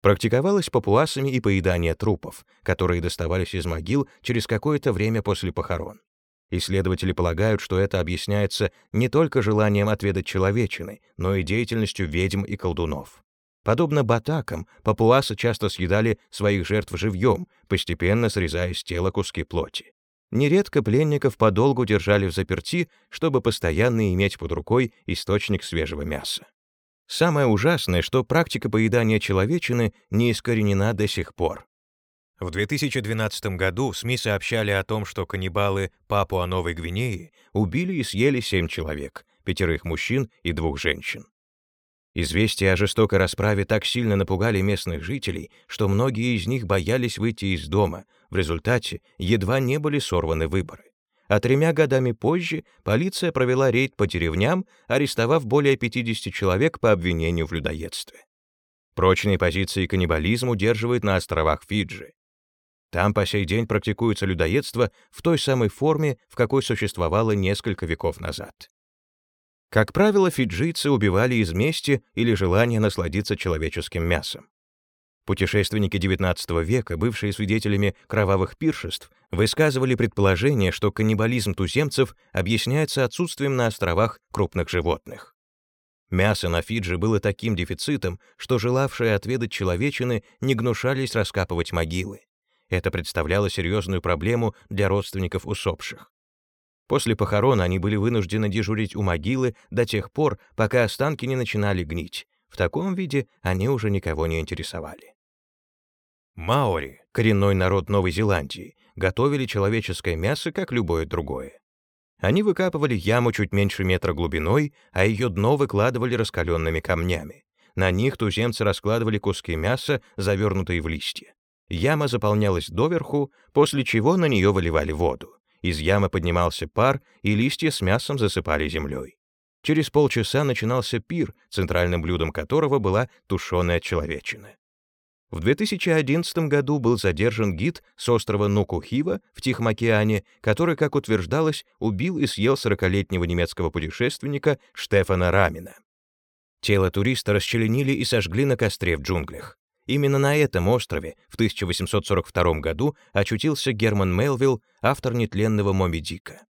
Практиковалось папуасами и поедание трупов, которые доставались из могил через какое-то время после похорон. Исследователи полагают, что это объясняется не только желанием отведать человечины, но и деятельностью ведьм и колдунов. Подобно батакам, папуасы часто съедали своих жертв живьем, постепенно срезая с тела куски плоти. Нередко пленников подолгу держали в заперти, чтобы постоянно иметь под рукой источник свежего мяса. Самое ужасное, что практика поедания человечины не искоренена до сих пор. В 2012 году СМИ сообщали о том, что каннибалы Папуа-Новой Гвинеи убили и съели семь человек, пятерых мужчин и двух женщин. Известия о жестокой расправе так сильно напугали местных жителей, что многие из них боялись выйти из дома, в результате едва не были сорваны выборы. А тремя годами позже полиция провела рейд по деревням, арестовав более 50 человек по обвинению в людоедстве. Прочные позиции каннибализм удерживает на островах Фиджи. Там по сей день практикуется людоедство в той самой форме, в какой существовало несколько веков назад. Как правило, фиджийцы убивали из мести или желания насладиться человеческим мясом. Путешественники XIX века, бывшие свидетелями кровавых пиршеств, высказывали предположение, что каннибализм туземцев объясняется отсутствием на островах крупных животных. Мясо на Фиджи было таким дефицитом, что желавшие отведать человечины не гнушались раскапывать могилы. Это представляло серьезную проблему для родственников усопших. После похорон они были вынуждены дежурить у могилы до тех пор, пока останки не начинали гнить. В таком виде они уже никого не интересовали. Маори, коренной народ Новой Зеландии, готовили человеческое мясо, как любое другое. Они выкапывали яму чуть меньше метра глубиной, а ее дно выкладывали раскаленными камнями. На них туземцы раскладывали куски мяса, завернутые в листья. Яма заполнялась доверху, после чего на нее выливали воду. Из ямы поднимался пар, и листья с мясом засыпали землей. Через полчаса начинался пир, центральным блюдом которого была тушеная человечина. В 2011 году был задержан гид с острова Нукухива в Тихом океане, который, как утверждалось, убил и съел 40-летнего немецкого путешественника Штефана Рамина. Тело туриста расчленили и сожгли на костре в джунглях. Именно на этом острове в 1842 году очутился Герман Мелвилл, автор нетленного Моби Дика.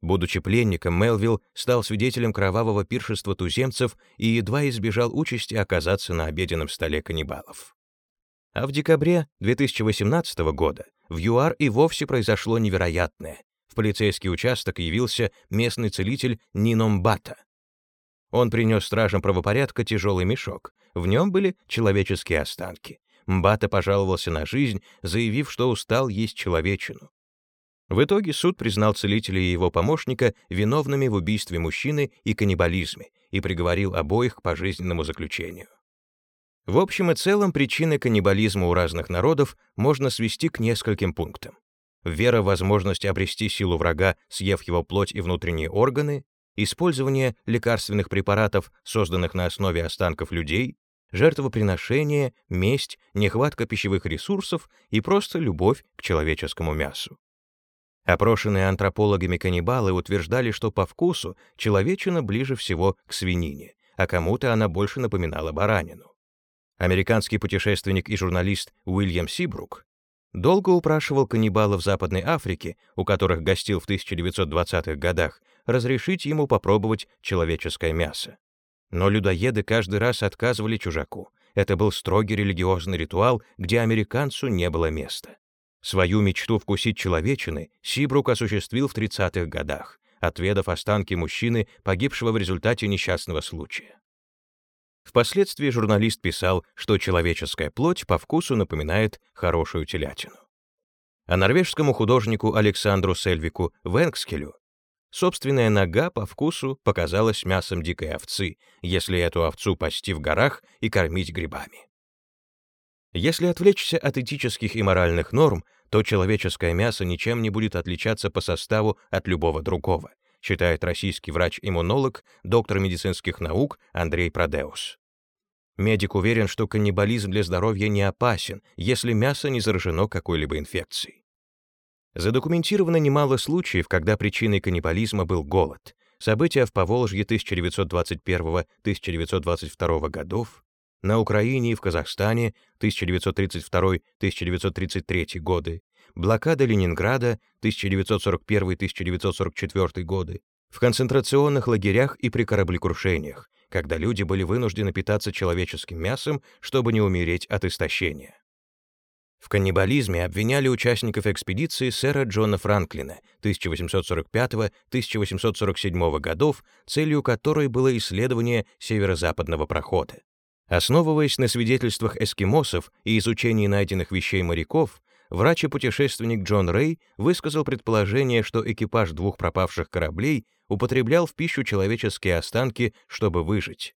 Будучи пленником, Мелвилл стал свидетелем кровавого пиршества туземцев и едва избежал участи оказаться на обеденном столе каннибалов. А в декабре 2018 года в ЮАР и вовсе произошло невероятное. В полицейский участок явился местный целитель Нином Бата. Он принес стражам правопорядка тяжелый мешок. В нем были человеческие останки. Мбата пожаловался на жизнь, заявив, что устал есть человечину. В итоге суд признал целителя и его помощника виновными в убийстве мужчины и каннибализме и приговорил обоих к пожизненному заключению. В общем и целом причины каннибализма у разных народов можно свести к нескольким пунктам. вера в возможность обрести силу врага, съев его плоть и внутренние органы, использование лекарственных препаратов, созданных на основе останков людей, жертвоприношение, месть, нехватка пищевых ресурсов и просто любовь к человеческому мясу. Опрошенные антропологами каннибалы утверждали, что по вкусу человечина ближе всего к свинине, а кому-то она больше напоминала баранину. Американский путешественник и журналист Уильям Сибрук долго упрашивал каннибалов Западной Африки, у которых гостил в 1920-х годах, разрешить ему попробовать человеческое мясо. Но людоеды каждый раз отказывали чужаку. Это был строгий религиозный ритуал, где американцу не было места. Свою мечту вкусить человечины Сибрук осуществил в 30-х годах, отведав останки мужчины, погибшего в результате несчастного случая. Впоследствии журналист писал, что человеческая плоть по вкусу напоминает хорошую телятину. А норвежскому художнику Александру Сельвику Венкскелю собственная нога по вкусу показалась мясом дикой овцы, если эту овцу пасти в горах и кормить грибами. Если отвлечься от этических и моральных норм, то человеческое мясо ничем не будет отличаться по составу от любого другого, считает российский врач-иммунолог, доктор медицинских наук Андрей Продеус. Медик уверен, что каннибализм для здоровья не опасен, если мясо не заражено какой-либо инфекцией. Задокументировано немало случаев, когда причиной каннибализма был голод. События в Поволжье 1921-1922 годов, на Украине и в Казахстане 1932-1933 годы, блокада Ленинграда 1941-1944 годы, в концентрационных лагерях и при кораблекрушениях, когда люди были вынуждены питаться человеческим мясом, чтобы не умереть от истощения. В каннибализме обвиняли участников экспедиции сэра Джона Франклина 1845-1847 годов, целью которой было исследование северо-западного прохода. Основываясь на свидетельствах эскимосов и изучении найденных вещей моряков, врач и путешественник Джон Рэй высказал предположение, что экипаж двух пропавших кораблей употреблял в пищу человеческие останки, чтобы выжить.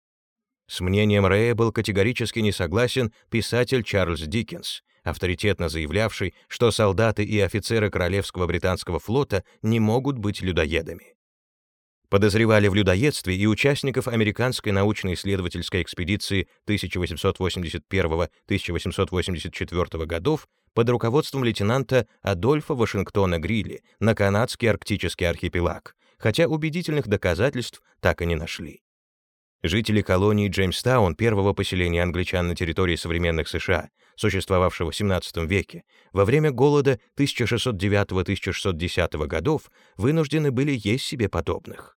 С мнением Рэя был категорически не согласен писатель Чарльз Диккенс, авторитетно заявлявший, что солдаты и офицеры Королевского британского флота не могут быть людоедами. Подозревали в людоедстве и участников американской научно-исследовательской экспедиции 1881-1884 годов под руководством лейтенанта Адольфа Вашингтона Грилли на канадский арктический архипелаг, хотя убедительных доказательств так и не нашли. Жители колонии Джеймстаун, первого поселения англичан на территории современных США, существовавшего в XVII веке, во время голода 1609-1610 годов вынуждены были есть себе подобных.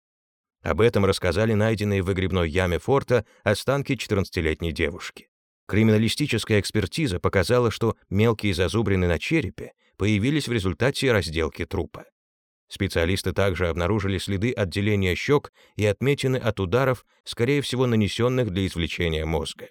Об этом рассказали найденные в выгребной яме форта останки 14-летней девушки. Криминалистическая экспертиза показала, что мелкие зазубрины на черепе появились в результате разделки трупа. Специалисты также обнаружили следы отделения щек и отметины от ударов, скорее всего, нанесенных для извлечения мозга.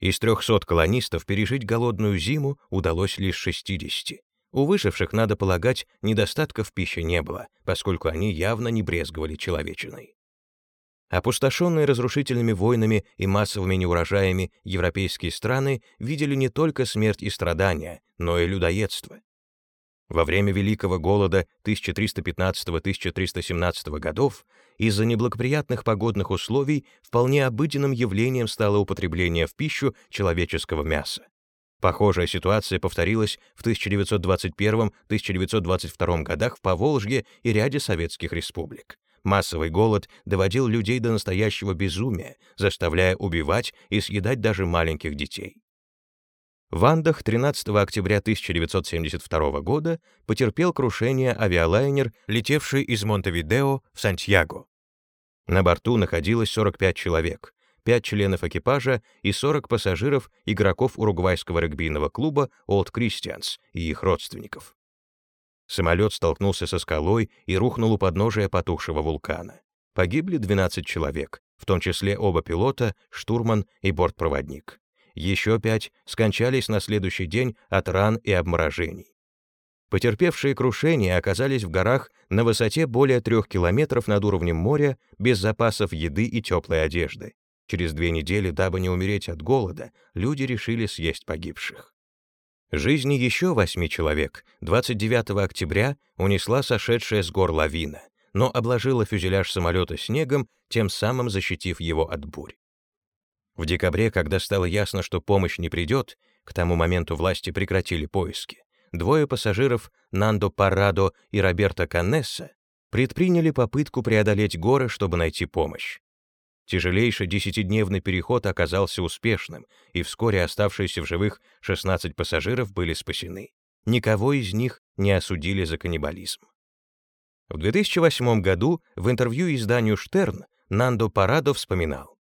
Из 300 колонистов пережить голодную зиму удалось лишь 60. У выживших, надо полагать, недостатка в пище не было, поскольку они явно не брезговали человечиной. Опустошенные разрушительными войнами и массовыми неурожаями европейские страны видели не только смерть и страдания, но и людоедство. Во время Великого голода 1315-1317 годов из-за неблагоприятных погодных условий вполне обыденным явлением стало употребление в пищу человеческого мяса. Похожая ситуация повторилась в 1921-1922 годах в Поволжье и ряде советских республик. Массовый голод доводил людей до настоящего безумия, заставляя убивать и съедать даже маленьких детей. В Андах 13 октября 1972 года потерпел крушение авиалайнер, летевший из Монтевидео в Сантьяго. На борту находилось 45 человек, 5 членов экипажа и 40 пассажиров игроков уругвайского регбийного клуба Old Christians и их родственников. Самолет столкнулся со скалой и рухнул у подножия потухшего вулкана. Погибли 12 человек, в том числе оба пилота, штурман и бортпроводник. Еще пять скончались на следующий день от ран и обморожений. Потерпевшие крушение оказались в горах на высоте более трех километров над уровнем моря без запасов еды и теплой одежды. Через две недели, дабы не умереть от голода, люди решили съесть погибших. Жизни еще восьми человек 29 октября унесла сошедшая с гор лавина, но обложила фюзеляж самолета снегом, тем самым защитив его от бурь. В декабре, когда стало ясно, что помощь не придет, к тому моменту власти прекратили поиски, двое пассажиров, Нандо Парадо и Роберто Каннесса, предприняли попытку преодолеть горы, чтобы найти помощь. Тяжелейший десятидневный переход оказался успешным, и вскоре оставшиеся в живых 16 пассажиров были спасены. Никого из них не осудили за каннибализм. В 2008 году в интервью изданию «Штерн» Нандо Парадо вспоминал.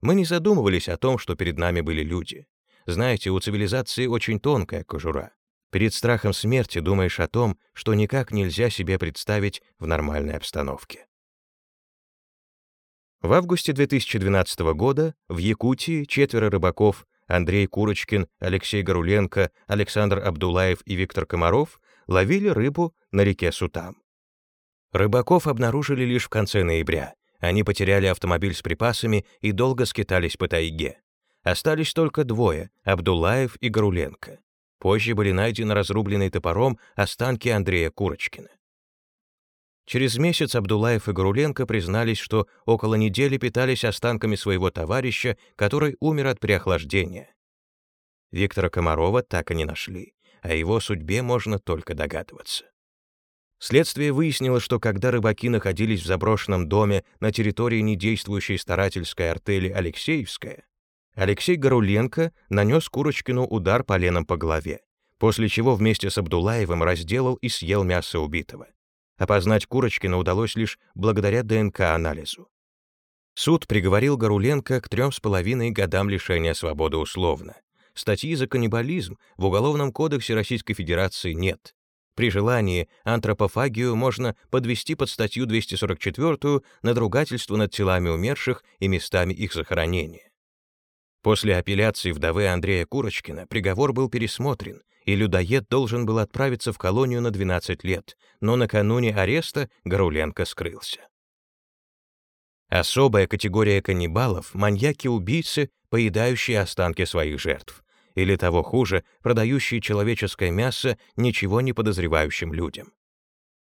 «Мы не задумывались о том, что перед нами были люди. Знаете, у цивилизации очень тонкая кожура. Перед страхом смерти думаешь о том, что никак нельзя себе представить в нормальной обстановке». В августе 2012 года в Якутии четверо рыбаков Андрей Курочкин, Алексей Горуленко, Александр Абдулаев и Виктор Комаров ловили рыбу на реке Сутам. Рыбаков обнаружили лишь в конце ноября. Они потеряли автомобиль с припасами и долго скитались по тайге. Остались только двое — Абдулаев и Горуленко. Позже были найдены разрубленные топором останки Андрея Курочкина. Через месяц Абдулаев и Горуленко признались, что около недели питались останками своего товарища, который умер от переохлаждения. Виктора Комарова так и не нашли, о его судьбе можно только догадываться. Следствие выяснило, что когда рыбаки находились в заброшенном доме на территории недействующей старательской артели Алексеевская, Алексей Горуленко нанес Курочкину удар поленом по голове, после чего вместе с Абдулаевым разделал и съел мясо убитого. Опознать Курочкина удалось лишь благодаря ДНК-анализу. Суд приговорил Горуленко к трем с половиной годам лишения свободы условно. Статьи за каннибализм в Уголовном кодексе Российской Федерации нет, при желании антропофагию можно подвести под статью 244 «Надругательство над телами умерших и местами их захоронения». После апелляции вдовы Андрея Курочкина приговор был пересмотрен, и людоед должен был отправиться в колонию на 12 лет, но накануне ареста Горуленко скрылся. Особая категория каннибалов — маньяки-убийцы, поедающие останки своих жертв или того хуже, продающие человеческое мясо ничего не подозревающим людям.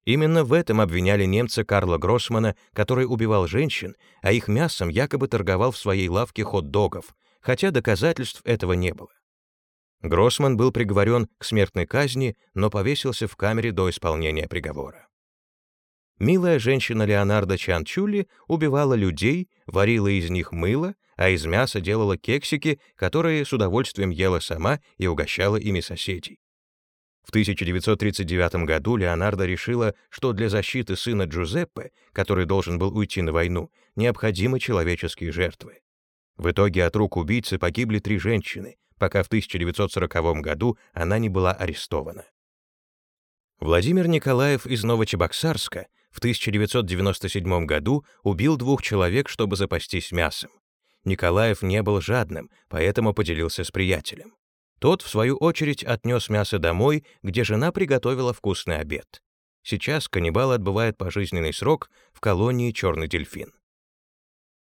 Именно в этом обвиняли немца Карла Гроссмана, который убивал женщин, а их мясом якобы торговал в своей лавке хот-догов, хотя доказательств этого не было. Гроссман был приговорен к смертной казни, но повесился в камере до исполнения приговора. Милая женщина Леонардо Чанчули убивала людей, варила из них мыло а из мяса делала кексики, которые с удовольствием ела сама и угощала ими соседей. В 1939 году Леонардо решила, что для защиты сына Джузеппе, который должен был уйти на войну, необходимы человеческие жертвы. В итоге от рук убийцы погибли три женщины, пока в 1940 году она не была арестована. Владимир Николаев из Новочебоксарска в 1997 году убил двух человек, чтобы запастись мясом. Николаев не был жадным, поэтому поделился с приятелем. Тот, в свою очередь, отнес мясо домой, где жена приготовила вкусный обед. Сейчас каннибал отбывает пожизненный срок в колонии «Черный дельфин».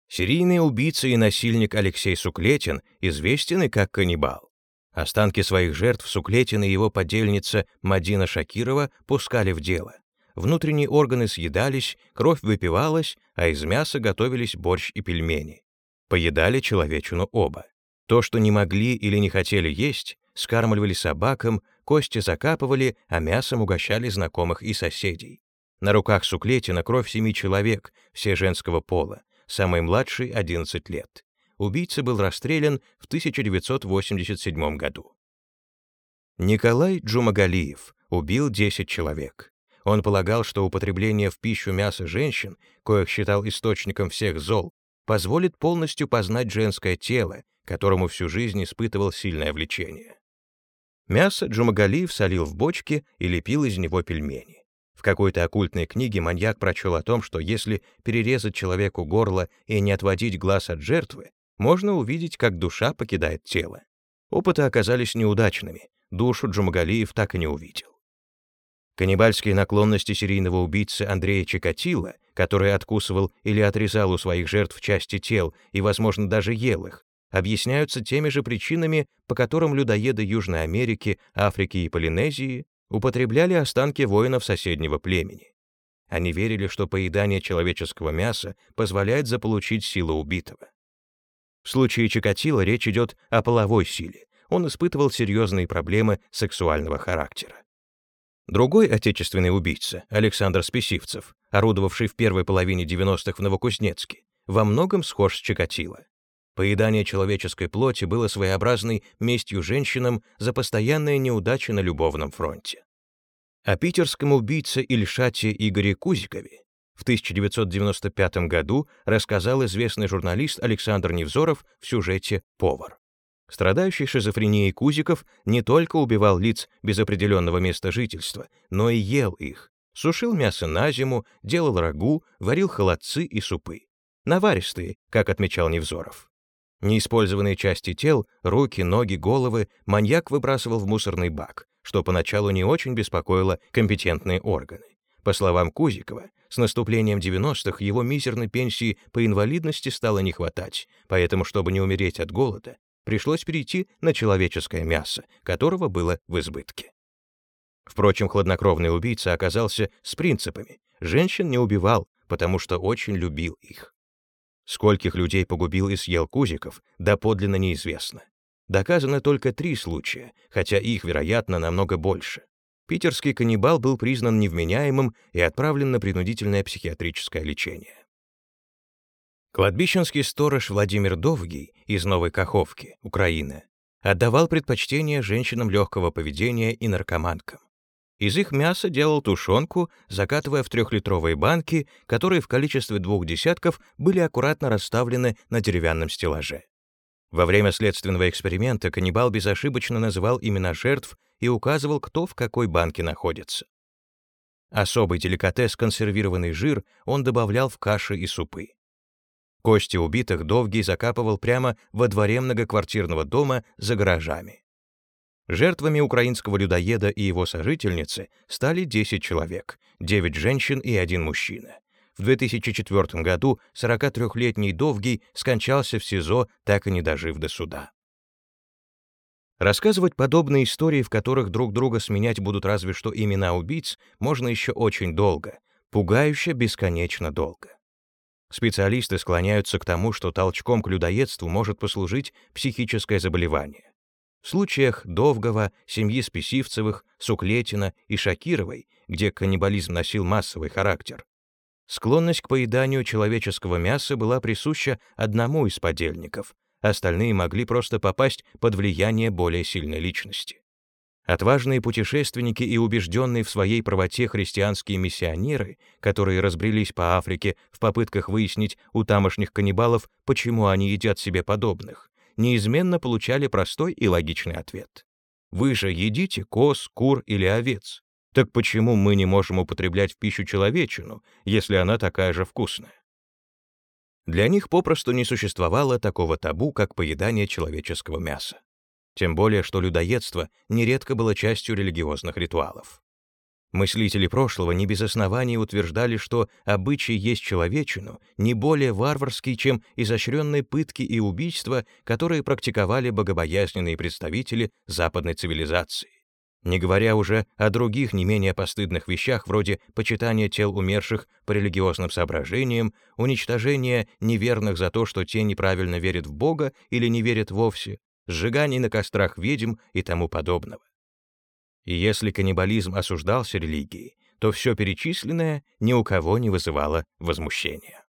Серийный убийца и насильник Алексей Суклетин известен и как каннибал. Останки своих жертв Суклетин и его подельница Мадина Шакирова пускали в дело. Внутренние органы съедались, кровь выпивалась, а из мяса готовились борщ и пельмени. Поедали человечину оба. То, что не могли или не хотели есть, скармливали собакам, кости закапывали, а мясом угощали знакомых и соседей. На руках Суклетина кровь семи человек, все женского пола, самый младший — 11 лет. Убийца был расстрелян в 1987 году. Николай Джумагалиев убил 10 человек. Он полагал, что употребление в пищу мяса женщин, коих считал источником всех зол, позволит полностью познать женское тело, которому всю жизнь испытывал сильное влечение. Мясо Джумагалиев солил в бочке и лепил из него пельмени. В какой-то оккультной книге маньяк прочел о том, что если перерезать человеку горло и не отводить глаз от жертвы, можно увидеть, как душа покидает тело. Опыты оказались неудачными, душу Джумагалиев так и не увидел. Каннибальские наклонности серийного убийцы Андрея Чикатило, который откусывал или отрезал у своих жертв части тел и, возможно, даже ел их, объясняются теми же причинами, по которым людоеды Южной Америки, Африки и Полинезии употребляли останки воинов соседнего племени. Они верили, что поедание человеческого мяса позволяет заполучить силу убитого. В случае Чикатило речь идет о половой силе. Он испытывал серьезные проблемы сексуального характера. Другой отечественный убийца, Александр Списивцев, орудовавший в первой половине 90-х в Новокузнецке, во многом схож с Чикатило. Поедание человеческой плоти было своеобразной местью женщинам за постоянные неудачи на любовном фронте. О питерском убийце Ильшате Игоре Кузикове в 1995 году рассказал известный журналист Александр Невзоров в сюжете «Повар». Страдающий шизофренией Кузиков не только убивал лиц без определенного места жительства, но и ел их, сушил мясо на зиму, делал рагу, варил холодцы и супы. Наваристые, как отмечал Невзоров. Неиспользованные части тел, руки, ноги, головы маньяк выбрасывал в мусорный бак, что поначалу не очень беспокоило компетентные органы. По словам Кузикова, с наступлением 90-х его мизерной пенсии по инвалидности стало не хватать, поэтому, чтобы не умереть от голода, пришлось перейти на человеческое мясо, которого было в избытке. Впрочем, хладнокровный убийца оказался с принципами. Женщин не убивал, потому что очень любил их. Скольких людей погубил и съел Кузиков, доподлинно неизвестно. Доказано только три случая, хотя их, вероятно, намного больше. Питерский каннибал был признан невменяемым и отправлен на принудительное психиатрическое лечение. Кладбищенский сторож Владимир Довгий из Новой Каховки, Украина, отдавал предпочтение женщинам легкого поведения и наркоманкам. Из их мяса делал тушенку, закатывая в трехлитровые банки, которые в количестве двух десятков были аккуратно расставлены на деревянном стеллаже. Во время следственного эксперимента каннибал безошибочно называл имена жертв и указывал, кто в какой банке находится. Особый деликатес консервированный жир он добавлял в каши и супы. Кости убитых Довгий закапывал прямо во дворе многоквартирного дома за гаражами. Жертвами украинского людоеда и его сожительницы стали 10 человек, 9 женщин и один мужчина. В 2004 году 43-летний Довгий скончался в СИЗО, так и не дожив до суда. Рассказывать подобные истории, в которых друг друга сменять будут разве что имена убийц, можно еще очень долго, пугающе бесконечно долго. Специалисты склоняются к тому, что толчком к людоедству может послужить психическое заболевание. В случаях Довгова, семьи Списивцевых, Суклетина и Шакировой, где каннибализм носил массовый характер, склонность к поеданию человеческого мяса была присуща одному из подельников, остальные могли просто попасть под влияние более сильной личности. Отважные путешественники и убежденные в своей правоте христианские миссионеры, которые разбрелись по Африке в попытках выяснить у тамошних каннибалов, почему они едят себе подобных, неизменно получали простой и логичный ответ. Вы же едите коз, кур или овец. Так почему мы не можем употреблять в пищу человечину, если она такая же вкусная? Для них попросту не существовало такого табу, как поедание человеческого мяса. Тем более, что людоедство нередко было частью религиозных ритуалов. Мыслители прошлого не без оснований утверждали, что обычай есть человечину не более варварский, чем изощренные пытки и убийства, которые практиковали богобоязненные представители западной цивилизации. Не говоря уже о других не менее постыдных вещах, вроде почитания тел умерших по религиозным соображениям, уничтожения неверных за то, что те неправильно верят в Бога или не верят вовсе, сжиганий на кострах ведьм и тому подобного. И если каннибализм осуждался религией, то все перечисленное ни у кого не вызывало возмущения.